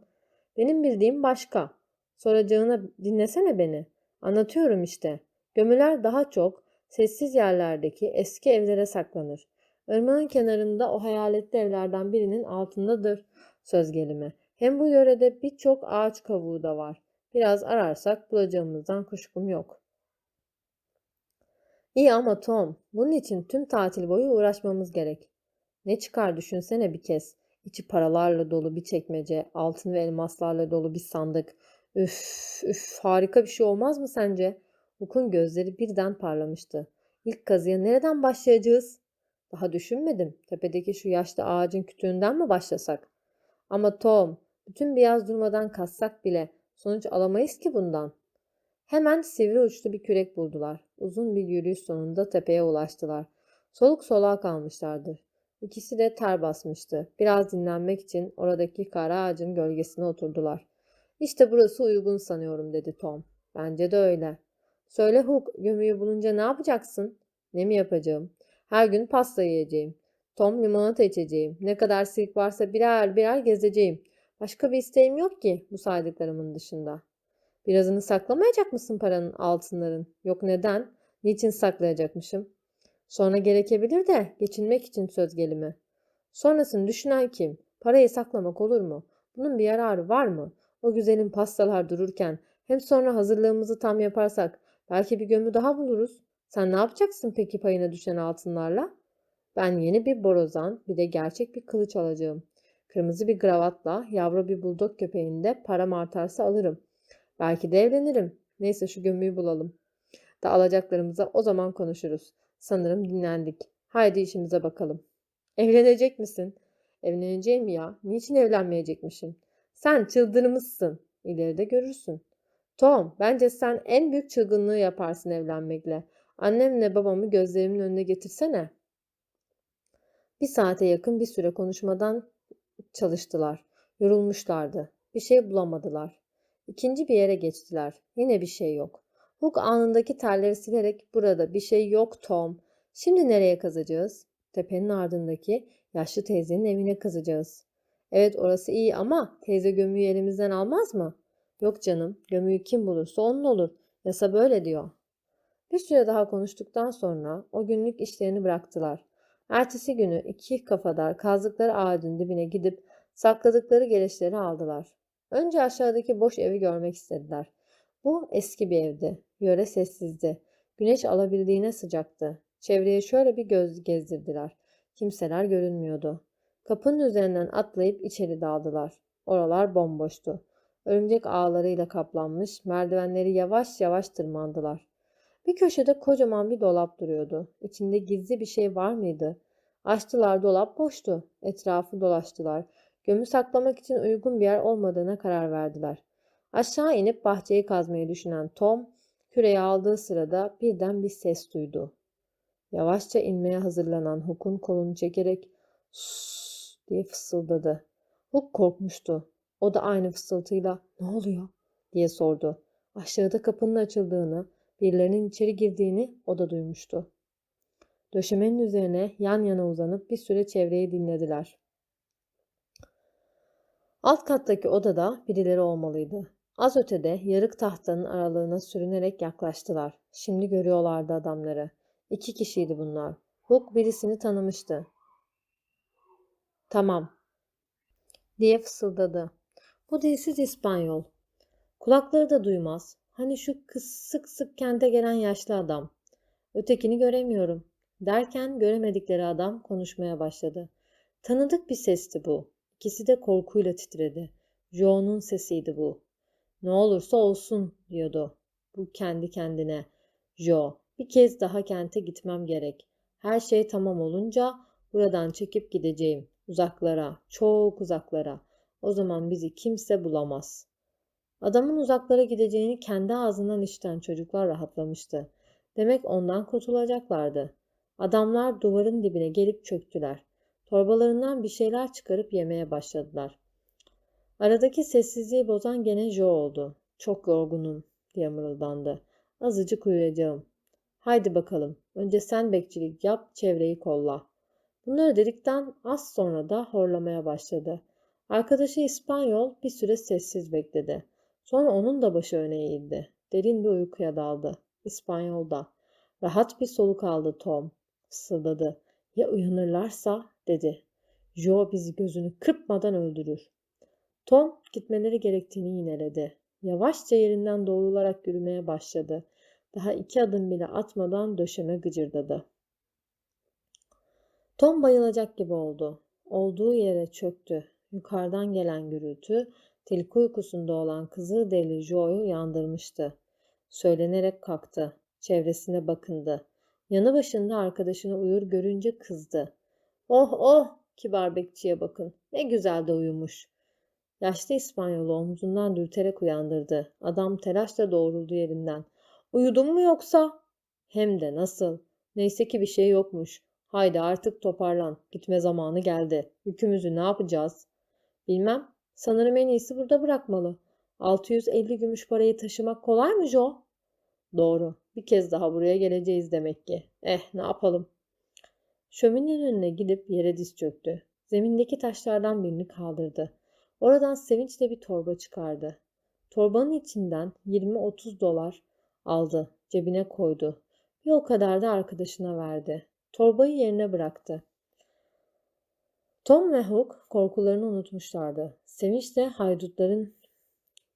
Benim bildiğim başka. Soracağına dinlesene beni. Anlatıyorum işte. Gömüler daha çok sessiz yerlerdeki eski evlere saklanır. Irmağın kenarında o hayaletli evlerden birinin altındadır söz gelimi. Hem bu yörede birçok ağaç kavuğu da var. Biraz ararsak bulacağımızdan kuşkum yok. İyi ama Tom, bunun için tüm tatil boyu uğraşmamız gerek. Ne çıkar düşünsene bir kez. İçi paralarla dolu bir çekmece, altın ve elmaslarla dolu bir sandık. Üf, üf, harika bir şey olmaz mı sence? Hook'un gözleri birden parlamıştı. İlk kazıya nereden başlayacağız? Daha düşünmedim. Tepedeki şu yaşlı ağacın kütüğünden mi başlasak? Ama Tom, bütün bir yaz durmadan kazsak bile sonuç alamayız ki bundan. Hemen sivri uçlu bir kürek buldular. Uzun bir yürüyüş sonunda tepeye ulaştılar. Soluk soluğa kalmışlardı. İkisi de ter basmıştı. Biraz dinlenmek için oradaki kara ağacın gölgesine oturdular. İşte burası uygun sanıyorum dedi Tom. Bence de öyle. Söyle Hook, gömüyü bulunca ne yapacaksın? Ne mi yapacağım? Her gün pasta yiyeceğim. Tom limonata içeceğim. Ne kadar silk varsa birer birer gezeceğim. Başka bir isteğim yok ki bu saydıklarımın dışında. Birazını saklamayacak mısın paranın, altınların? Yok neden? Niçin saklayacakmışım? Sonra gerekebilir de geçinmek için söz gelimi. Sonrasını düşünen kim? Parayı saklamak olur mu? Bunun bir yararı var mı? O güzelim pastalar dururken hem sonra hazırlığımızı tam yaparsak belki bir gömü daha buluruz. Sen ne yapacaksın peki payına düşen altınlarla? Ben yeni bir borazan bir de gerçek bir kılıç alacağım. Kırmızı bir gravatla yavru bir buldog köpeğinde param artarsa alırım. Belki de evlenirim. Neyse şu gömüyü bulalım. Da alacaklarımıza o zaman konuşuruz. Sanırım dinlendik. Haydi işimize bakalım. Evlenecek misin? Evleneceğim ya. Niçin evlenmeyecekmişim? Sen çıldırmışsın. İleride görürsün. Tom, bence sen en büyük çılgınlığı yaparsın evlenmekle. Annemle babamı gözlerimin önüne getirsene. Bir saate yakın bir süre konuşmadan çalıştılar. Yorulmuşlardı. Bir şey bulamadılar. İkinci bir yere geçtiler. Yine bir şey yok. Hook anındaki terleri silerek burada bir şey yok Tom. Şimdi nereye kazacağız? Tepenin ardındaki yaşlı teyzenin evine kazacağız. Evet orası iyi ama teyze gömüyü elimizden almaz mı? Yok canım gömüyü kim bulursa onun olur. Yasa böyle diyor. Bir süre daha konuştuktan sonra o günlük işlerini bıraktılar. Ertesi günü iki kafadar kazdıkları ağacın dibine gidip sakladıkları geleşleri aldılar. Önce aşağıdaki boş evi görmek istediler. Bu eski bir evdi. Yöre sessizdi. Güneş alabildiğine sıcaktı. Çevreye şöyle bir göz gezdirdiler. Kimseler görünmüyordu. Kapının üzerinden atlayıp içeri daldılar. Oralar bomboştu. Örümcek ağlarıyla kaplanmış, merdivenleri yavaş yavaş tırmandılar. Bir köşede kocaman bir dolap duruyordu. İçinde gizli bir şey var mıydı? Açtılar dolap boştu. Etrafı dolaştılar. Gömü saklamak için uygun bir yer olmadığına karar verdiler. Aşağı inip bahçeyi kazmayı düşünen Tom, küreyi aldığı sırada birden bir ses duydu. Yavaşça inmeye hazırlanan Hook'un kolunu çekerek "Sus!" diye fısıldadı. Hook korkmuştu. O da aynı fısıltıyla "Ne oluyor?" diye sordu. Aşağıda kapının açıldığını, birilerinin içeri girdiğini o da duymuştu. Döşemenin üzerine yan yana uzanıp bir süre çevreyi dinlediler. Alt kattaki odada birileri olmalıydı. Az ötede yarık tahtanın aralığına sürünerek yaklaştılar. Şimdi görüyorlardı adamları. İki kişiydi bunlar. Hook birisini tanımıştı. Tamam, diye fısıldadı. Bu dilsiz İspanyol. Kulakları da duymaz. Hani şu kız sık sık kente gelen yaşlı adam. Ötekini göremiyorum. Derken göremedikleri adam konuşmaya başladı. Tanıdık bir sesti bu. İkisi de korkuyla titredi. Joe'nun sesiydi bu. Ne olursa olsun diyordu. Bu kendi kendine. Joe, bir kez daha kente gitmem gerek. Her şey tamam olunca buradan çekip gideceğim. Uzaklara, çok uzaklara. O zaman bizi kimse bulamaz. Adamın uzaklara gideceğini kendi ağzından işiten çocuklar rahatlamıştı. Demek ondan kurtulacaklardı. Adamlar duvarın dibine gelip çöktüler. Torbalarından bir şeyler çıkarıp yemeye başladılar. Aradaki sessizliği bozan gene Joe oldu. Çok yorgunum diye mırıldandı. Azıcık uyuyacağım. Haydi bakalım. Önce sen bekçilik yap, çevreyi kolla. Bunları dedikten az sonra da horlamaya başladı. Arkadaşı İspanyol bir süre sessiz bekledi. Sonra onun da başı öne eğildi. Derin bir uykuya daldı. İspanyol da. Rahat bir soluk aldı Tom. Fısıldadı. Ya uyanırlarsa dedi. Joe bizi gözünü kırpmadan öldürür. Tom gitmeleri gerektiğini yineledi. Yavaşça yerinden doğrularak yürümeye başladı. Daha iki adım bile atmadan döşeme gıcırdadı. Tom bayılacak gibi oldu. Olduğu yere çöktü. Yukarıdan gelen gürültü tilki uykusunda olan kızı deli Joe'yu uyandırmıştı. Söylenerek kalktı. Çevresine bakındı. Yanı başında arkadaşını uyur görünce kızdı. Oh oh kibar bekçiye bakın. Ne güzel de uyumuş. Yaşlı İspanyolu omzundan dürterek uyandırdı. Adam telaşla doğruldu yerinden. Uyudun mu yoksa? Hem de nasıl? Neyse ki bir şey yokmuş. Haydi artık toparlan. Gitme zamanı geldi. Yükümüzü ne yapacağız? Bilmem. Sanırım en iyisi burada bırakmalı. 650 gümüş parayı taşımak kolay mı Joe? Doğru. Bir kez daha buraya geleceğiz demek ki. Eh ne yapalım? Şöminenin önüne gidip yere diz çöktü. Zemindeki taşlardan birini kaldırdı. Oradan sevinçle bir torba çıkardı. Torbanın içinden 20-30 dolar aldı. Cebine koydu. Bir o kadar da arkadaşına verdi. Torbayı yerine bıraktı. Tom ve Hook korkularını unutmuşlardı. Sevinçle haydutların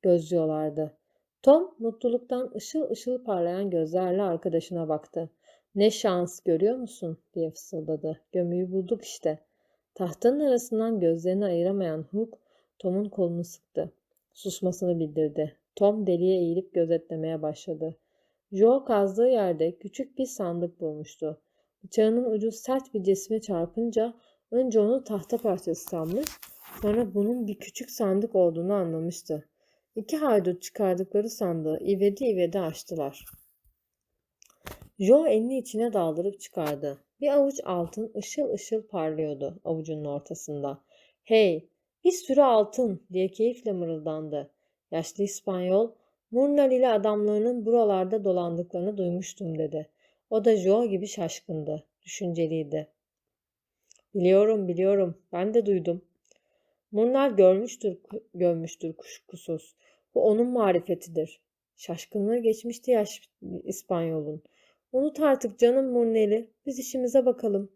gözlüyorlardı. Tom mutluluktan ışıl ışıl parlayan gözlerle arkadaşına baktı. Ne şans görüyor musun diye fısıldadı. Gömüyü bulduk işte. Tahtanın arasından gözlerini ayıramayan Hook Tom'un kolunu sıktı. Susmasını bildirdi. Tom deliye eğilip gözetlemeye başladı. Joe kazdığı yerde küçük bir sandık bulmuştu. Bıçağının ucu sert bir cisme çarpınca önce onu tahta parçası sanmış, sonra bunun bir küçük sandık olduğunu anlamıştı. İki haydut çıkardıkları sandığı ivedi ivedi açtılar. Joe elini içine daldırıp çıkardı. Bir avuç altın ışıl ışıl parlıyordu avucunun ortasında. Hey, bir sürü altın diye keyifle mırıldandı. Yaşlı İspanyol, Murnal ile adamlarının buralarda dolandıklarını duymuştum dedi. O da Joe gibi şaşkındı, düşünceliydi. Biliyorum, biliyorum. Ben de duydum. Murnal görmüştür, görmüştür kuşkusuz. Bu onun marifetidir. Şaşkınlığı geçmişti yaş İspanyol'un. Unut artık canım Murnel'i. Biz işimize bakalım.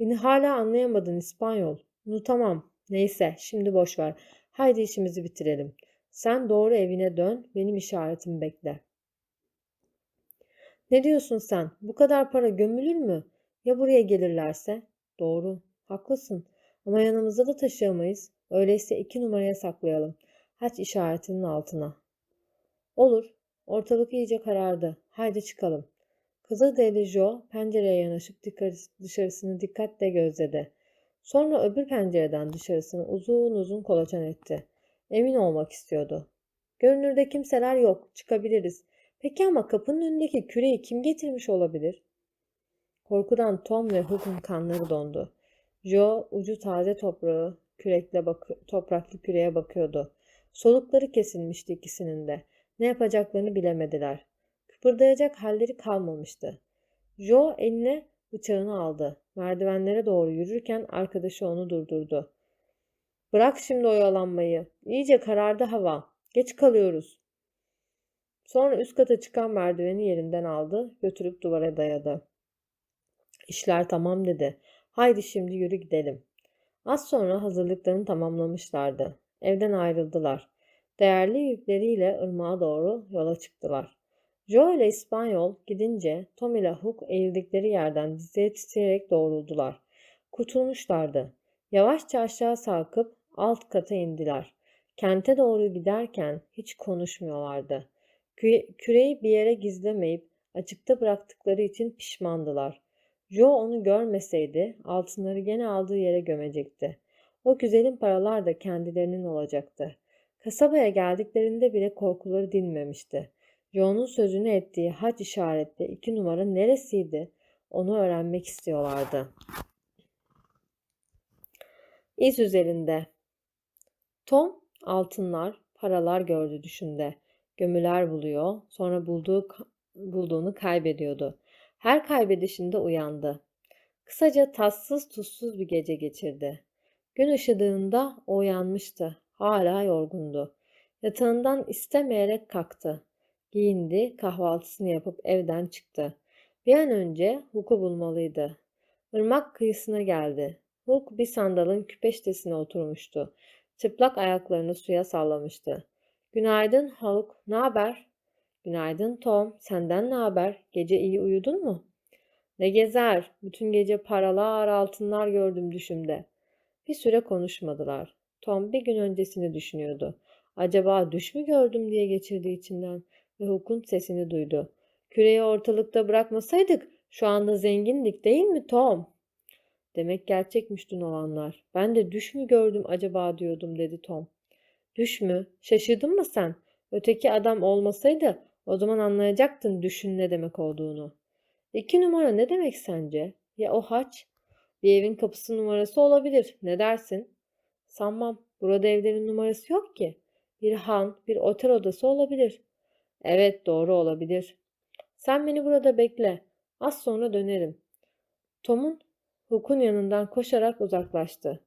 Beni hala anlayamadın İspanyol. Unutamam. Neyse, şimdi boş ver. Haydi işimizi bitirelim. Sen doğru evine dön, benim işaretimi bekle. Ne diyorsun sen? Bu kadar para gömülür mü? Ya buraya gelirlerse? Doğru, haklısın. Ama yanımızda da taşıyamayız. Öyleyse iki numaraya saklayalım. haç işaretinin altına. Olur. Ortalık iyice karardı. Haydi çıkalım. Kızılderili Joe pencereye yanaşıp dışarısını dikkatle gözledi. Sonra öbür pencereden dışarısını uzun uzun kolaçan etti. Emin olmak istiyordu. Görünürde kimseler yok. Çıkabiliriz. Peki ama kapının önündeki küreyi kim getirmiş olabilir? Korkudan Tom ve Hook'un kanları dondu. Joe ucu taze toprağı kürekle bak topraklı küreye bakıyordu. Solukları kesilmişti ikisinin de. Ne yapacaklarını bilemediler. Kıpırdayacak halleri kalmamıştı. Joe eline bıçağını aldı. Merdivenlere doğru yürürken arkadaşı onu durdurdu. Bırak şimdi oyalanmayı. İyice karardı hava. Geç kalıyoruz. Sonra üst kata çıkan merdiveni yerinden aldı, götürüp duvara dayadı. İşler tamam dedi. Haydi şimdi yürü gidelim. Az sonra hazırlıklarını tamamlamışlardı. Evden ayrıldılar. Değerli yükleriyle ırmağa doğru yola çıktılar. Joe ile İspanyol gidince Tom ile Hook eğildikleri yerden dizleri titreyerek doğruldular. Kurtulmuşlardı. Yavaşça aşağı sarkıp alt kata indiler. Kente doğru giderken hiç konuşmuyorlardı. Kü- küreyi bir yere gizlemeyip açıkta bıraktıkları için pişmandılar. Joe onu görmeseydi altınları gene aldığı yere gömecekti. O güzelim paralar da kendilerinin olacaktı. Kasabaya geldiklerinde bile korkuları dinmemişti. Joe'nun sözünü ettiği haç işaretli iki numara neresiydi onu öğrenmek istiyorlardı. İz üzerinde. Tom altınlar, paralar gördü düşünde. Gömüler buluyor, sonra bulduğu, bulduğunu kaybediyordu. Her kaybedişinde uyandı. Kısaca tatsız tuzsuz bir gece geçirdi. Gün ışıdığında o uyanmıştı. Hala yorgundu. Yatağından istemeyerek kalktı. Giyindi, kahvaltısını yapıp evden çıktı. Bir an önce Hook'u bulmalıydı. Irmak kıyısına geldi. Hook bir sandalın küpeştesine oturmuştu. Çıplak ayaklarını suya sallamıştı. Günaydın Hook, ne haber? Günaydın Tom, senden ne haber? Gece iyi uyudun mu? Ne gezer, bütün gece paralar, altınlar gördüm düşümde. Bir süre konuşmadılar. Tom bir gün öncesini düşünüyordu. Acaba düş mü gördüm diye geçirdi içinden ve Hook'un sesini duydu. Küreyi ortalıkta bırakmasaydık şu anda zengindik değil mi Tom? Demek gerçekmiş dün olanlar. Ben de düş mü gördüm acaba diyordum dedi Tom. Düş mü? Şaşırdın mı sen? Öteki adam olmasaydı o zaman anlayacaktın düşün ne demek olduğunu. İki numara ne demek sence? Ya o haç? Bir evin kapısı numarası olabilir. Ne dersin? Sanmam. Burada evlerin numarası yok ki. Bir han, bir otel odası olabilir. Evet doğru olabilir. Sen beni burada bekle. Az sonra dönerim. Tom'un Hook'un yanından koşarak uzaklaştı.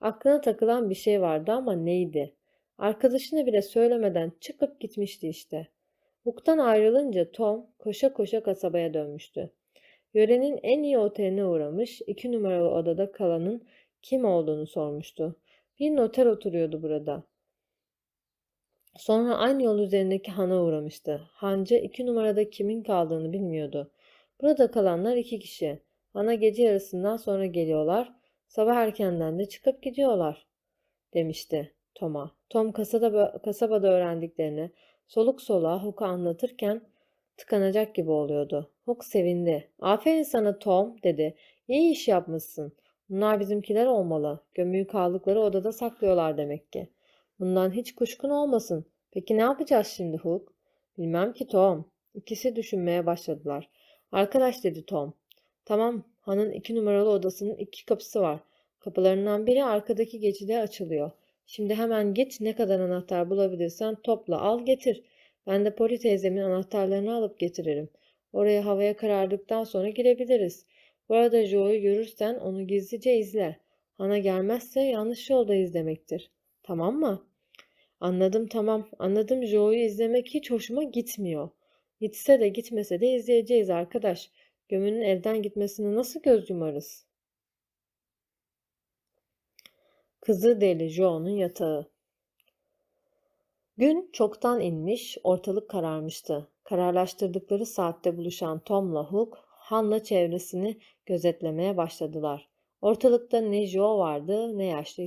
Aklına takılan bir şey vardı ama neydi? Arkadaşına bile söylemeden çıkıp gitmişti işte. Hook'tan ayrılınca Tom koşa koşa kasabaya dönmüştü. Yörenin en iyi oteline uğramış, iki numaralı odada kalanın kim olduğunu sormuştu. Bir noter oturuyordu burada. Sonra aynı yol üzerindeki hana uğramıştı. Hancı iki numarada kimin kaldığını bilmiyordu. Burada kalanlar iki kişi. Hana gece yarısından sonra geliyorlar. Sabah erkenden de çıkıp gidiyorlar. Demişti Tom'a. Tom kasada, kasabada öğrendiklerini soluk soluğa Hook'a anlatırken tıkanacak gibi oluyordu. Hook sevindi. Aferin sana Tom dedi. İyi iş yapmışsın. Bunlar bizimkiler olmalı. Gömüyü kaldıkları odada saklıyorlar demek ki. Bundan hiç kuşkun olmasın. Peki ne yapacağız şimdi Hook? Bilmem ki Tom. İkisi düşünmeye başladılar. Arkadaş dedi Tom. Tamam, hanın iki numaralı odasının iki kapısı var. Kapılarından biri arkadaki geçide açılıyor. Şimdi hemen git ne kadar anahtar bulabilirsen topla al getir. Ben de Poli teyzemin anahtarlarını alıp getiririm. Oraya havaya karardıktan sonra girebiliriz. Bu arada Joe'yu görürsen onu gizlice izle. Hana gelmezse yanlış yoldayız demektir. Tamam mı? Anladım tamam. Anladım Joe'yu izlemek hiç hoşuma gitmiyor. Gitse de gitmese de izleyeceğiz arkadaş. Gömünün evden gitmesine nasıl göz yumarız? Kızı deli Joe'nun yatağı. Gün çoktan inmiş, ortalık kararmıştı. Kararlaştırdıkları saatte buluşan Tom'la Hook, Han'la çevresini gözetlemeye başladılar. Ortalıkta ne Joe vardı ne yaşlı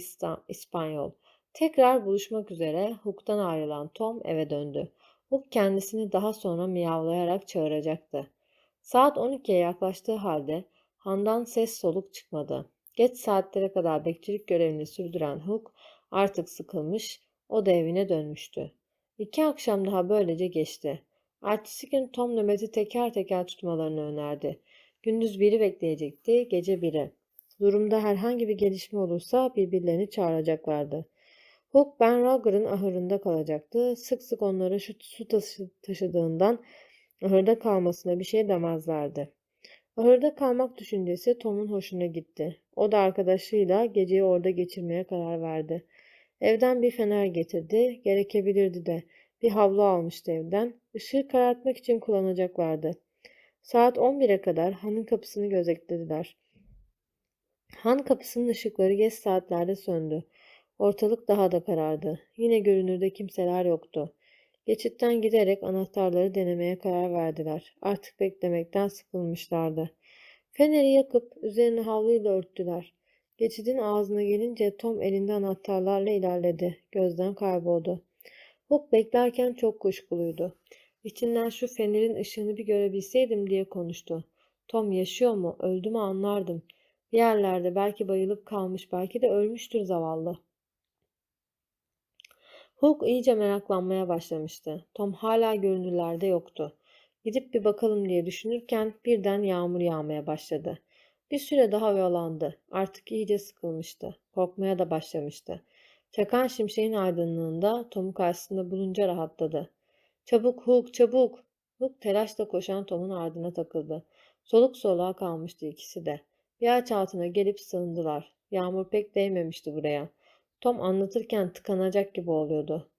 İspanyol. Tekrar buluşmak üzere Hook'tan ayrılan Tom eve döndü. Hook kendisini daha sonra miyavlayarak çağıracaktı. Saat 12'ye yaklaştığı halde Handan ses soluk çıkmadı. Geç saatlere kadar bekçilik görevini sürdüren Hook artık sıkılmış, o da evine dönmüştü. İki akşam daha böylece geçti. Ertesi gün Tom nöbeti teker teker tutmalarını önerdi. Gündüz biri bekleyecekti, gece biri. Durumda herhangi bir gelişme olursa birbirlerini çağıracaklardı. Hook Ben Roger'ın ahırında kalacaktı. Sık sık onlara şu su taşı- taşıdığından ahırda kalmasına bir şey demezlerdi. Ahırda kalmak düşüncesi Tom'un hoşuna gitti. O da arkadaşıyla geceyi orada geçirmeye karar verdi. Evden bir fener getirdi, gerekebilirdi de. Bir havlu almıştı evden. Işığı karartmak için kullanacaklardı. Saat 11'e kadar hanın kapısını gözetlediler. Han kapısının ışıkları geç saatlerde söndü. Ortalık daha da karardı. Yine görünürde kimseler yoktu. Geçitten giderek anahtarları denemeye karar verdiler. Artık beklemekten sıkılmışlardı. Feneri yakıp üzerine havluyla örttüler. Geçidin ağzına gelince Tom elinde anahtarlarla ilerledi. Gözden kayboldu. Hook beklerken çok kuşkuluydu. İçinden şu fenerin ışığını bir görebilseydim diye konuştu. Tom yaşıyor mu, öldü mü anlardım. Bir yerlerde belki bayılıp kalmış, belki de ölmüştür zavallı. Hook iyice meraklanmaya başlamıştı. Tom hala görünürlerde yoktu. Gidip bir bakalım diye düşünürken birden yağmur yağmaya başladı. Bir süre daha oyalandı. Artık iyice sıkılmıştı. Korkmaya da başlamıştı. Çakan şimşeğin aydınlığında Tom'u karşısında bulunca rahatladı. Çabuk Hook çabuk! Hook telaşla koşan Tom'un ardına takıldı. Soluk soluğa kalmıştı ikisi de. Bir ağaç altına gelip sığındılar. Yağmur pek değmemişti buraya. Tom anlatırken tıkanacak gibi oluyordu.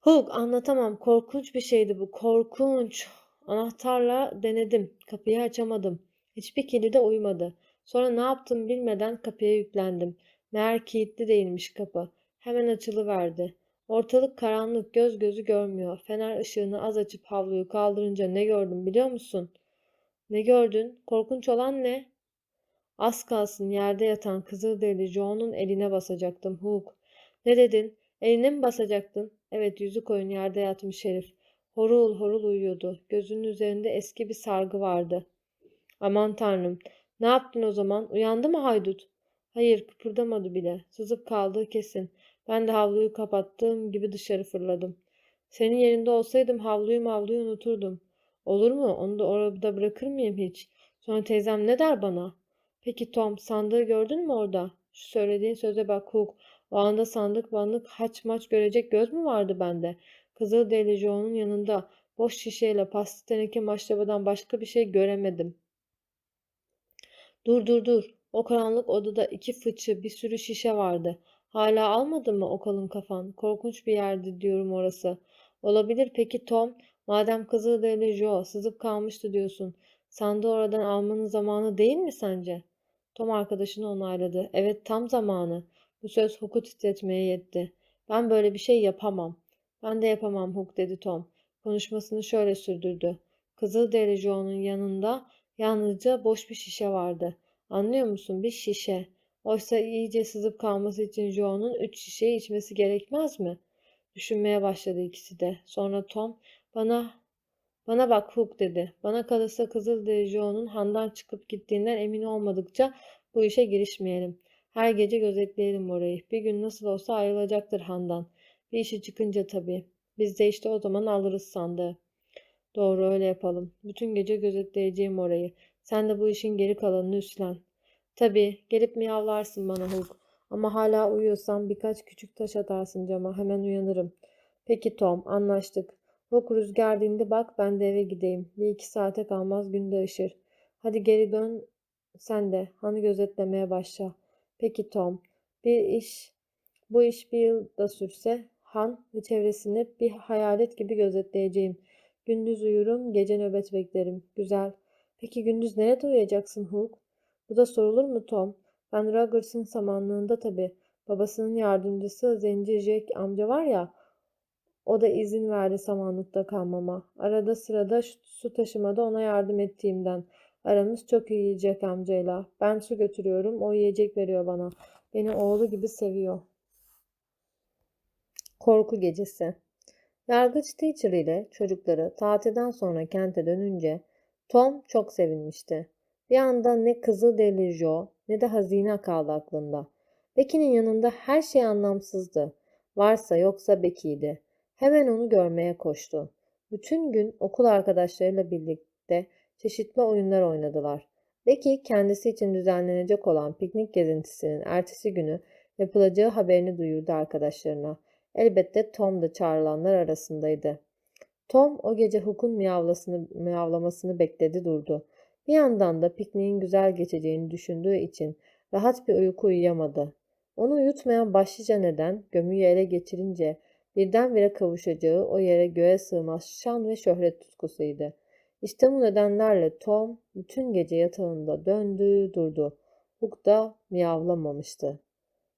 Hook anlatamam. Korkunç bir şeydi bu. Korkunç. Anahtarla denedim. Kapıyı açamadım. Hiçbir kilide uymadı. Sonra ne yaptım bilmeden kapıya yüklendim. Meğer kilitli değilmiş kapı. Hemen açılıverdi. Ortalık karanlık, göz gözü görmüyor. Fener ışığını az açıp havluyu kaldırınca ne gördüm biliyor musun? Ne gördün? Korkunç olan ne? Az kalsın yerde yatan Kızılderili Joe'nun eline basacaktım Hook. Ne dedin? Eline mi basacaktın? Evet yüzü koyun yerde yatmış herif. Horul horul uyuyordu. Gözünün üzerinde eski bir sargı vardı. Aman tanrım. Ne yaptın o zaman? Uyandı mı haydut? Hayır kıpırdamadı bile. Sızıp kaldığı kesin. Ben de havluyu kapattığım gibi dışarı fırladım. Senin yerinde olsaydım havluyu mavluyu unuturdum. Olur mu? Onu da orada bırakır mıyım hiç? Sonra teyzem ne der bana? Peki Tom, sandığı gördün mü orada? Şu söylediğin söze bak Hook. O anda sandık banlık haç maç görecek göz mü vardı bende? Kızılderili Joe'nun yanında boş şişeyle paslı teneke maşrabadan başka bir şey göremedim. Dur dur dur. O karanlık odada iki fıçı, bir sürü şişe vardı. Hala almadın mı o kalın kafan? Korkunç bir yerdi diyorum orası. Olabilir peki Tom. Madem Kızılderili Joe sızıp kalmıştı diyorsun. Sandığı oradan almanın zamanı değil mi sence? Tom arkadaşını onayladı. Evet tam zamanı. Bu söz Hook'u titretmeye yetti. Ben böyle bir şey yapamam. Ben de yapamam Hook dedi Tom. Konuşmasını şöyle sürdürdü. Kızılderili Joe'nun yanında yalnızca boş bir şişe vardı. Anlıyor musun? Bir şişe. Oysa iyice sızıp kalması için Joe'nun üç şişeyi içmesi gerekmez mi? Düşünmeye başladı ikisi de. Sonra Tom bana bana bak Hook dedi. Bana kalırsa Kızılderili Joe'nun handan çıkıp gittiğinden emin olmadıkça bu işe girişmeyelim. Her gece gözetleyelim orayı. Bir gün nasıl olsa ayrılacaktır handan. Bir işi çıkınca tabii. Biz de işte o zaman alırız sandığı. Doğru öyle yapalım. Bütün gece gözetleyeceğim orayı. Sen de bu işin geri kalanını üstlen. Tabii gelip miyavlarsın bana Hook. Ama hala uyuyorsam birkaç küçük taş atarsın cama. Hemen uyanırım. Peki Tom anlaştık. Hook rüzgar dindi bak ben de eve gideyim. Bir iki saate kalmaz günde ışır. Hadi geri dön sen de. Hanı gözetlemeye başla. Peki Tom. Bir iş bu iş bir yıl da sürse Han ve çevresini bir hayalet gibi gözetleyeceğim. Gündüz uyurum, gece nöbet beklerim. Güzel. Peki gündüz nerede uyuyacaksın Hook? Bu da sorulur mu Tom? Ben Rogers'ın samanlığında tabii. Babasının yardımcısı Zenci Jack amca var ya, o da izin verdi samanlıkta kalmama. Arada sırada su taşımada ona yardım ettiğimden. Aramız çok iyi yiyecek amcayla. Ben su götürüyorum, o yiyecek veriyor bana. Beni oğlu gibi seviyor. Korku gecesi. Yargıç Teacher ile çocukları tatilden sonra kente dönünce Tom çok sevinmişti. Bir anda ne Kızılderili Joe ne de hazine kaldı aklında. Becky'nin yanında her şey anlamsızdı. Varsa yoksa Becky'ydi. Hemen onu görmeye koştu. Bütün gün okul arkadaşlarıyla birlikte çeşitli oyunlar oynadılar. Becky kendisi için düzenlenecek olan piknik gezintisinin ertesi günü yapılacağı haberini duyurdu arkadaşlarına. Elbette Tom da çağrılanlar arasındaydı. Tom o gece Hook'un miyavlasını, miyavlamasını bekledi durdu. Bir yandan da pikniğin güzel geçeceğini düşündüğü için rahat bir uyku uyuyamadı. Onu uyutmayan başlıca neden gömüyü ele geçirince birdenbire kavuşacağı o yere göğe sığmaz şan ve şöhret tutkusuydu. İşte bu nedenlerle Tom bütün gece yatağında döndü durdu. Hook da miyavlamamıştı.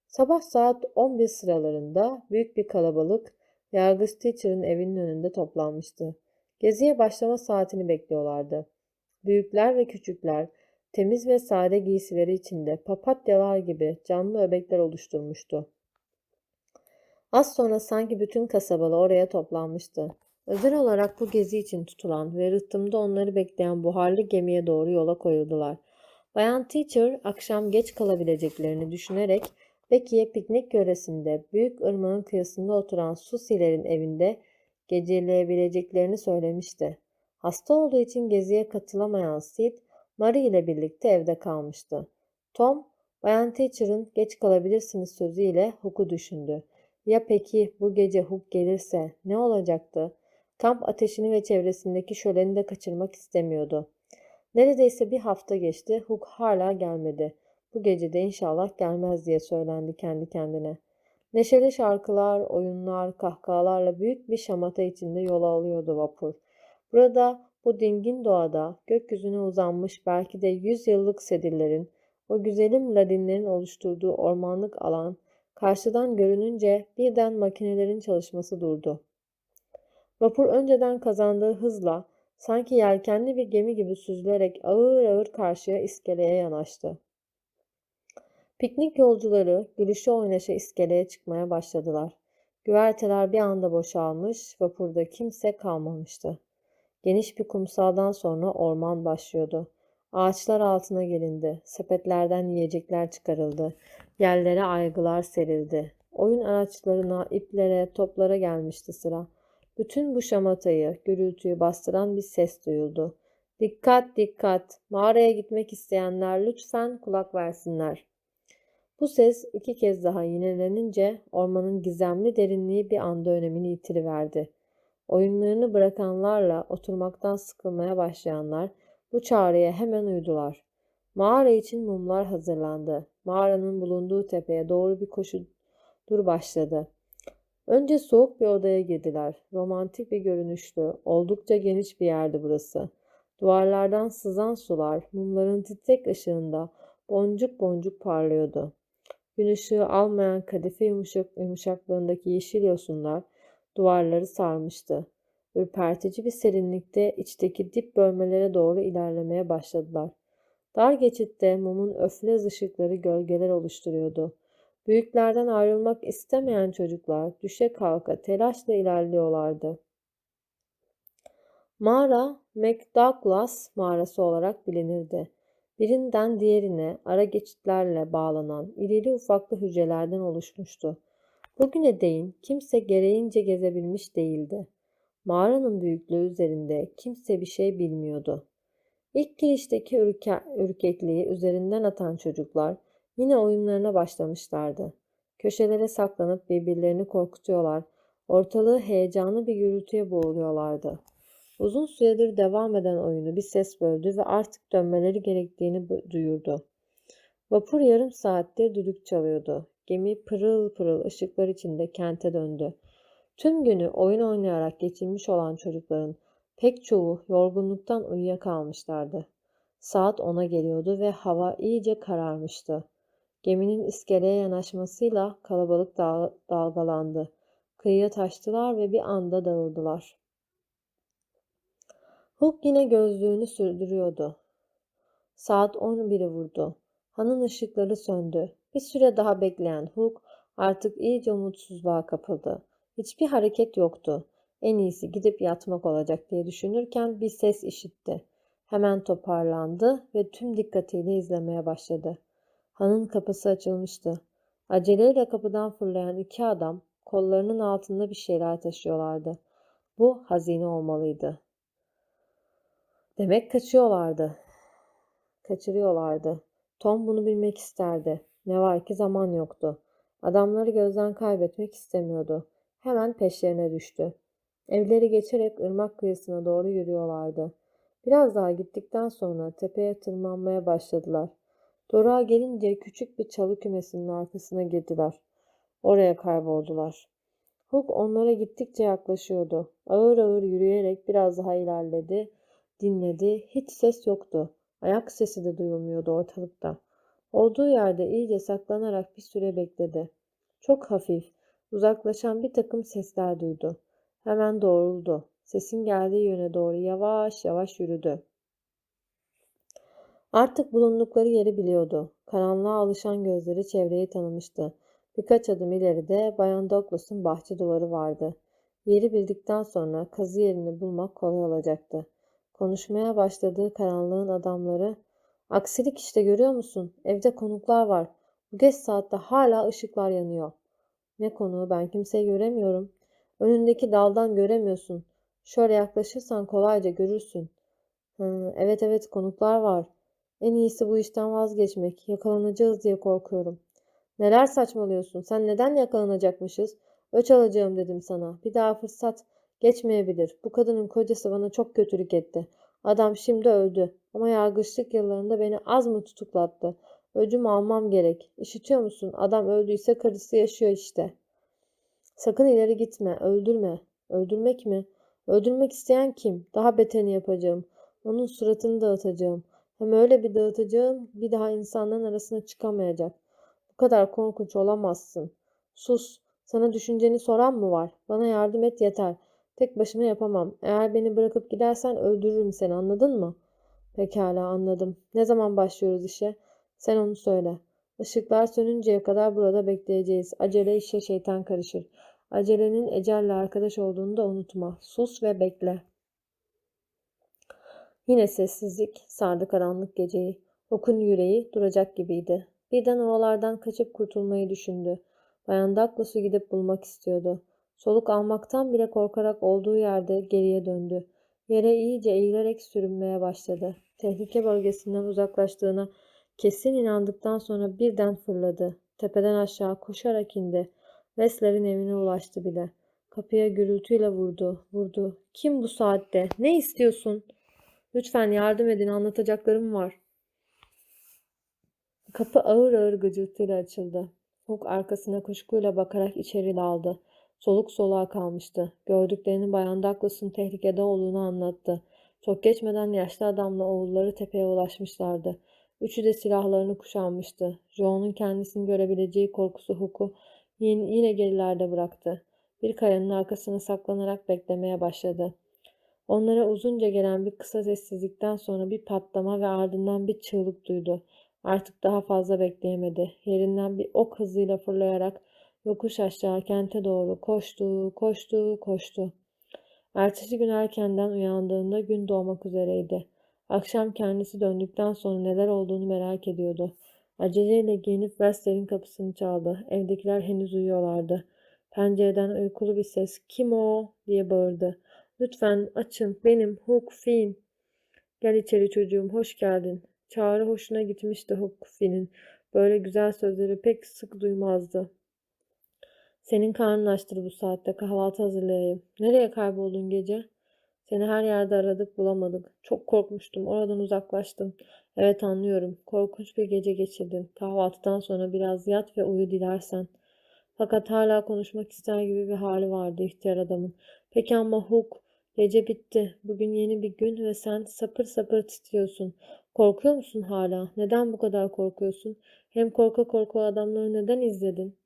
Sabah saat 11 sıralarında büyük bir kalabalık Yargıç Teacher'ın evinin önünde toplanmıştı. Geziye başlama saatini bekliyorlardı. Büyükler ve küçükler temiz ve sade giysileri içinde papatyalar gibi canlı öbekler oluşturmuştu. Az sonra sanki bütün kasabalı oraya toplanmıştı. Özel olarak bu gezi için tutulan ve rıhtımda onları bekleyen buharlı gemiye doğru yola koyuldular. Bayan Teacher akşam geç kalabileceklerini düşünerek Becky'ye piknik yöresinde büyük ırmağın kıyısında oturan Susie'lerin evinde geceleyebileceklerini söylemişti. Hasta olduğu için geziye katılamayan Sid, Marie ile birlikte evde kalmıştı. Tom, Bayan Teacher'ın geç kalabilirsiniz sözüyle Hook'u düşündü. Ya peki bu gece Hook gelirse ne olacaktı? Kamp ateşini ve çevresindeki şöleni de kaçırmak istemiyordu. Neredeyse bir hafta geçti, Hook hala gelmedi. Bu gece de inşallah gelmez diye söylendi kendi kendine. Neşeli şarkılar, oyunlar, kahkahalarla büyük bir şamata içinde yol alıyordu vapur. Burada bu dingin doğada gökyüzüne uzanmış belki de yüz yıllık sedillerin, o güzelim ladinlerin oluşturduğu ormanlık alan karşıdan görününce birden makinelerin çalışması durdu. Vapur önceden kazandığı hızla sanki yelkenli bir gemi gibi süzülerek ağır ağır karşıya iskeleye yanaştı. Piknik yolcuları gülüşe oynaşa iskeleye çıkmaya başladılar. Güverteler bir anda boşalmış, vapurda kimse kalmamıştı. Geniş bir kumsaldan sonra orman başlıyordu. Ağaçlar altına gelindi. Sepetlerden yiyecekler çıkarıldı. Yerlere aygılar serildi. Oyun araçlarına, iplere, toplara gelmişti sıra. Bütün bu şamatayı, gürültüyü bastıran bir ses duyuldu. Dikkat dikkat! Mağaraya gitmek isteyenler lütfen kulak versinler. Bu ses iki kez daha yinelenince ormanın gizemli derinliği bir anda önemini yitiriverdi. Oyunlarını bırakanlarla oturmaktan sıkılmaya başlayanlar bu çağrıya hemen uydular. Mağara için mumlar hazırlandı. Mağaranın bulunduğu tepeye doğru bir koşudur başladı. Önce soğuk bir odaya girdiler. Romantik bir görünüşlü, oldukça geniş bir yerdi burası. Duvarlardan sızan sular mumların titrek ışığında boncuk boncuk parlıyordu. Gün ışığı almayan kadife yumuşak, yumuşaklığındaki yeşil yosunlar duvarları sarmıştı. Ürpertici bir serinlikte içteki dip bölmelere doğru ilerlemeye başladılar. Dar geçitte mumun öflez ışıkları gölgeler oluşturuyordu. Büyüklerden ayrılmak istemeyen çocuklar düşe kalka telaşla ilerliyorlardı. Mağara McDouglas mağarası olarak bilinirdi. Birinden diğerine ara geçitlerle bağlanan irili ufaklı hücrelerden oluşmuştu. Bugüne değin kimse gereğince gezebilmiş değildi. Mağaranın büyüklüğü üzerinde kimse bir şey bilmiyordu. İlk girişteki ürke, ürkekliği üzerinden atan çocuklar yine oyunlarına başlamışlardı. Köşelere saklanıp birbirlerini korkutuyorlar, ortalığı heyecanlı bir gürültüye boğuluyorlardı. Uzun süredir devam eden oyunu bir ses böldü ve artık dönmeleri gerektiğini duyurdu. Vapur yarım saattir düdük çalıyordu. Gemi pırıl pırıl ışıklar içinde kente döndü. Tüm günü oyun oynayarak geçirmiş olan çocukların pek çoğu yorgunluktan uyuyakalmışlardı. Saat ona geliyordu ve hava iyice kararmıştı. Geminin iskeleye yanaşmasıyla kalabalık dal dalgalandı. Kıyıya taştılar ve bir anda dağıldılar. Hook yine gözlüğünü sürdürüyordu. Saat 11'i vurdu. Hanın ışıkları söndü. Bir süre daha bekleyen Hook artık iyice umutsuzluğa kapıldı. Hiçbir hareket yoktu. En iyisi gidip yatmak olacak diye düşünürken bir ses işitti. Hemen toparlandı ve tüm dikkatiyle izlemeye başladı. Hanın kapısı açılmıştı. Aceleyle kapıdan fırlayan iki adam kollarının altında bir şeyler taşıyorlardı. Bu hazine olmalıydı. Demek kaçıyorlardı. Kaçırıyorlardı. Tom bunu bilmek isterdi. Ne var ki zaman yoktu. Adamları gözden kaybetmek istemiyordu. Hemen peşlerine düştü. Evleri geçerek ırmak kıyısına doğru yürüyorlardı. Biraz daha gittikten sonra tepeye tırmanmaya başladılar. Doruğa gelince küçük bir çalı kümesinin arkasına girdiler. Oraya kayboldular. Hook onlara gittikçe yaklaşıyordu. Ağır ağır yürüyerek biraz daha ilerledi, dinledi. Hiç ses yoktu. Ayak sesi de duyulmuyordu ortalıkta. Olduğu yerde iyice saklanarak bir süre bekledi. Çok hafif, uzaklaşan bir takım sesler duydu. Hemen doğruldu. Sesin geldiği yöne doğru yavaş yavaş yürüdü. Artık bulundukları yeri biliyordu. Karanlığa alışan gözleri çevreyi tanımıştı. Birkaç adım ileride Bayan Douglas'ın bahçe duvarı vardı. Yeri bildikten sonra kazı yerini bulmak kolay olacaktı. Konuşmaya başladığı karanlığın adamları Aksilik işte görüyor musun? Evde konuklar var. Bu geç saatte hala ışıklar yanıyor. Ne konuğu ben kimseyi göremiyorum. Önündeki daldan göremiyorsun. Şöyle yaklaşırsan kolayca görürsün. Hı, evet evet konuklar var. En iyisi bu işten vazgeçmek. Yakalanacağız diye korkuyorum. Neler saçmalıyorsun? Sen neden yakalanacakmışız? Öç alacağım dedim sana. Bir daha fırsat geçmeyebilir. Bu kadının kocası bana çok kötülük etti. Adam şimdi öldü. Ama yargıçlık yıllarında beni az mı tutuklattı? Öcümü almam gerek. İşitiyor musun? Adam öldüyse karısı yaşıyor işte. Sakın ileri gitme. Öldürme. Öldürmek mi? Öldürmek isteyen kim? Daha beterini yapacağım. Onun suratını dağıtacağım. Hem öyle bir dağıtacağım bir daha insanların arasına çıkamayacak. Bu kadar korkunç olamazsın. Sus. Sana düşünceni soran mı var? Bana yardım et yeter. Tek başıma yapamam. Eğer beni bırakıp gidersen öldürürüm seni anladın mı? Pekala anladım. Ne zaman başlıyoruz işe? Sen onu söyle. Işıklar sönünceye kadar burada bekleyeceğiz. Acele işe şeytan karışır. Acelenin ecelle arkadaş olduğunu da unutma. Sus ve bekle. Yine sessizlik sardı karanlık geceyi. Okun yüreği duracak gibiydi. Birden ovalardan kaçıp kurtulmayı düşündü. Bayan Douglas'ı gidip bulmak istiyordu. Soluk almaktan bile korkarak olduğu yerde geriye döndü. Yere iyice eğilerek sürünmeye başladı. Tehlike bölgesinden uzaklaştığına kesin inandıktan sonra birden fırladı. Tepeden aşağı koşarak indi. Wesler'in evine ulaştı bile. Kapıya gürültüyle vurdu, vurdu. Kim bu saatte? Ne istiyorsun? Lütfen yardım edin, anlatacaklarım var. Kapı ağır ağır gıcırtıyla açıldı. Hook arkasına kuşkuyla bakarak içeri daldı. Soluk soluğa kalmıştı. Gördüklerini Bayan Douglas'ın tehlikede olduğunu anlattı. Çok geçmeden yaşlı adamla oğulları tepeye ulaşmışlardı. Üçü de silahlarını kuşanmıştı. Joe'nun kendisini görebileceği korkusu Hook'u yine gerilerde bıraktı. Bir kayanın arkasına saklanarak beklemeye başladı. Onlara uzunca gelen bir kısa sessizlikten sonra bir patlama ve ardından bir çığlık duydu. Artık daha fazla bekleyemedi. Yerinden bir ok hızıyla fırlayarak yokuş aşağı kente doğru koştu, koştu, koştu. Ertesi gün erkenden uyandığında gün doğmak üzereydi. Akşam kendisi döndükten sonra neler olduğunu merak ediyordu. Aceleyle giyinip Wester'in kapısını çaldı. Evdekiler henüz uyuyorlardı. Pencereden uykulu bir ses ''Kim o?'' diye bağırdı. ''Lütfen açın. Benim Hook Finn.'' ''Gel içeri çocuğum. Hoş geldin.'' Çağrı hoşuna gitmişti Hook Finn'in. Böyle güzel sözleri pek sık duymazdı. Senin karnın açtır bu saatte. Kahvaltı hazırlayayım. Nereye kayboldun gece? Seni her yerde aradık bulamadık. Çok korkmuştum. Oradan uzaklaştım. Evet anlıyorum. Korkunç bir gece geçirdin. Kahvaltıdan sonra biraz yat ve uyu dilersen. Fakat hala konuşmak ister gibi bir hali vardı ihtiyar adamın. Peki ama Hook, gece bitti. Bugün yeni bir gün ve sen sapır sapır titriyorsun. Korkuyor musun hala? Neden bu kadar korkuyorsun? Hem korka o adamları neden izledin?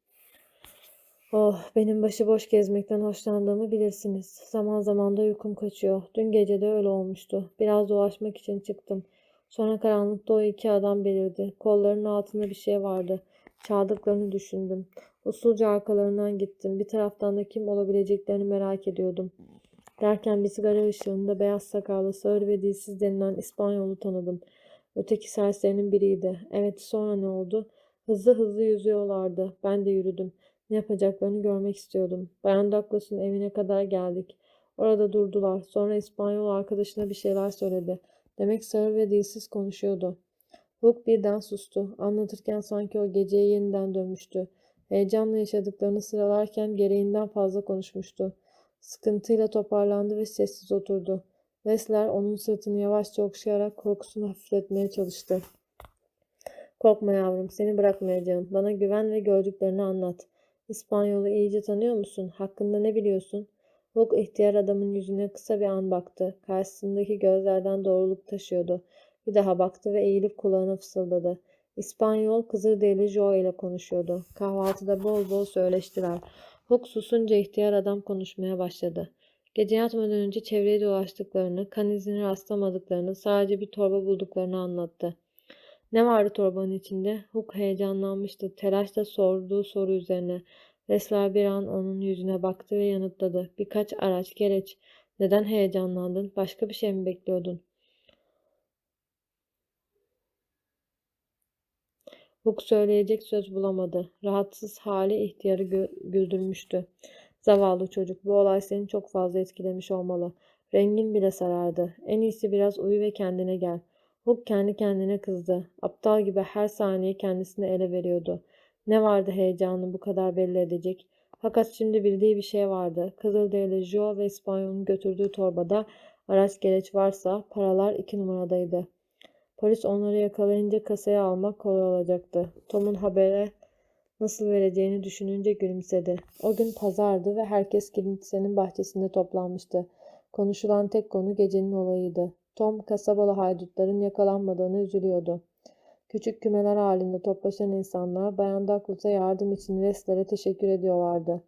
Oh, benim başıboş gezmekten hoşlandığımı bilirsiniz. Zaman zaman da uykum kaçıyor. Dün gece de öyle olmuştu. Biraz dolaşmak için çıktım. Sonra karanlıkta o iki adam belirdi. Kollarının altında bir şey vardı. Çaldıklarını düşündüm. Usulca arkalarından gittim. Bir taraftan da kim olabileceklerini merak ediyordum. Derken bir sigara ışığında beyaz sakallı, sağır ve dilsiz denilen İspanyolu tanıdım. Öteki serserinin biriydi. Evet sonra ne oldu? Hızlı hızlı yüzüyorlardı. Ben de yürüdüm. Ne yapacaklarını görmek istiyordum. Bayan Douglas'ın evine kadar geldik. Orada durdular. Sonra İspanyol arkadaşına bir şeyler söyledi. Demek sağır ve dilsiz konuşuyordu. Hook birden sustu. Anlatırken sanki o geceye yeniden dönmüştü. Heyecanla yaşadıklarını sıralarken gereğinden fazla konuşmuştu. Sıkıntıyla toparlandı ve sessiz oturdu. Wessler onun sırtını yavaşça okşayarak korkusunu hafifletmeye çalıştı. Korkma yavrum, seni bırakmayacağım. Bana güven ve gördüklerini anlat. İspanyolu iyice tanıyor musun? Hakkında ne biliyorsun? Hook ihtiyar adamın yüzüne kısa bir an baktı. Karşısındaki gözlerden doğruluk taşıyordu. Bir daha baktı ve eğilip kulağına fısıldadı. İspanyol Kızılderili Joe ile konuşuyordu. Kahvaltıda bol bol söyleştiler. Hook susunca ihtiyar adam konuşmaya başladı. Gece yatmadan önce çevreyi dolaştıklarını, kan izini rastlamadıklarını, sadece bir torba bulduklarını anlattı. Ne vardı torbanın içinde? Hook heyecanlanmıştı. Telaşla sorduğu soru üzerine. Resler bir an onun yüzüne baktı ve yanıtladı. Birkaç araç, gereç. Neden heyecanlandın? Başka bir şey mi bekliyordun? Hook söyleyecek söz bulamadı. Rahatsız hali ihtiyarı gö- güldürmüştü. Zavallı çocuk, bu olay seni çok fazla etkilemiş olmalı. Rengin bile sarardı. En iyisi biraz uyu ve kendine gel. Hook kendi kendine kızdı. Aptal gibi her saniye kendisini ele veriyordu. Ne vardı heyecanını bu kadar belli edecek? Fakat şimdi bildiği bir şey vardı. Kızılderili Joe ve İspanyol'un götürdüğü torbada araç gereç varsa paralar iki numaradaydı. Polis onları yakalayınca kasaya almak kolay olacaktı. Tom'un habere nasıl vereceğini düşününce gülümsedi. O gün pazardı ve herkes kilisenin bahçesinde toplanmıştı. Konuşulan tek konu gecenin olayıydı. Tom kasabalı haydutların yakalanmadığını üzülüyordu. Küçük kümeler halinde toplaşan insanlar Bayan Douglas'a yardım için Westler'e teşekkür ediyorlardı.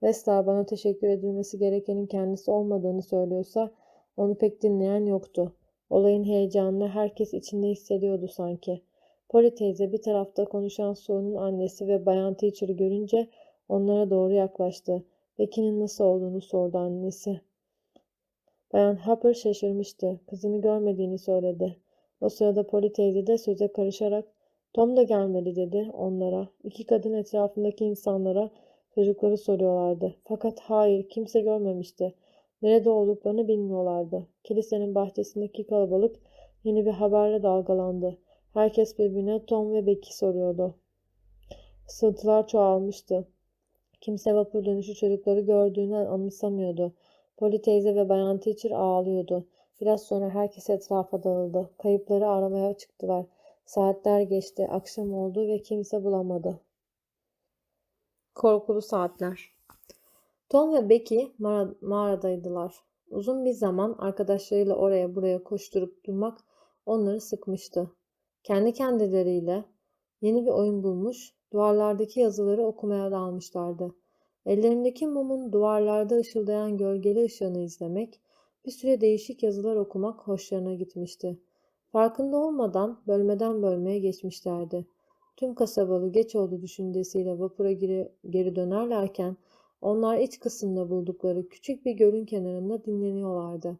Westler bana teşekkür edilmesi gerekenin kendisi olmadığını söylüyorsa onu pek dinleyen yoktu. Olayın heyecanını herkes içinde hissediyordu sanki. Polly teyze bir tarafta konuşan Sue'nun annesi ve Bayan Teacher'ı görünce onlara doğru yaklaştı. Becky'nin nasıl olduğunu sordu annesi. Bayan Hopper şaşırmıştı. Kızını görmediğini söyledi. O sırada Polly teyze de söze karışarak Tom da gelmedi dedi onlara. İki kadın etrafındaki insanlara çocukları soruyorlardı. Fakat hayır kimse görmemişti. Nerede olduklarını bilmiyorlardı. Kilisenin bahçesindeki kalabalık yeni bir haberle dalgalandı. Herkes birbirine Tom ve Becky soruyordu. Fısıltılar çoğalmıştı. Kimse vapur dönüşü çocukları gördüğünden anımsamıyordu. Polly teyze ve Bayan Teacher ağlıyordu. Biraz sonra herkes etrafa dağıldı. Kayıpları aramaya çıktılar. Saatler geçti. Akşam oldu ve kimse bulamadı. Korkulu saatler. Tom ve Becky mağara- mağaradaydılar. Uzun bir zaman arkadaşlarıyla oraya buraya koşturup durmak onları sıkmıştı. Kendi kendileriyle yeni bir oyun bulmuş, duvarlardaki yazıları okumaya dalmışlardı. Ellerindeki mumun duvarlarda ışıldayan gölgeli ışığını izlemek, bir süre değişik yazılar okumak hoşlarına gitmişti. Farkında olmadan bölmeden bölmeye geçmişlerdi. Tüm kasabalı geç oldu düşüncesiyle vapura geri, geri dönerlerken onlar iç kısımda buldukları küçük bir gölün kenarında dinleniyorlardı.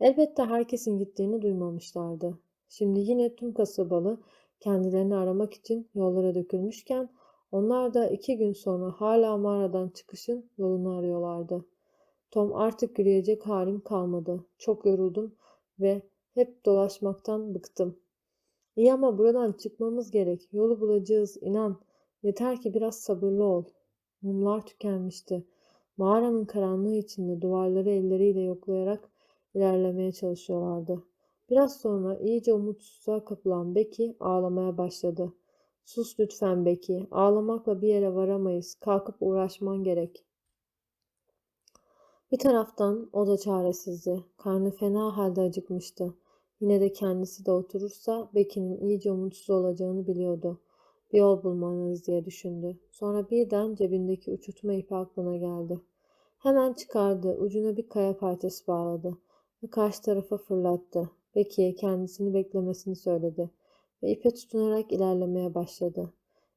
Elbette herkesin gittiğini duymamışlardı. Şimdi yine tüm kasabalı kendilerini aramak için yollara dökülmüşken onlar da iki gün sonra hala mağaradan çıkışın yolunu arıyorlardı. Tom artık yürüyecek halim kalmadı. Çok yoruldum ve hep dolaşmaktan bıktım. İyi ama buradan çıkmamız gerek. Yolu bulacağız, inan. Yeter ki biraz sabırlı ol. Mumlar tükenmişti. Mağaranın karanlığı içinde duvarları elleriyle yoklayarak ilerlemeye çalışıyorlardı. Biraz sonra iyice umutsuzluğa kapılan Becky ağlamaya başladı. Sus lütfen Becky. Ağlamakla bir yere varamayız. Kalkıp uğraşman gerek. Bir taraftan o da çaresizdi. Karnı fena halde acıkmıştı. Yine de kendisi de oturursa Becky'nin iyice umutsuz olacağını biliyordu. Bir yol bulmalıyız diye düşündü. Sonra birden cebindeki uçurtma ipi aklına geldi. Hemen çıkardı. Ucuna bir kaya parçası bağladı ve karşı tarafa fırlattı. Becky'ye kendisini beklemesini söyledi ve ipe tutunarak ilerlemeye başladı.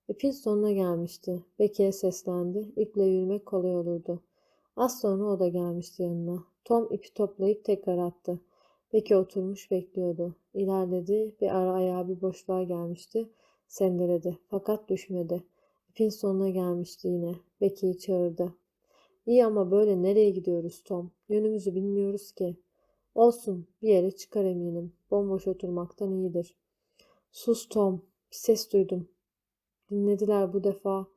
İpin sonuna gelmişti. Becky'e seslendi. İple yürümek kolay olurdu. Az sonra o da gelmişti yanına. Tom ipi toplayıp tekrar attı. Becky oturmuş bekliyordu. İlerledi. Bir ara ayağı bir boşluğa gelmişti. Sendeledi. Fakat düşmedi. İpin sonuna gelmişti yine. Becky'yi çağırdı. İyi ama böyle nereye gidiyoruz Tom? Yönümüzü bilmiyoruz ki. Olsun bir yere çıkar eminim. Bomboş oturmaktan iyidir. Sus Tom. Bir ses duydum. Dinlediler bu defa.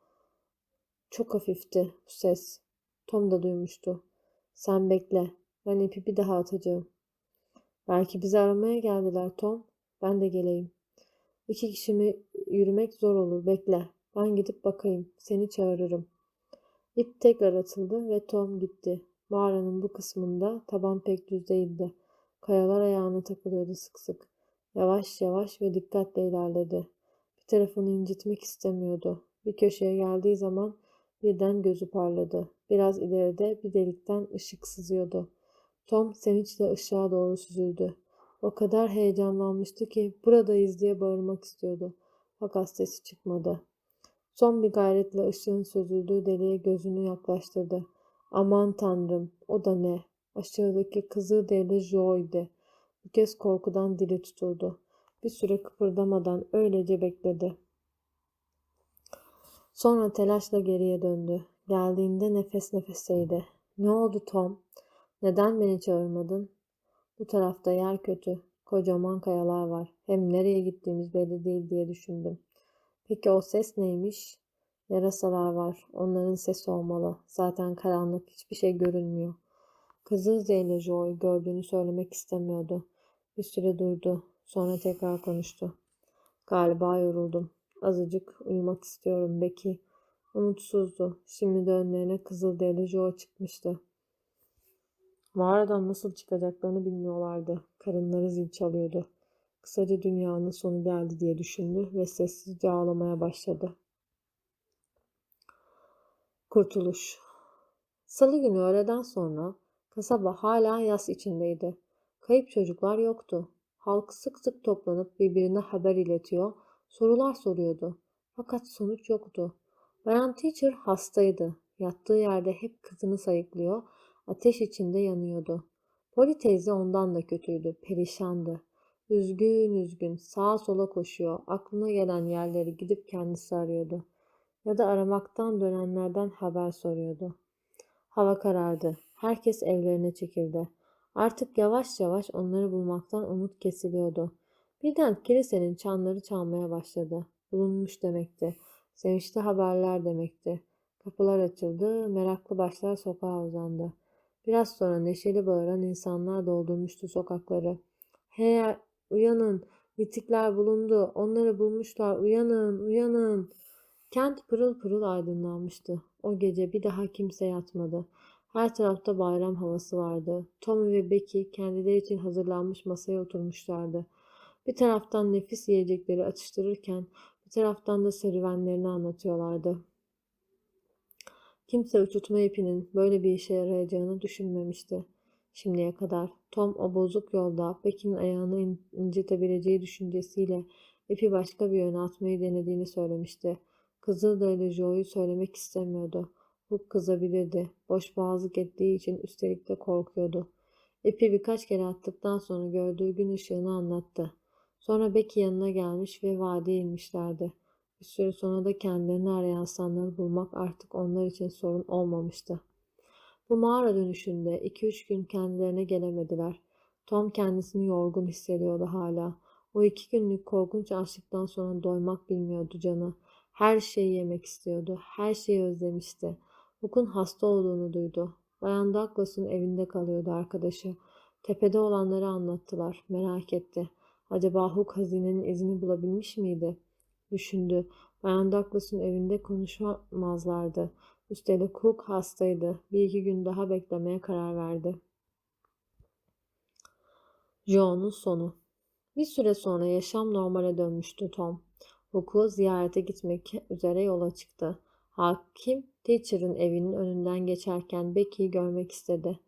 Çok hafifti bu ses. Tom da duymuştu. Sen bekle. Ben ipi bir daha atacağım. Belki bizi aramaya geldiler Tom. Ben de geleyim. İki kişi mi yürümek zor olur. Bekle. Ben gidip bakayım. Seni çağırırım. İp tekrar atıldı ve Tom gitti. Mağaranın bu kısmında taban pek düz değildi. Kayalar ayağına takılıyordu sık sık. Yavaş yavaş ve dikkatle ilerledi. Bir tarafını incitmek istemiyordu. Bir köşeye geldiği zaman birden gözü parladı. Biraz ileride bir delikten ışık sızıyordu. Tom sevinçle ışığa doğru süzüldü. O kadar heyecanlanmıştı ki buradayız diye bağırmak istiyordu. Fakat sesi çıkmadı. Son bir gayretle ışığın süzüldüğü deliğe gözünü yaklaştırdı. Aman tanrım, o da ne? Aşağıdaki kızılderili Joe'ydi. Bu kez korkudan dili tutuldu. Bir süre kıpırdamadan öylece bekledi. Sonra telaşla geriye döndü. Geldiğinde nefes nefeseydi. Ne oldu Tom? Neden beni çağırmadın? Bu tarafta yer kötü. Kocaman kayalar var. Hem nereye gittiğimiz belli değil diye düşündüm. Peki o ses neymiş? Yarasalar var. Onların sesi olmalı. Zaten karanlık hiçbir şey görünmüyor. Kızılderili Joy gördüğünü söylemek istemiyordu. Bir süre durdu. Sonra tekrar konuştu. Galiba yoruldum. Azıcık uyumak istiyorum Becky. Umutsuzdu. Şimdi de önlerine Kızılderili Joe çıkmıştı. Mağaradan nasıl çıkacaklarını bilmiyorlardı. Karınları zil çalıyordu. Kısaca dünyanın sonu geldi diye düşündü ve sessizce ağlamaya başladı. Kurtuluş Salı günü öğleden sonra kasaba hala yas içindeydi. Kayıp çocuklar yoktu. Halk sık sık toplanıp birbirine haber iletiyor, sorular soruyordu. Fakat sonuç yoktu. Bayan Teacher hastaydı. Yattığı yerde hep kızını sayıklıyor, ateş içinde yanıyordu. Polly teyze ondan da kötüydü, perişandı. Üzgün üzgün sağa sola koşuyor, aklına gelen yerleri gidip kendisi arıyordu. Ya da aramaktan dönenlerden haber soruyordu. Hava karardı. Herkes evlerine çekildi. Artık yavaş yavaş onları bulmaktan umut kesiliyordu. Birden kilisenin çanları çalmaya başladı. Bulunmuş demekti. Sevinçli haberler demekti. Kapılar açıldı, meraklı başlar sokağa uzandı. Biraz sonra neşeli bağıran insanlar doldurmuştu sokakları. Hey, uyanın, yitikler bulundu, onları bulmuşlar, uyanın, uyanın. Kent pırıl pırıl aydınlanmıştı. O gece bir daha kimse yatmadı. Her tarafta bayram havası vardı. Tommy ve Becky kendileri için hazırlanmış masaya oturmuşlardı. Bir taraftan nefis yiyecekleri atıştırırken bir taraftan da serüvenlerini anlatıyorlardı. Kimse uçurtma ipinin böyle bir işe yarayacağını düşünmemişti. Şimdiye kadar Tom o bozuk yolda Becky'nin ayağını in- incitebileceği düşüncesiyle ipi başka bir yöne atmayı denediğini söylemişti. Kızılderili Joe'yu söylemek istemiyordu. Bu kızabilirdi. Boş boğazlık ettiği için üstelik de korkuyordu. İpi birkaç kere attıktan sonra gördüğü gün ışığını anlattı. Sonra Becky yanına gelmiş ve vadiye inmişlerdi. Bir süre sonra da kendilerini arayan insanları bulmak artık onlar için sorun olmamıştı. Bu mağara dönüşünde iki üç gün kendilerine gelemediler. Tom kendisini yorgun hissediyordu hala. O iki günlük korkunç açlıktan sonra doymak bilmiyordu canı. Her şeyi yemek istiyordu. Her şeyi özlemişti. Hook'un hasta olduğunu duydu. Bayan Douglas'ın evinde kalıyordu arkadaşı. Tepede olanları anlattılar. Merak etti. Acaba Hook hazinenin izini bulabilmiş miydi? Düşündü. Bayan Douglas'ın evinde konuşamazlardı. Üstelik Hook hastaydı. Bir iki gün daha beklemeye karar verdi. Joe'nun sonu. Bir süre sonra yaşam normale dönmüştü Tom. Hook'u ziyarete gitmek üzere yola çıktı. Hakim Teacher'ın evinin önünden geçerken Becky'yi görmek istedi.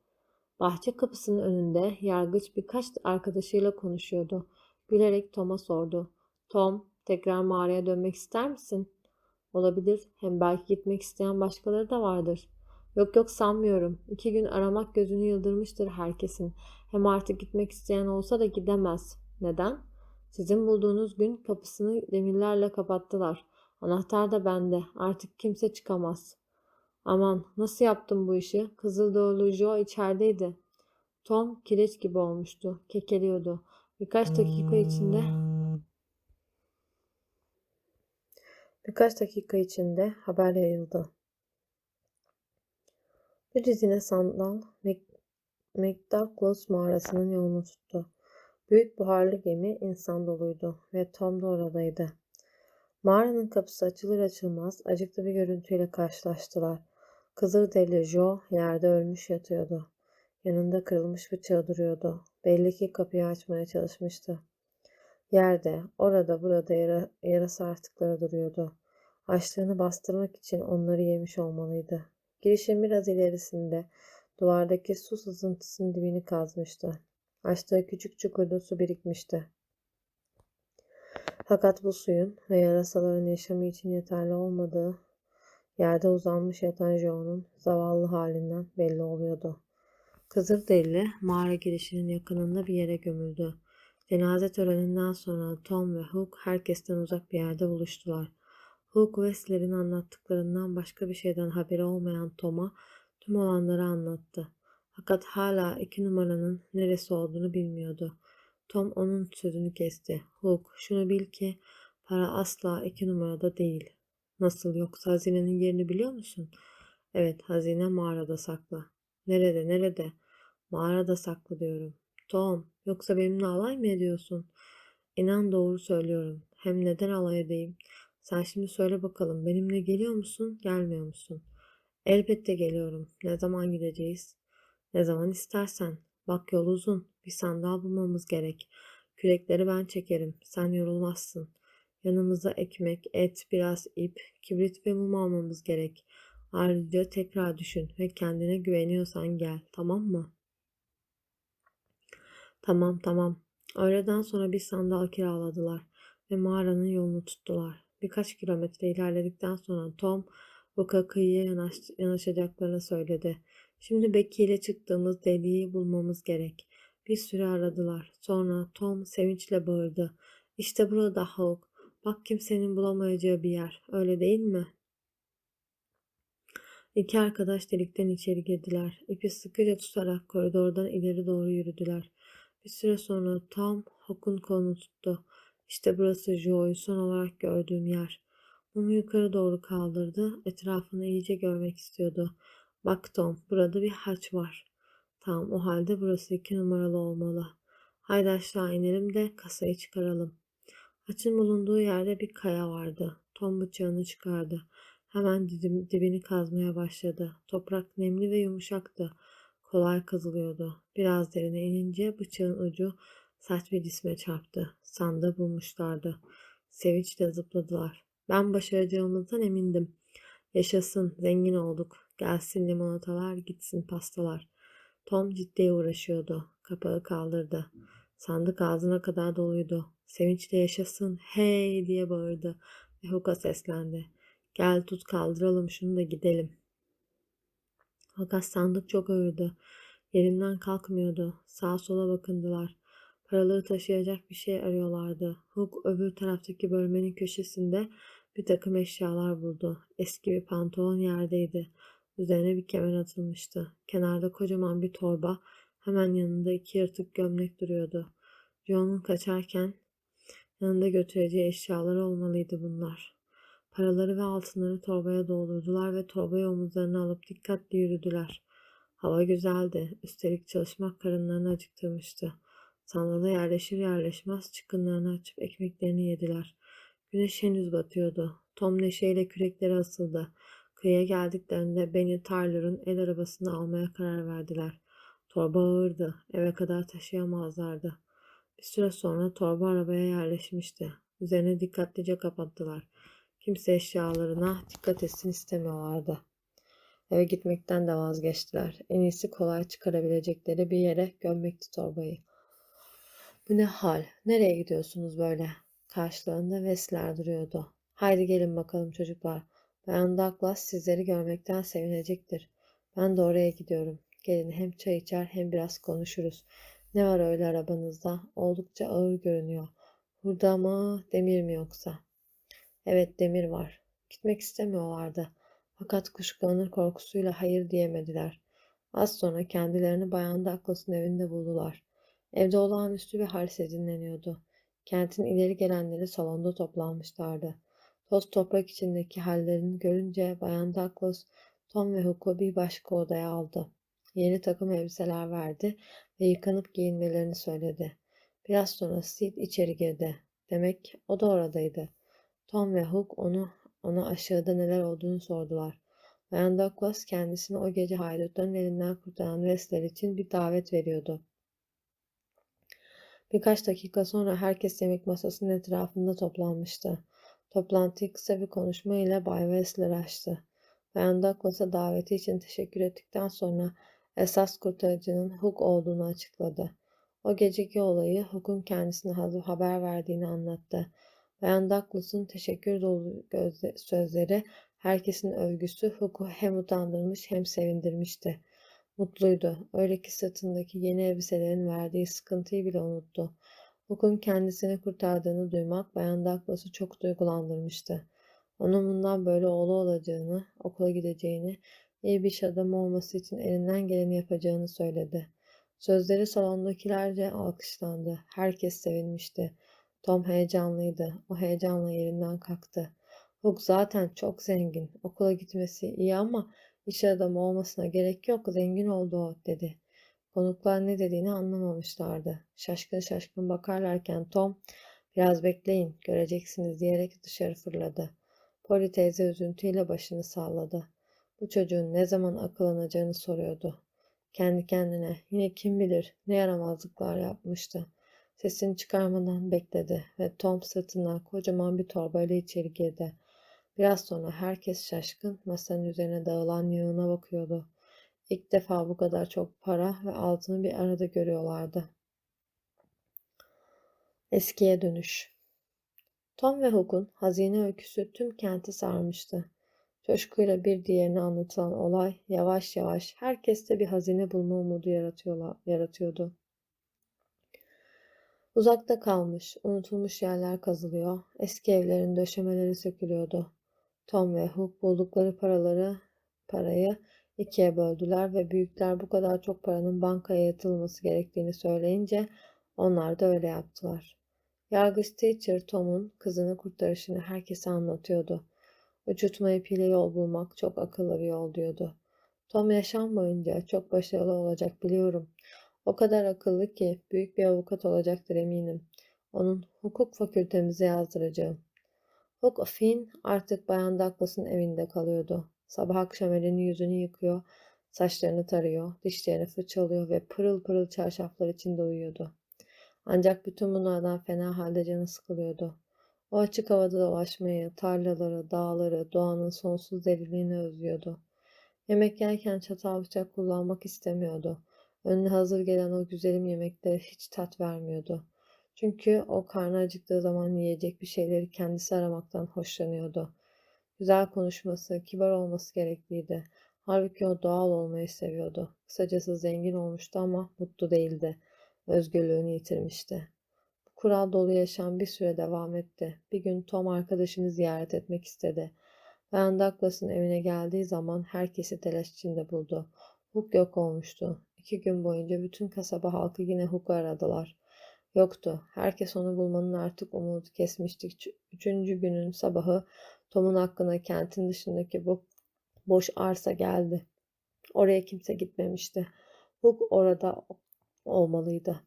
Bahçe kapısının önünde yargıç birkaç arkadaşıyla konuşuyordu. Gülerek Tom'a sordu. Tom, tekrar mağaraya dönmek ister misin? Olabilir. Hem belki gitmek isteyen başkaları da vardır. Yok yok sanmıyorum. İki gün aramak gözünü yıldırmıştır herkesin. Hem artık gitmek isteyen olsa da gidemez. Neden? Sizin bulduğunuz gün kapısını demirlerle kapattılar. Anahtar da bende. Artık kimse çıkamaz. Aman nasıl yaptın bu işi? Kızılderili Joe içerideydi. Tom kireç gibi olmuştu. Kekeliyordu. Birkaç dakika içinde birkaç dakika içinde haber yayıldı. Bir dizine sandal McDouglas mağarasının yolunu tuttu. Büyük buharlı gemi insan doluydu ve Tom da oradaydı. Mağaranın kapısı açılır açılmaz acıklı bir görüntüyle karşılaştılar. Kızılderili Joe yerde ölmüş yatıyordu. Yanında kırılmış bıçağı duruyordu. Belli ki kapıyı açmaya çalışmıştı. Yerde, orada burada yara, yarası artıkları duruyordu. Açlığını bastırmak için onları yemiş olmalıydı. Girişin biraz ilerisinde duvardaki su sızıntısının dibini kazmıştı. Açtığı küçük çukurda su birikmişti. Fakat bu suyun ve yarasaların yaşamı için yeterli olmadığı yerde uzanmış yatan Joe'nun zavallı halinden belli oluyordu. Kızılderili mağara girişinin yakınında bir yere gömüldü. Cenaze töreninden sonra Tom ve Hook herkesten uzak bir yerde buluştular. Hook Wesley'nin anlattıklarından başka bir şeyden haberi olmayan Tom'a tüm olanları anlattı. Fakat hala iki numaranın neresi olduğunu bilmiyordu. Tom onun sözünü kesti. Hook, şunu bil ki para asla iki numarada değil. Nasıl yoksa hazinenin yerini biliyor musun? Evet, hazine mağarada saklı. Nerede, nerede? Mağarada saklı diyorum. Tom, yoksa benimle alay mı ediyorsun? İnan doğru söylüyorum. Hem neden alay edeyim? Sen şimdi söyle bakalım benimle geliyor musun, gelmiyor musun? Elbette geliyorum. Ne zaman gideceğiz? Ne zaman istersen. Bak yol uzun. Bir sandal bulmamız gerek. Kürekleri ben çekerim. Sen yorulmazsın. Yanımıza ekmek, et, biraz ip, kibrit ve mum almamız gerek. Ayrıca tekrar düşün ve kendine güveniyorsan gel. Tamam mı? Tamam tamam. Öğleden sonra bir sandal kiraladılar ve mağaranın yolunu tuttular. Birkaç kilometre ilerledikten sonra Tom Hook'a kıyıya yanaş, yanaşacaklarını söyledi. Şimdi Becky ile çıktığımız deliği bulmamız gerek. Bir süre aradılar. Sonra Tom sevinçle bağırdı. İşte burada Hook. Bak kimsenin bulamayacağı bir yer. Öyle değil mi? İki arkadaş delikten içeri girdiler. İpi sıkıca tutarak koridordan ileri doğru yürüdüler. Bir süre sonra Tom Hook'un kolunu tuttu. İşte burası Joe'yu son olarak gördüğüm yer. Mumu yukarı doğru kaldırdı. Etrafını iyice görmek istiyordu. Bak Tom, burada bir haç var. Tamam, o halde burası iki numaralı olmalı. Haydi aşağı inelim de kasayı çıkaralım. Haçın bulunduğu yerde bir kaya vardı. Tom bıçağını çıkardı. Hemen dibini, kazmaya başladı. Toprak nemli ve yumuşaktı. Kolay kazılıyordu. Biraz derine inince bıçağın ucu sert bir cisme çarptı. Sandığı bulmuşlardı. Sevinçle zıpladılar. Ben başaracağımızdan emindim. Yaşasın, zengin olduk. Gelsin limonatalar, gitsin pastalar. Tom ciddiye uğraşıyordu. Kapağı kaldırdı. Sandık ağzına kadar doluydu. Sevinçle yaşasın, hey diye bağırdı ve Hook'a seslendi. Gel tut kaldıralım şunu da gidelim. Fakat sandık çok ağırdı. Yerinden kalkmıyordu. Sağa sola bakındılar. Paraları taşıyacak bir şey arıyorlardı. Hook öbür taraftaki bölmenin köşesinde bir takım eşyalar buldu. Eski bir pantolon yerdeydi. Üzerine bir kemer atılmıştı. Kenarda kocaman bir torba, hemen yanında iki yırtık gömlek duruyordu. John'un kaçarken yanında götüreceği eşyalar olmalıydı bunlar. Paraları ve altınları torbaya doldurdular ve torbayı omuzlarına alıp dikkatli yürüdüler. Hava güzeldi. Üstelik çalışmak karınlarını acıktırmıştı. Sandala yerleşir yerleşmez çıkınlarını açıp ekmeklerini yediler. Güneş henüz batıyordu. Tom neşeyle kürekleri asıldı. Kıyıya geldiklerinde Benny Tyler'ın el arabasını almaya karar verdiler. Torba ağırdı. Eve kadar taşıyamazlardı. Bir süre sonra torba arabaya yerleşmişti. Üzerine dikkatlice kapattılar. Kimse eşyalarına dikkat etsin istemiyorlardı. Eve gitmekten de vazgeçtiler. En iyisi kolay çıkarabilecekleri bir yere gömmekti torbayı. Bu ne hal? Nereye gidiyorsunuz böyle? Karşılarında Vesler duruyordu. Haydi gelin bakalım çocuklar. Bayan Douglas sizleri görmekten sevinecektir. Ben de oraya gidiyorum. Gelin hem çay içer hem biraz konuşuruz. Ne var öyle arabanızda? Oldukça ağır görünüyor. Hurda mı, demir mi yoksa? Evet, demir var. Gitmek istemiyorlardı. Fakat kuşkulanır korkusuyla hayır diyemediler. Az sonra kendilerini Bayan Douglas'ın evinde buldular. Evde olağanüstü bir hal dinleniyordu. Kentin ileri gelenleri salonda toplanmışlardı. Toz toprak içindeki hallerini görünce Bayan Douglas, Tom ve Hook'u bir başka odaya aldı. Yeni takım elbiseler verdi ve yıkanıp giyinmelerini söyledi. Biraz sonra Sid içeri girdi. Demek o da oradaydı. Tom ve Hook onu ona aşağıda neler olduğunu sordular. Bayan Douglas kendisini o gece haydutların elinden kurtaran Wesley için bir davet veriyordu. Birkaç dakika sonra herkes yemek masasının etrafında toplanmıştı. Toplantıyı kısa bir konuşma ile Bay Wesley açtı. Bayan Douglas'a daveti için teşekkür ettikten sonra esas kurtarıcının Hook olduğunu açıkladı. O geceki olayı Hook'un kendisine haber verdiğini anlattı. Bayan Douglas'ın teşekkür dolu gözle- sözleri herkesin övgüsü Hook'u hem utandırmış hem sevindirmişti. Mutluydu. Öyle ki sırtındaki yeni elbiselerin verdiği sıkıntıyı bile unuttu. Hook'un kendisini kurtardığını duymak Bayan Douglas'ı çok duygulandırmıştı. Onun bundan böyle oğlu olacağını, okula gideceğini, iyi bir iş adamı olması için elinden geleni yapacağını söyledi. Sözleri salondakilerce alkışlandı. Herkes sevinmişti. Tom heyecanlıydı. O heyecanla yerinden kalktı. Hook zaten çok zengin. Okula gitmesi iyi ama iş adamı olmasına gerek yok. Zengin oldu o, dedi. Konuklar ne dediğini anlamamışlardı. Şaşkın şaşkın bakarlarken Tom, biraz bekleyin, göreceksiniz diyerek dışarı fırladı. Polly teyze üzüntüyle başını salladı. Bu çocuğun ne zaman akıllanacağını soruyordu. Kendi kendine yine kim bilir ne yaramazlıklar yapmıştı. Sesini çıkarmadan bekledi ve Tom sırtından kocaman bir torbayla içeri girdi. Biraz sonra herkes şaşkın masanın üzerine dağılan yığına bakıyordu. İlk defa bu kadar çok para ve altını bir arada görüyorlardı. Eskiye dönüş Tom ve Hook'un hazine öyküsü tüm kenti sarmıştı. Coşkuyla bir diğerine anlatılan olay yavaş yavaş herkeste bir hazine bulma umudu yaratıyordu. Uzakta kalmış, unutulmuş yerler kazılıyor, eski evlerin döşemeleri sökülüyordu. Tom ve Hook buldukları paraları, parayı ikiye böldüler ve büyükler bu kadar çok paranın bankaya yatılması gerektiğini söyleyince onlar da öyle yaptılar. Yargıç Teacher Tom'un kızını kurtarışını herkese anlatıyordu. Uçurtma ipiyle yol bulmak çok akıllı bir yol diyordu. Tom yaşam boyunca çok başarılı olacak biliyorum. O kadar akıllı ki büyük bir avukat olacaktır eminim. Onun hukuk fakültemize yazdıracağım. Hook Finn artık Bayan Douglas'ın evinde kalıyordu. Sabah akşam elini yüzünü yıkıyor, saçlarını tarıyor, dişlerini fırçalıyor ve pırıl pırıl çarşaflar içinde uyuyordu. Ancak bütün bunlardan fena halde canı sıkılıyordu. O açık havada dolaşmayı, tarlaları, dağları, doğanın sonsuz derinliğini özlüyordu. Yemek yerken çatal bıçak kullanmak istemiyordu. Önüne hazır gelen o güzelim yemeklere hiç tat vermiyordu. Çünkü o karnı acıktığı zaman yiyecek bir şeyleri kendisi aramaktan hoşlanıyordu. Güzel konuşması, kibar olması gerekliydi. Halbuki o doğal olmayı seviyordu. Kısacası zengin olmuştu ama mutlu değildi. Özgürlüğünü yitirmişti. Bu kural dolu yaşam bir süre devam etti. Bir gün Tom arkadaşını ziyaret etmek istedi. Bayan Douglas'ın evine geldiği zaman herkesi telaş içinde buldu. Hook yok olmuştu. İki gün boyunca bütün kasaba halkı yine Hook'u aradılar. Yoktu. Herkes onu bulmanın artık umudu kesmişti. Üçüncü günün sabahı Tom'un hakkına kentin dışındaki bu boş arsa geldi. Oraya kimse gitmemişti. Hook orada olmalıydı.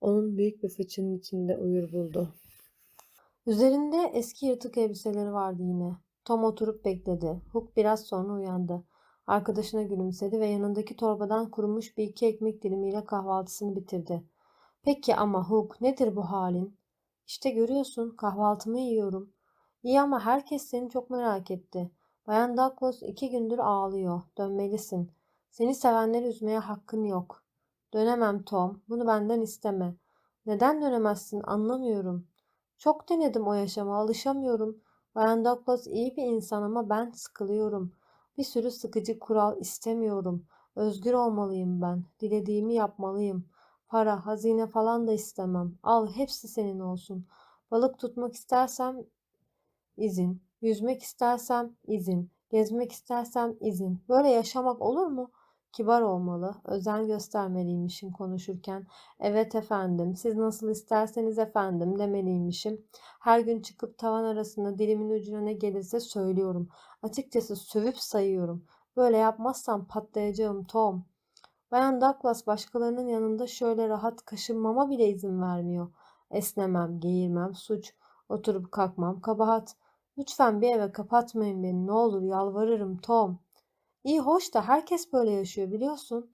Onun büyük bir fıçının içinde uyur buldu. Üzerinde eski yırtık elbiseleri vardı yine. Tom oturup bekledi. Hook biraz sonra uyandı. Arkadaşına gülümsedi ve yanındaki torbadan kurumuş bir iki ekmek dilimiyle kahvaltısını bitirdi. Peki ama Hook nedir bu halin? İşte görüyorsun kahvaltımı yiyorum. İyi ama herkes seni çok merak etti. Bayan Douglas iki gündür ağlıyor. Dönmelisin. Seni sevenleri üzmeye hakkın yok. Dönemem Tom. Bunu benden isteme. Neden dönemezsin anlamıyorum. Çok denedim o yaşama alışamıyorum. Bayan Douglas iyi bir insan ama ben sıkılıyorum. Bir sürü sıkıcı kural istemiyorum. Özgür olmalıyım ben. Dilediğimi yapmalıyım. Para, hazine falan da istemem. Al hepsi senin olsun. Balık tutmak istersem izin. Yüzmek istersem izin. Gezmek istersem izin. Böyle yaşamak olur mu? Kibar olmalı, özen göstermeliymişim konuşurken. Evet efendim, siz nasıl isterseniz efendim demeliymişim. Her gün çıkıp tavan arasında dilimin ucuna ne gelirse söylüyorum. Açıkçası sövüp sayıyorum. Böyle yapmazsam patlayacağım Tom. Bayan Douglas başkalarının yanında şöyle rahat kaşınmama bile izin vermiyor. Esnemem, geğirmem, suç. Oturup kalkmam, kabahat. Lütfen bir eve kapatmayın beni, ne olur yalvarırım Tom. İyi hoş da herkes böyle yaşıyor biliyorsun.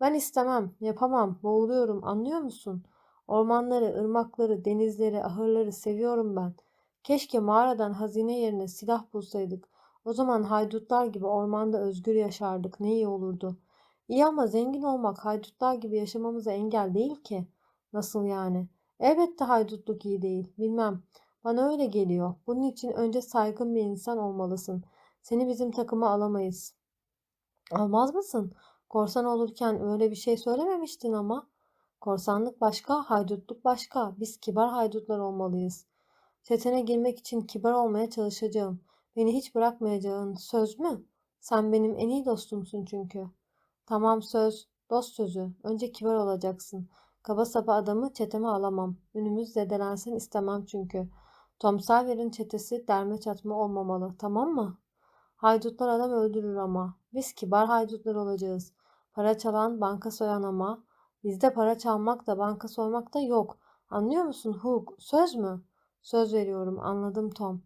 Ben istemem, yapamam, boğuluyorum anlıyor musun? Ormanları, ırmakları, denizleri, ahırları seviyorum ben. Keşke mağaradan hazine yerine silah bulsaydık. O zaman haydutlar gibi ormanda özgür yaşardık. Ne iyi olurdu. İyi ama zengin olmak haydutlar gibi yaşamamıza engel değil ki. Nasıl yani? Elbette haydutluk iyi değil. Bilmem. Bana öyle geliyor. Bunun için önce saygın bir insan olmalısın. Seni bizim takıma alamayız. Almaz mısın? Korsan olurken öyle bir şey söylememiştin ama. Korsanlık başka, haydutluk başka. Biz kibar haydutlar olmalıyız. Çetene girmek için kibar olmaya çalışacağım. Beni hiç bırakmayacağın söz mü? Sen benim en iyi dostumsun çünkü. Tamam söz, dost sözü. Önce kibar olacaksın. Kaba saba adamı çeteme alamam. Önümüz zedelensin istemem çünkü. Tom Sawyer'in çetesi derme çatma olmamalı, tamam mı? Haydutlar adam öldürür ama. Biz kibar haydutlar olacağız. Para çalan, banka soyan ama. Bizde para çalmak da banka soymak da yok. Anlıyor musun Hugh? Söz mü? Söz veriyorum, anladım Tom.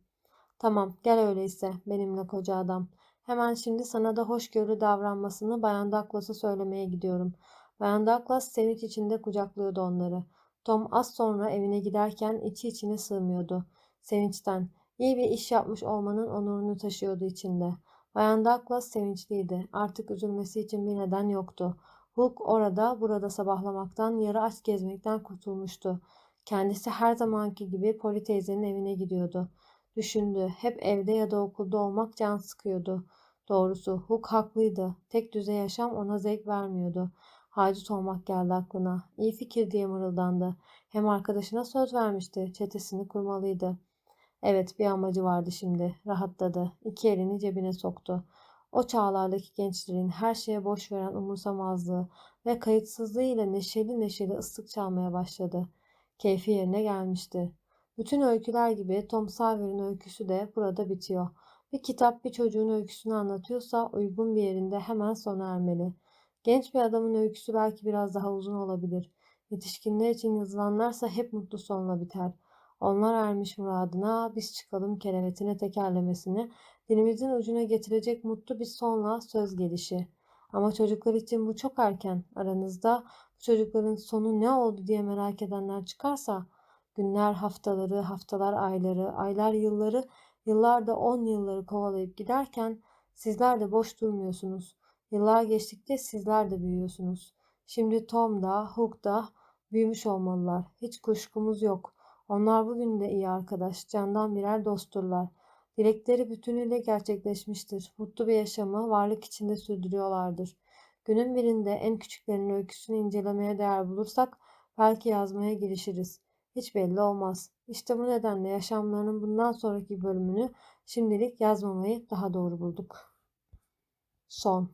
Tamam, gel öyleyse benimle koca adam. Hemen şimdi sana da hoşgörülü davranmasını Bayan Douglas'a söylemeye gidiyorum. Bayan Douglas sevinç içinde kucaklıyordu onları. Tom az sonra evine giderken içi içine sığmıyordu. Sevinçten. İyi bir iş yapmış olmanın onurunu taşıyordu içinde. Bayan Douglas sevinçliydi. Artık üzülmesi için bir neden yoktu. Hook orada burada sabahlamaktan, yarı aç gezmekten kurtulmuştu. Kendisi her zamanki gibi Polly teyzenin evine gidiyordu. Düşündü. Hep evde ya da okulda olmak can sıkıyordu. Doğrusu Hook haklıydı. Tek düze yaşam ona zevk vermiyordu. Haydut olmak geldi aklına. İyi fikir diye mırıldandı. Hem arkadaşına söz vermişti. Çetesini kurmalıydı. Evet bir amacı vardı şimdi. Rahatladı. İki elini cebine soktu. O çağlardaki gençlerin her şeye boş veren umursamazlığı ve kayıtsızlığı ile neşeli neşeli ıslık çalmaya başladı. Keyfi yerine gelmişti. Bütün öyküler gibi Tom Sawyer'in öyküsü de burada bitiyor. Bir kitap bir çocuğun öyküsünü anlatıyorsa uygun bir yerinde hemen sona ermeli. Genç bir adamın öyküsü belki biraz daha uzun olabilir. Yetişkinler için yazılanlarsa hep mutlu sonla biter. Onlar ermiş muradına, biz çıkalım kerevetine tekerlemesini dilimizin ucuna getirecek mutlu bir sonla söz gelişi. Ama çocuklar için bu çok erken. Aranızda bu çocukların sonu ne oldu diye merak edenler çıkarsa günler haftaları, haftalar ayları, aylar yılları, yıllar da on yılları kovalayıp giderken sizler de boş durmuyorsunuz. Yıllar geçtikçe sizler de büyüyorsunuz. Şimdi Tom da, Hook da büyümüş olmalılar. Hiç kuşkumuz yok. Onlar bugün de iyi arkadaş, candan birer dostturlar. Dilekleri bütünüyle gerçekleşmiştir. Mutlu bir yaşamı varlık içinde sürdürüyorlardır. Günün birinde en küçüklerinin öyküsünü incelemeye değer bulursak belki yazmaya girişiriz. Hiç belli olmaz. İşte bu nedenle yaşamlarının bundan sonraki bölümünü şimdilik yazmamayı daha doğru bulduk. Son